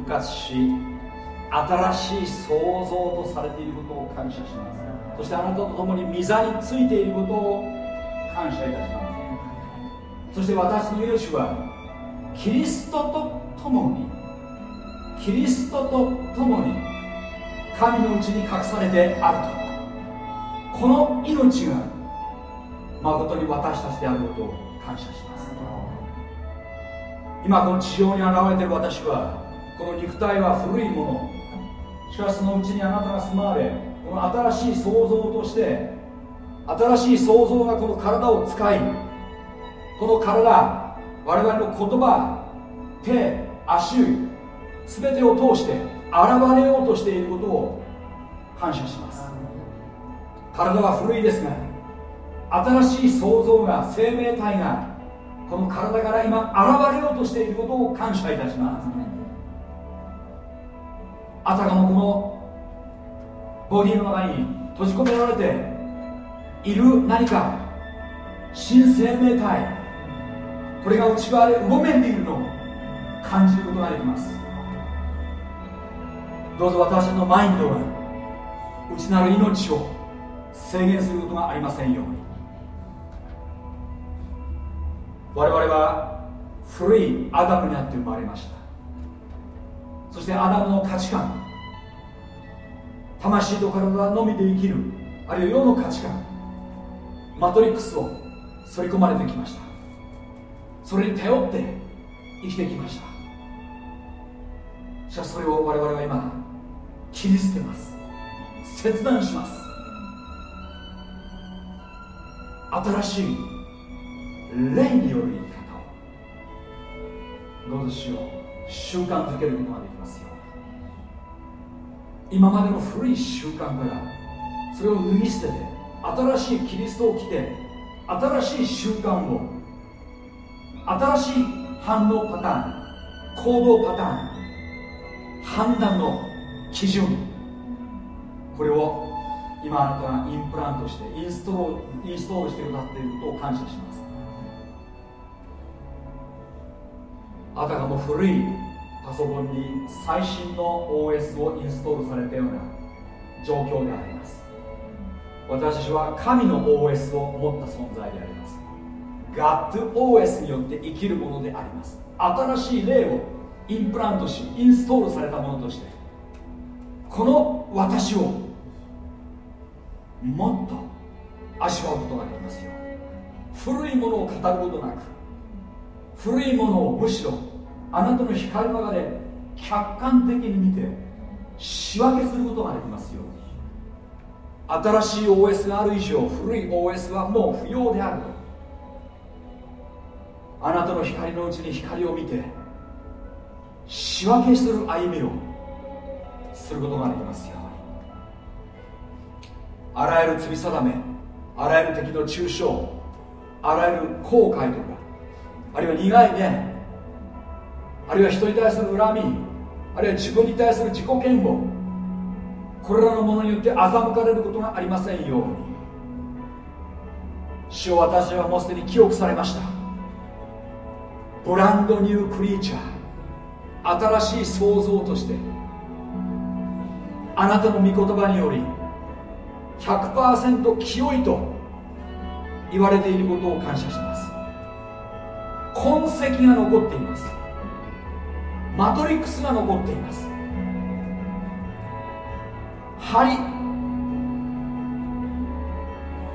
活し新しい創造とされていることを感謝します。そしてあなたと共に御座についていることを感謝いたします。そして私の命はキリストと共にキリストと共に神のうちに隠されてあると。この命が誠に私たちであることを感謝します。今この地上に現れている私はこの肉体は古いもの。しかしそのうちにあなたが住まわれこの新しい創造として新しい創造がこの体を使いこの体我々の言葉手足全てを通して現れようとしていることを感謝します。体は古いですが新しい創造が生命体がこの体から今現れようとしていることを感謝いたします。あたかもこのボディの中に閉じ込められている何か新生命体これが内側でうごめんでいるのを感じることができます。どうぞ私のマインドが内なる命を制限することがありませんように。我々は古いアダムにあって生まれました。そしてアダムの価値観魂と体のみで生きるあるいは世の価値観マトリックスを反り込まれてきました。それに頼って生きてきました。しかしそれを我々は今切り捨てます。切断します。新しい霊による生き方を。どうぞしよう。習慣づけることができますよ。今までの古い習慣からそれを脱ぎ捨てて新しいキリストを着て新しい習慣を新しい反応パターン行動パターン判断の基準これを今あなたがインプラントしてインストールインストールしてくださっていることを感謝します。あたかも古いパソコンに最新の OS をインストールされたような状況であります。私は神の OS を持った存在であります。GodOS によって生きるものであります。新しい霊をインプラントしインストールされたものとしてこの私をもっと味わうことができますよ古いものを語ることなく古いものをむしろあなたの光の中で客観的に見て仕分けすることができますよ。新しい OS がある以上古い OS はもう不要である。あなたの光のうちに光を見て仕分けする歩みをすることができますよ。あらゆる罪定めあらゆる敵の中傷あらゆる後悔とかあるいは苦いねあるいは人に対する恨みあるいは自分に対する自己嫌悪これらのものによって欺かれることがありませんように。主を私はもうすでに記憶されました。ブランドニュークリーチャー新しい創造としてあなたの御言葉により100%清いと言われていることを感謝します。痕跡が残っています。マトリックスが残っています。針。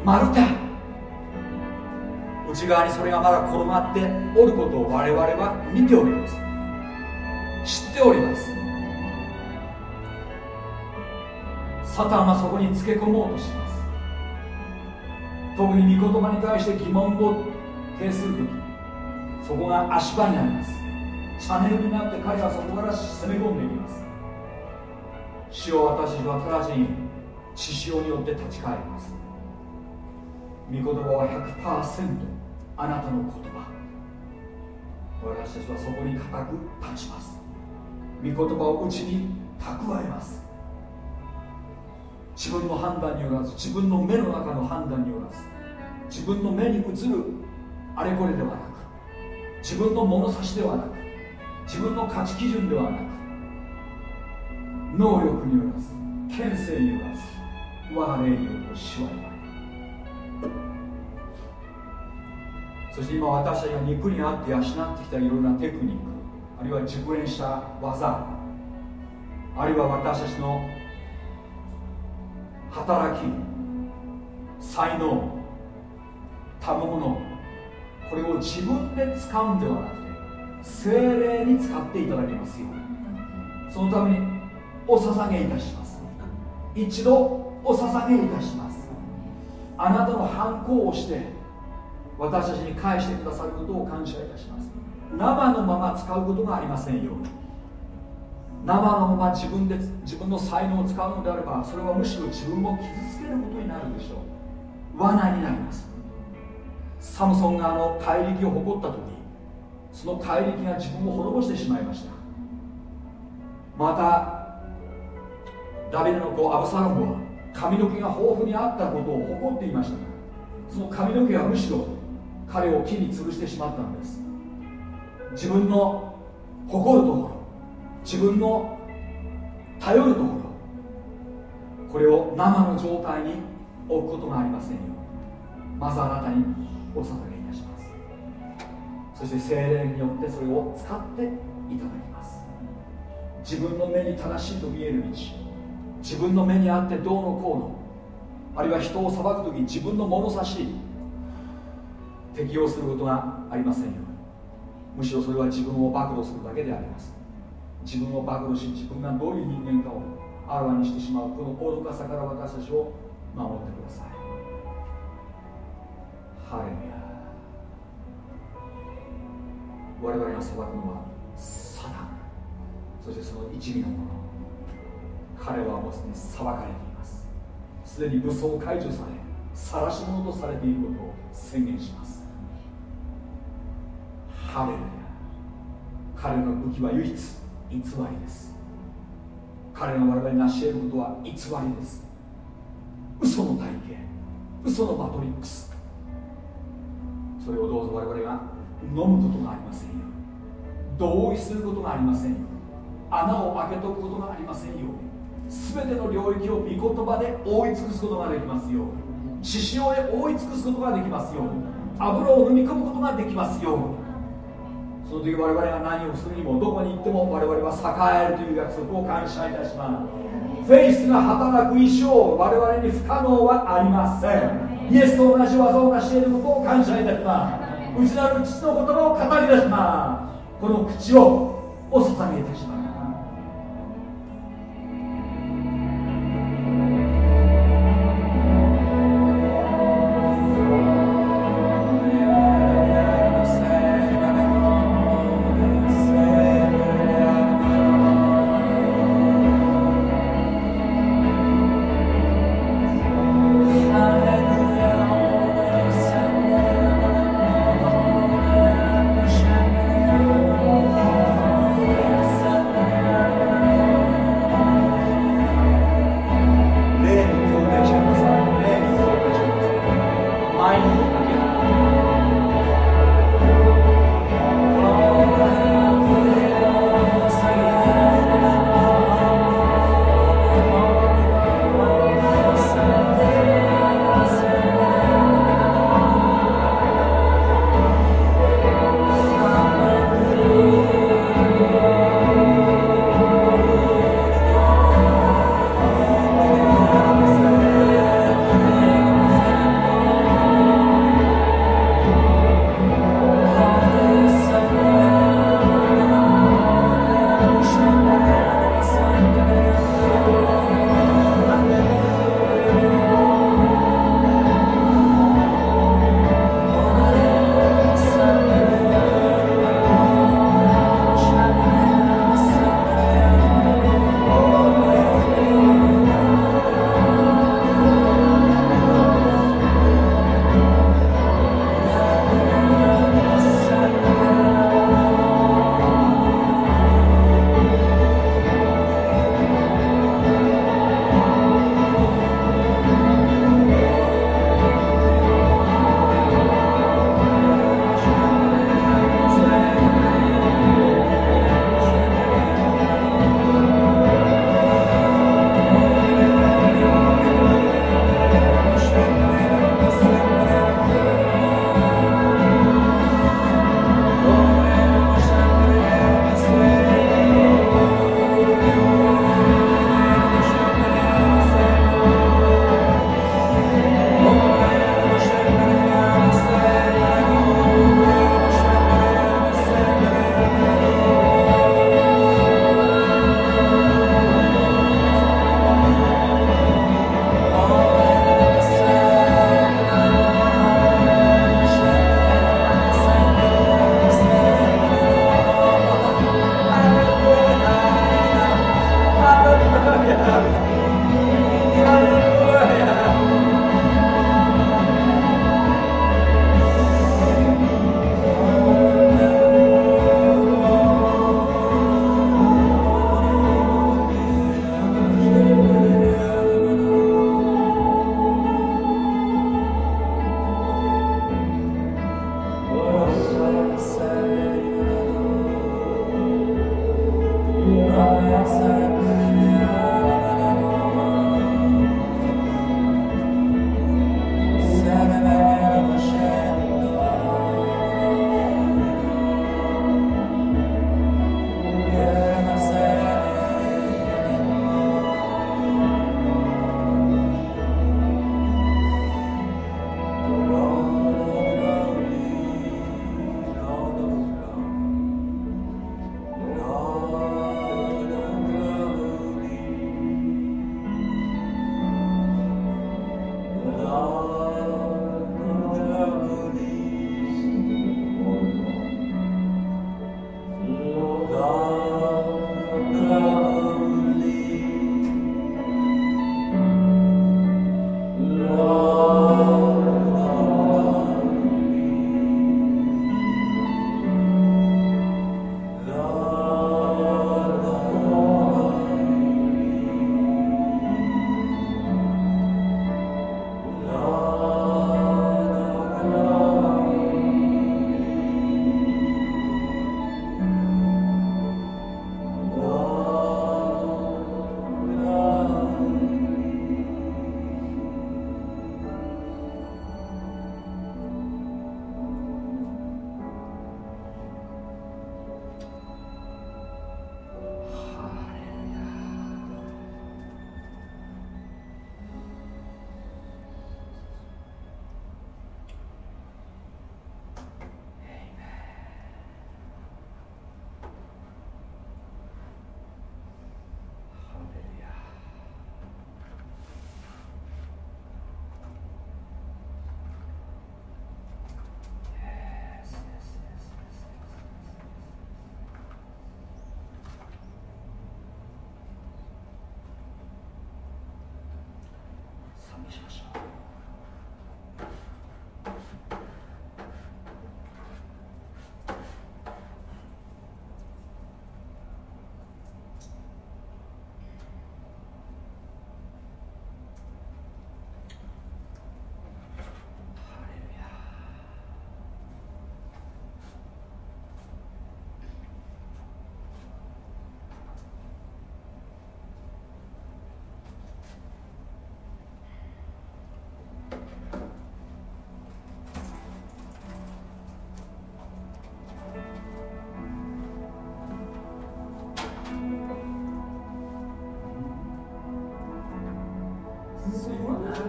丸太。内側にそれがまだ転がっておることを我々は見ております。知っております。サタンはそこにつけ込もうとします。特に御言葉に対して疑問を呈する時そこが足場になります。チャンネルになって彼はそこから攻め込んでいきます。主を私は直ちに血潮によって立ち返ります。御言葉は100%あなたの言葉。私たちはそこに固く立ちます。御言葉をうちに蓄えます。自分の判断によらず自分の目の中の判断によらず自分の目に映るあれこれではなく自分の物差しではなく自分の価値基準ではなく能力によらず権勢によらず我が霊による主は言われそして今私たちが肉にあって養ってきたいろいろなテクニック。あるいは熟練した技あるいは私たちの。働き才能賜物これを自分で使うんではなく精霊に使っていただきますよそのためにお捧げいたします。一度お捧げいたします。あなたの反抗をして私たちに返してくださることを感謝いたします。生のまま使うことがありませんよ生のまま自分で自分の才能を使うのであればそれはむしろ自分を傷つけることになるでしょう。罠になります。サムソンがあの怪力を誇った時その怪力が自分を滅ぼしてしまいました。またダビデの子アブサロムは髪の毛が豊富にあったことを誇っていましたがその髪の毛はむしろ彼を木に潰してしまったのです。自分の誇るところ自分の頼るところこれを生の状態に置くことがありませんよまずあなたにお捧げそして精霊によってそれを使っていただきます。自分の目に正しいと見える道自分の目にあってどうのこうのあるいは人を裁く時自分の物差し適用することがありませんよ。むしろそれは自分を暴露するだけであります。自分を暴露し自分がどういう人間かをあらわにしてしまうこの愚かさから私たちを守ってください。ハレルヤ。我々が裁くのはサタンそしてその一味の者彼はもうすでに裁かれています。すでに武装解除され晒し者とされていることを宣言します。ハレルヤ。彼の武器は唯一偽りです。彼が我々に成し得ることは偽りです。嘘の体系。嘘のマトリックス。それをどうぞ我々が飲むことがありませんよ。同意することがありませんよ。穴を開けとくことがありませんよ。全ての領域を御言葉で覆い尽くすことができますよ。獅子王へ覆い尽くすことができますよ。油を飲み込むことができますよ。その時我々が何をするにもどこに行っても我々は栄えるという約束を感謝いたします。フェイスが働く以上我々に不可能はありません。イエスと同じ技を成していることを感謝いたします。内なる父の言葉を語り出します。この口をお捧げいたします。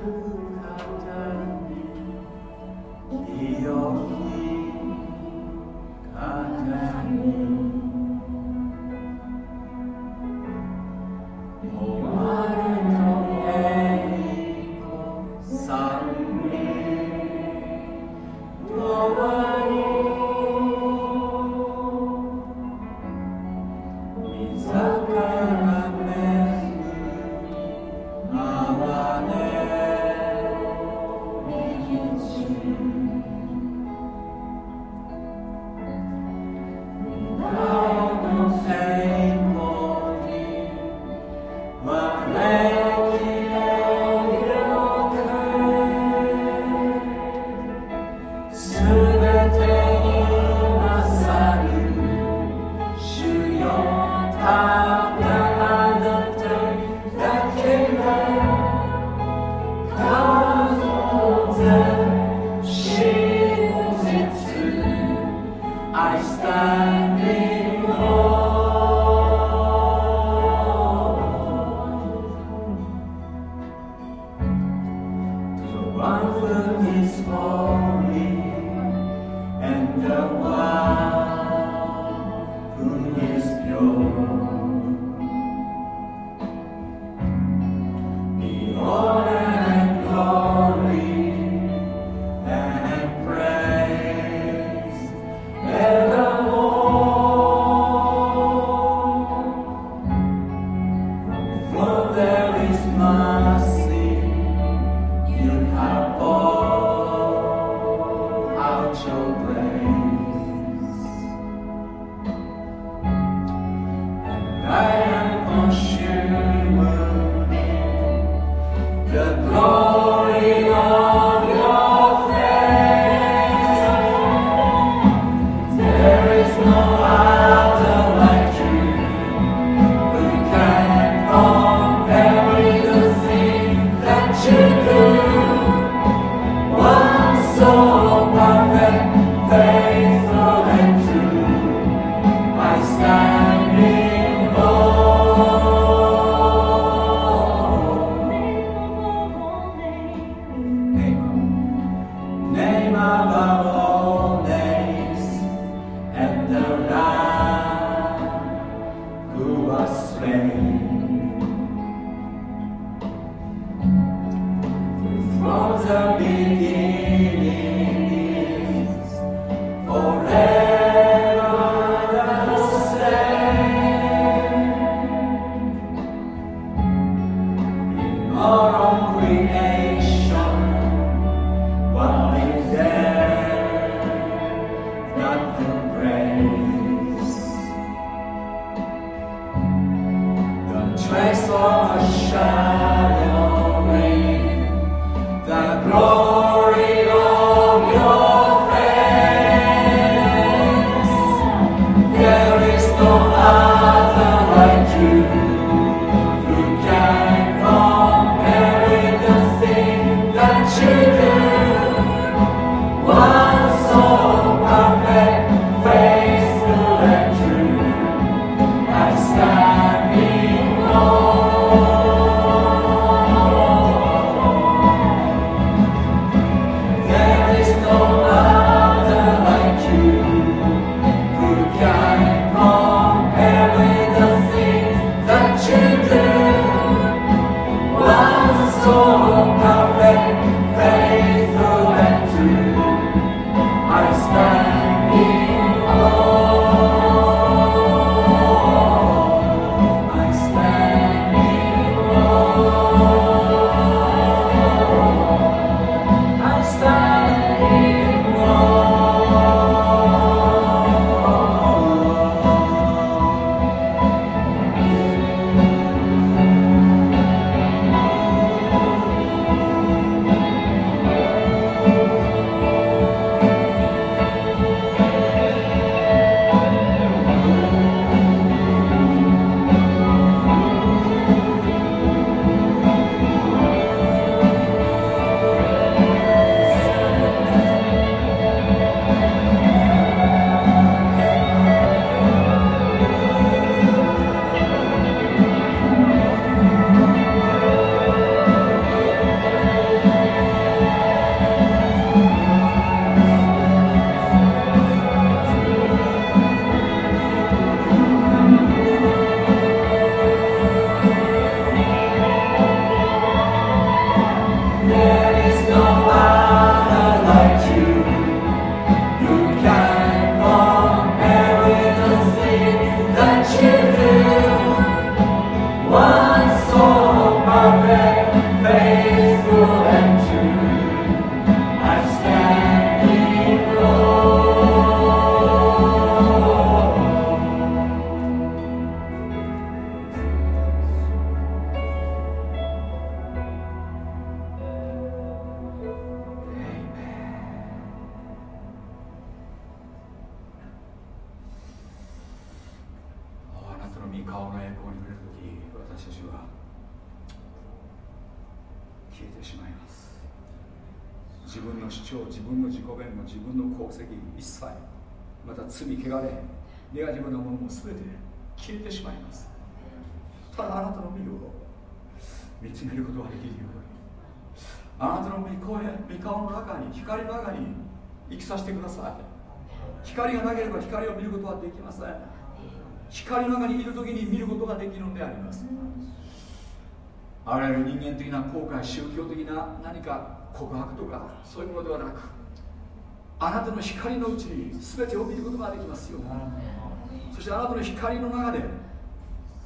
Thank you. 見つめることができるように。あなたの御声御顔の中に光の中に生きさせてください光がなければ光を見ることはできません。光の中にいる時に見ることができるのでありますあらゆる人間的な後悔宗教的な何か告白とかそういうものではなくあなたの光のうちに全てを見ることができますよ。そしてあなたの光の中で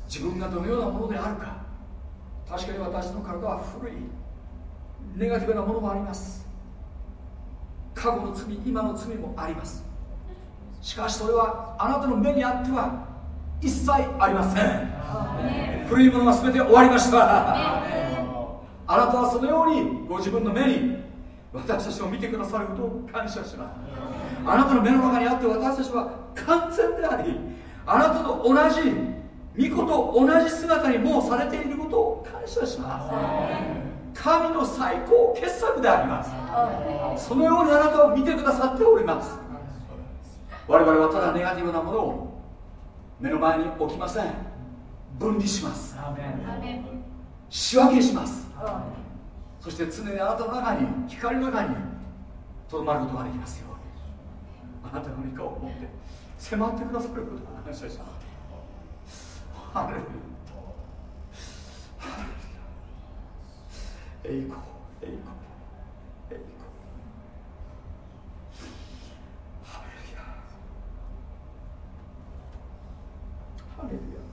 自分がどのようなものであるか確かに私の体は古いネガティブなものもあります。過去の罪今の罪もあります。しかしそれはあなたの目にあっては一切ありません。古いものは全て終わりました。あなたはそのようにご自分の目に私たちを見てくださることを感謝します。あなたの目の中にあって私たちは完全でありあなたと同じ御子と同じ姿にもうされていることを感謝します。神の最高傑作であります。そのようにあなたを見てくださっております。我々はただネガティブなものを目の前に置きません。分離します。仕分けします。そして常にあなたの中に光の中にとどまることができますように。あなたの御顔を持って迫ってくださることを感謝しますハレルヤ栄光栄光栄光ハレルヤハレルヤ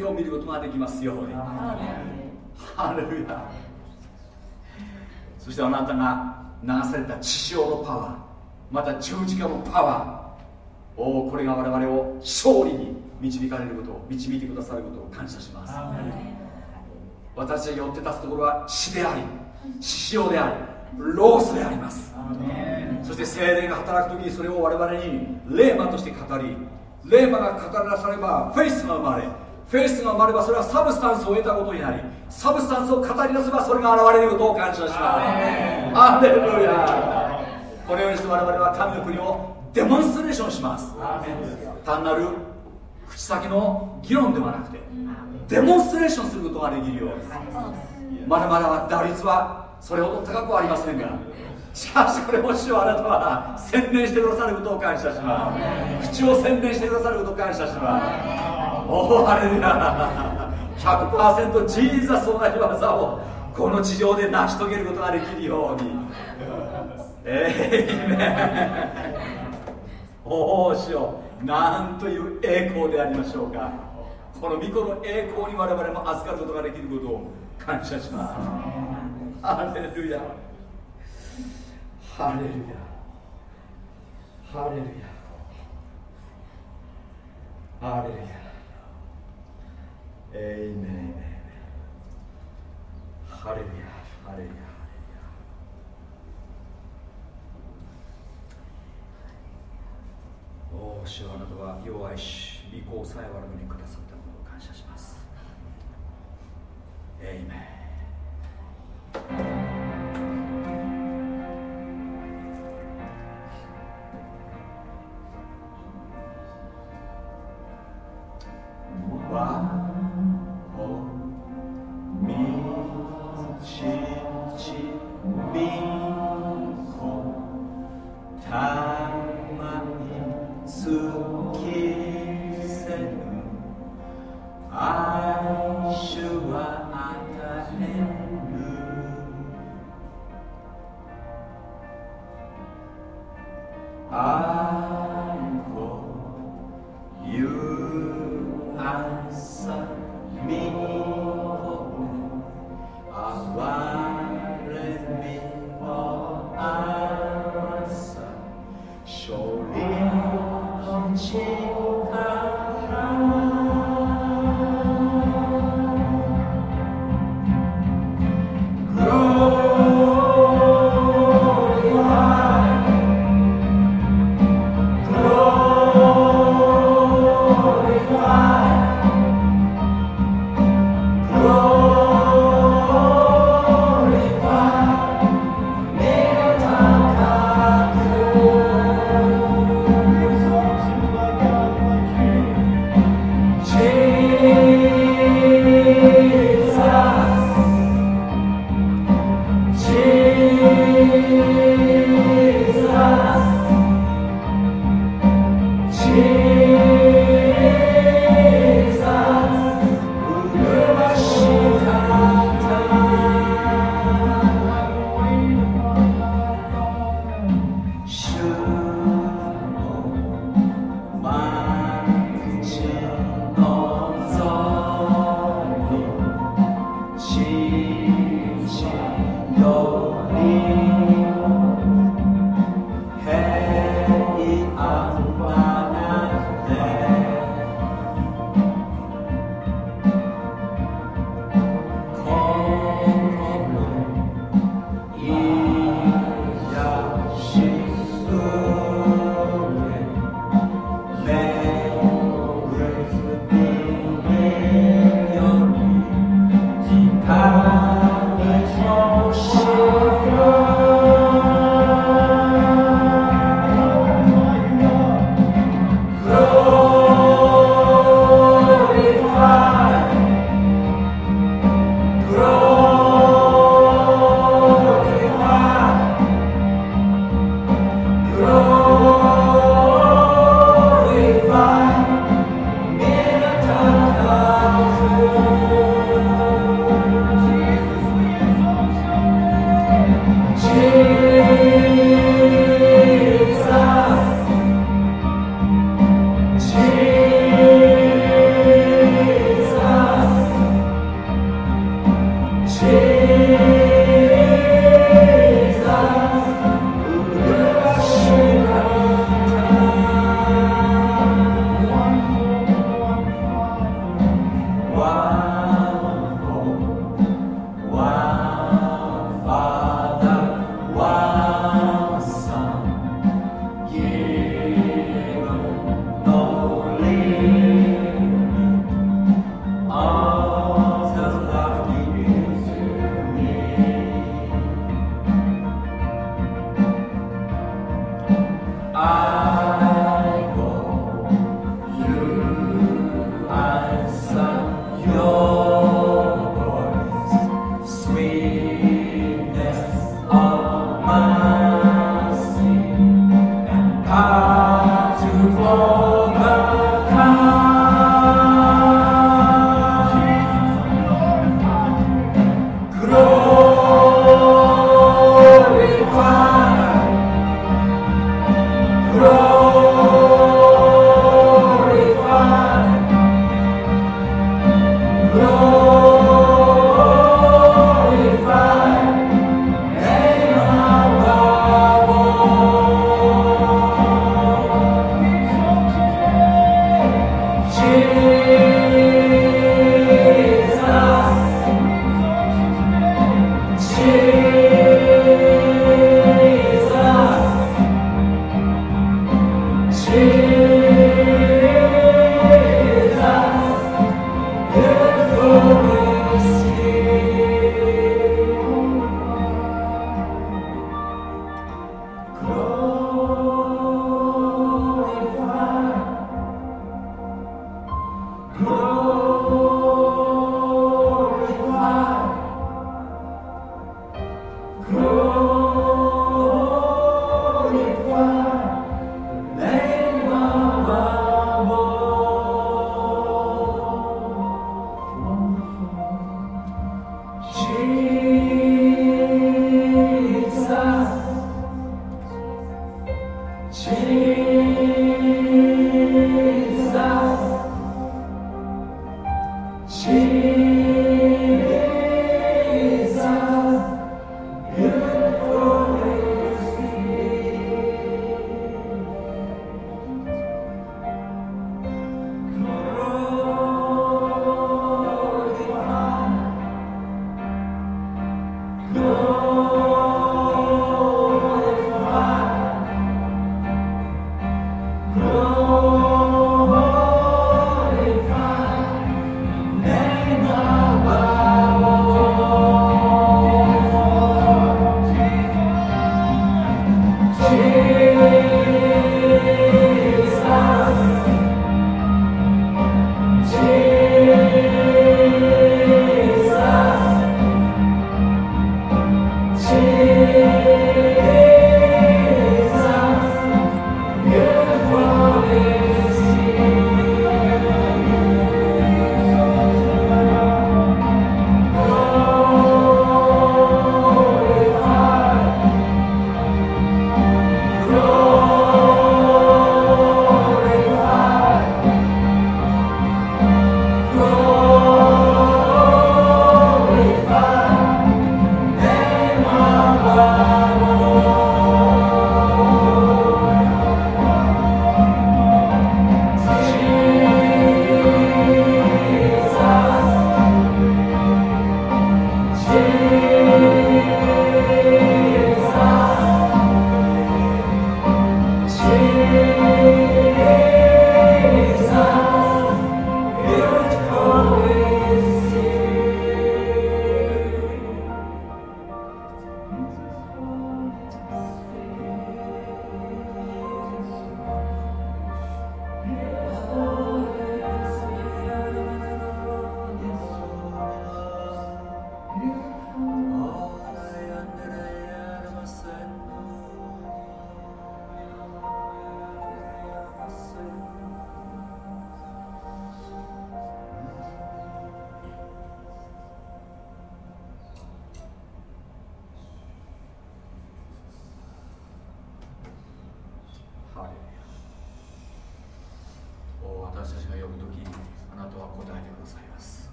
して全てを見ることができますように。ハレルヤ。そしてあなたが流された血潮のパワー。また十字架のパワーおおこれが我々を勝利に導かれることを導いてくださることを感謝します。私が寄って立つところは血であり血潮でありロースであります。そして精霊が働く時にそれを我々にレーマとして語りレーマが語らさればフェイスが生まれフェイスが生まればそれはサブスタンスを得たことになり substance を語り出せばそれが現れることを感謝します。ハレルヤこのようにして我々は神の国をデモンストレーションします。単なる口先の議論ではなくてデモンストレーションすることができるようにまだまだ打率はそれほど高くはありませんがしかしこれも主をあなたは宣伝してくださることを感謝します。口を宣伝してくださることを感謝します。おおあれだ100%ジー。ザス同じ技をこの地上で成し遂げることができるように。ええー、ねおおしよ。なんという栄光でありましょうか。この御子の栄光に我々も預かることができることを感謝します。ハレルヤハレルヤハレルヤハレルヤエイメンハレルヤハレルヤおお主はあなたは弱いし利口さえ我々にくださったことを感謝します。エイメン Wow.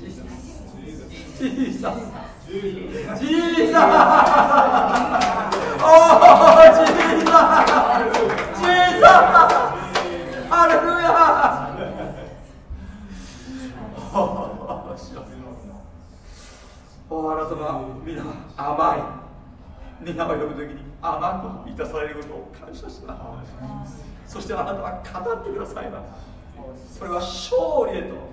ジーザージーザージーザージーザーハレルヤおあなたは皆甘い皆を呼ぶ時に甘く満たされることを感謝しますそしてあなたは語ってくださいますそれは勝利へと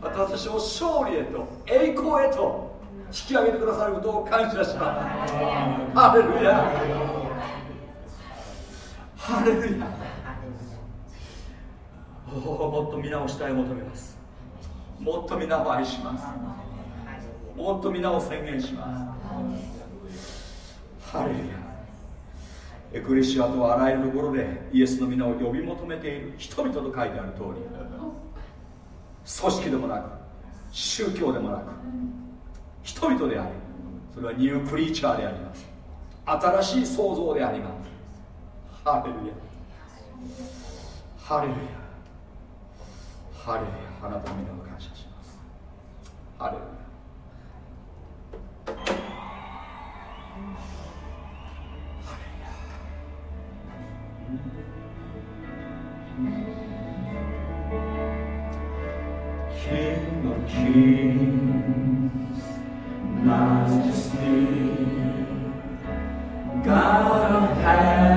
私を勝利へと栄光へと引き上げてくださることを感謝します。ハレルヤ。ハレルヤ。もっと皆をしたい求めます。もっと皆を愛します。もっと皆を宣言します。ハレルヤ。エクレシアとはあらゆるところでイエスの皆を呼び求めている人々と書いてある通り組織でもなく宗教でもなく人々でありそれはニュークリーチャーであります。新しい創造であります。ハレルヤ。ハレルヤ。ハレルヤ。あなたの皆を感謝します。ハレルヤ。ハレルヤ。Kings, Majesty, God of Heaven.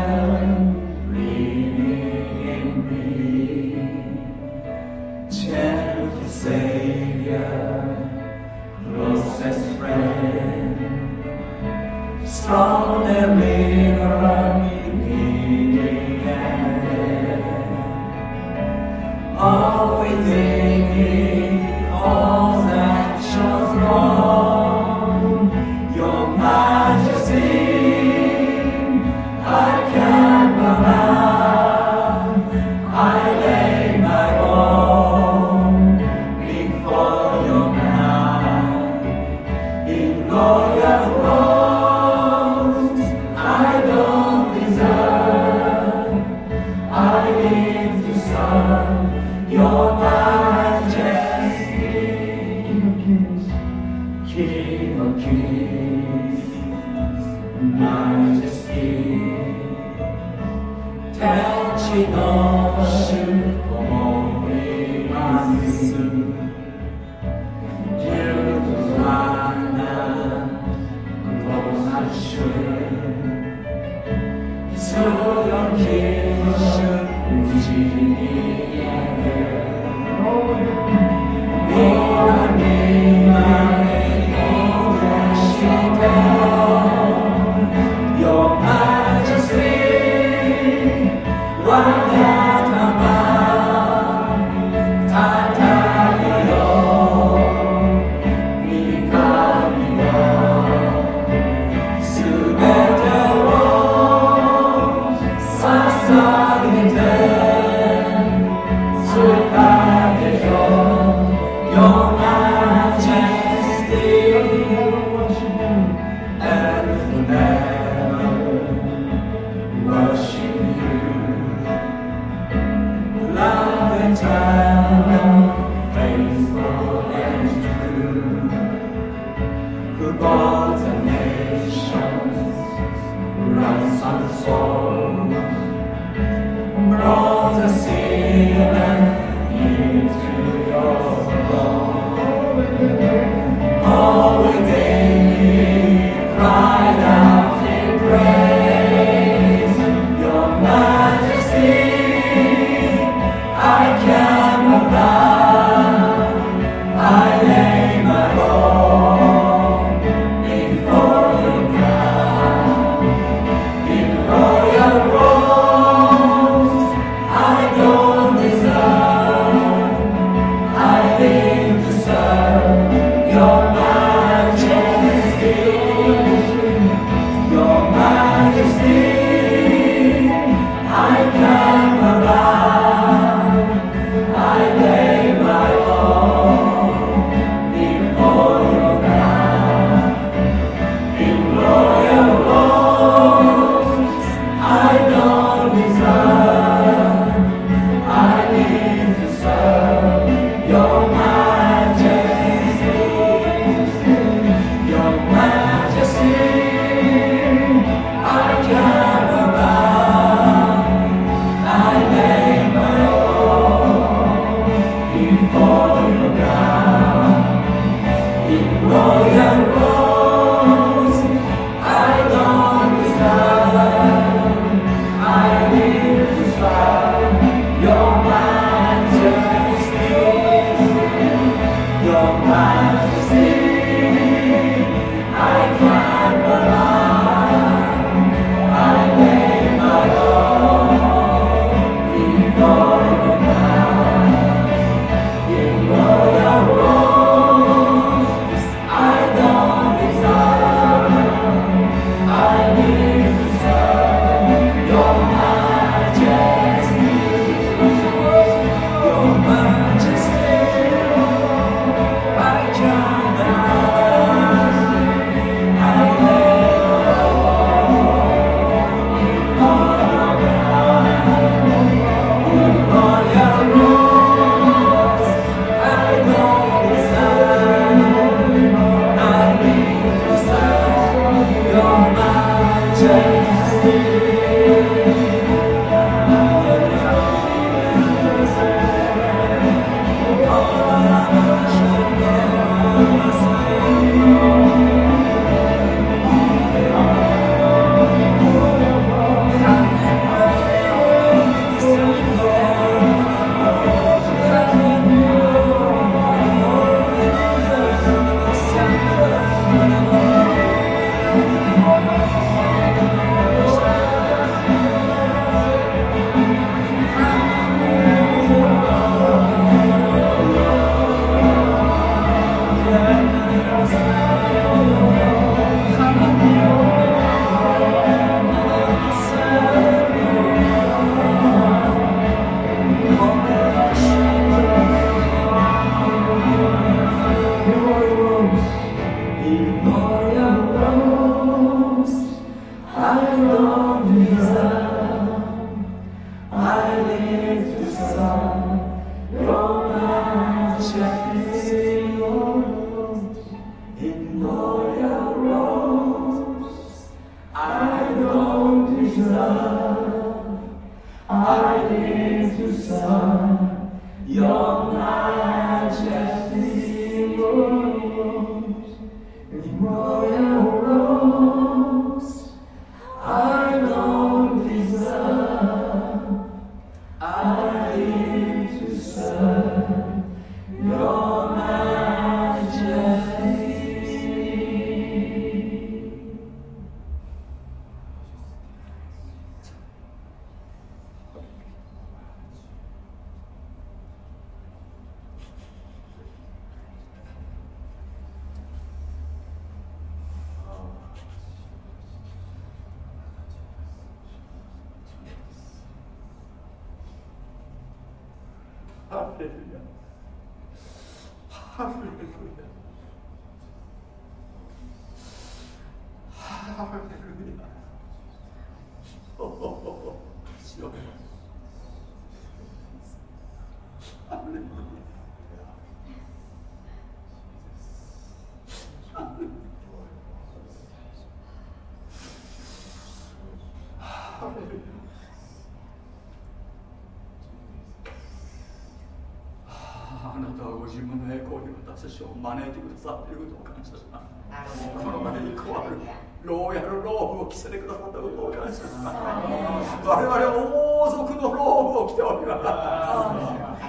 招いてくださっていることを感謝します。この前にこあるローヤルローブを着せてくださったことを感謝します。我々は王族のローブを着ております。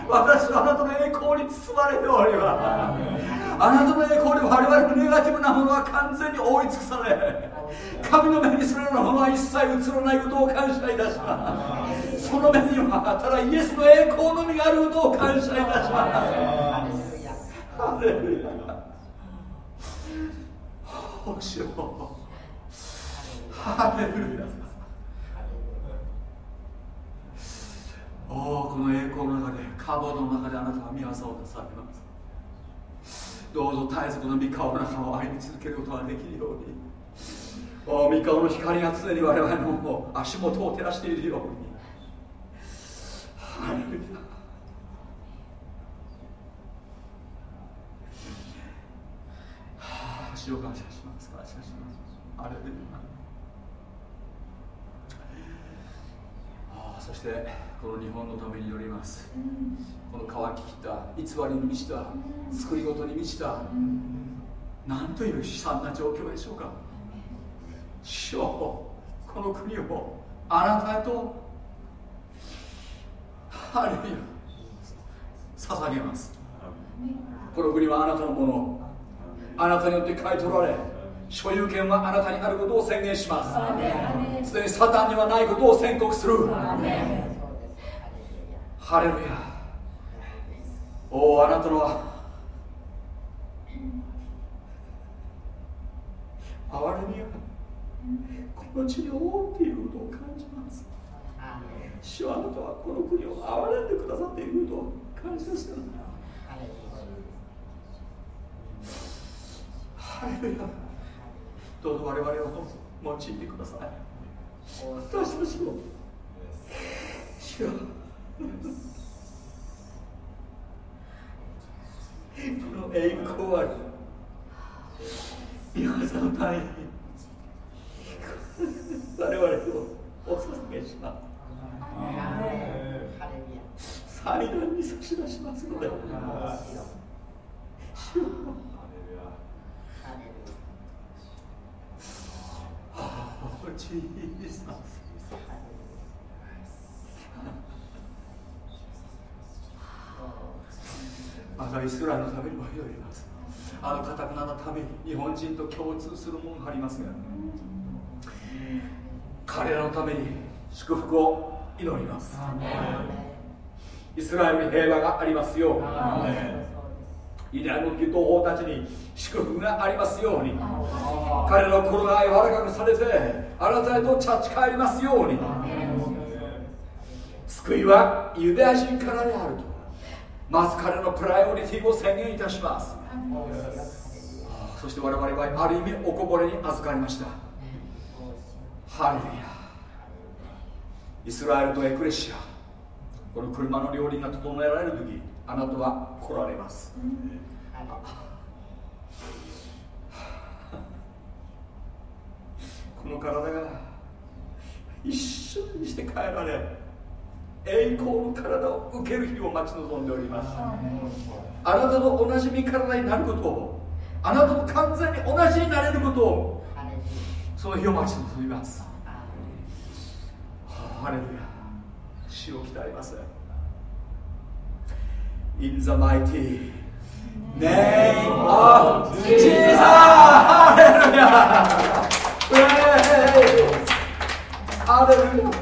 私はあなたの栄光に包まれております。あなたの栄光で我々のネガティブなものは完全に覆い尽くされ神の目にそれらのものは一切映らないことを感謝いたします。その目にはただイエスの栄光のみがあることを感謝いたしますハレルヤおしよハレルヤおおこの栄光の中でカボードの中であなたは見業をなされますどうぞ絶えずこの三河の中を歩み続けることができるように。お三河の光が常に我々の足元を照らしているように。ハレルヤ。主を感謝します感謝します。あれあそしてこの日本のために祈ります、この乾ききった偽りに満ちた作り事に満ちた、なんという悲惨な状況でしょうか。主よこの国をあなたへとハレルヤ捧げます。この国はあなたのもの。あなたによって買い取られ所有権はあなたにあることを宣言します。すでにサタンにはないことを宣告する。ハレルヤ。おおあなたの憐れみがこの地に覆っていることを感じます。主はあなたはこの国を憐れんでくださっていることを感謝していますどうぞ我々を用いてください。私たちも。主よ。この栄光ある皆さんのために我々をお捧げします祭壇に差し出しますので主よジーサスまたイスラエルのためにも祈ります。あのかくななために日本人と共通するものがありますが彼らのために祝福を祈ります。イスラエルに平和がありますよう偉大の義党法たちに祝福がありますように。彼の心が柔らかくされてあなたへと立ち返りますように。救いはユダヤ人からであると。まず彼のプライオリティを宣言いたしますそして我々はある意味おこぼれに預かりました。ハレルヤ。イスラエルとエクレシア。この車の料理が整えられる時あなたは来られます、この体が一瞬にして変えられ。栄光の体を受ける日を待ち望んでおります。あなたと同じ身体になることをあなたと完全に同じになれることをその日を待ち望みます。ハレルヤ。死を鍛えます。In the mighty name of Jesus! ハレルヤ。ハレルヤ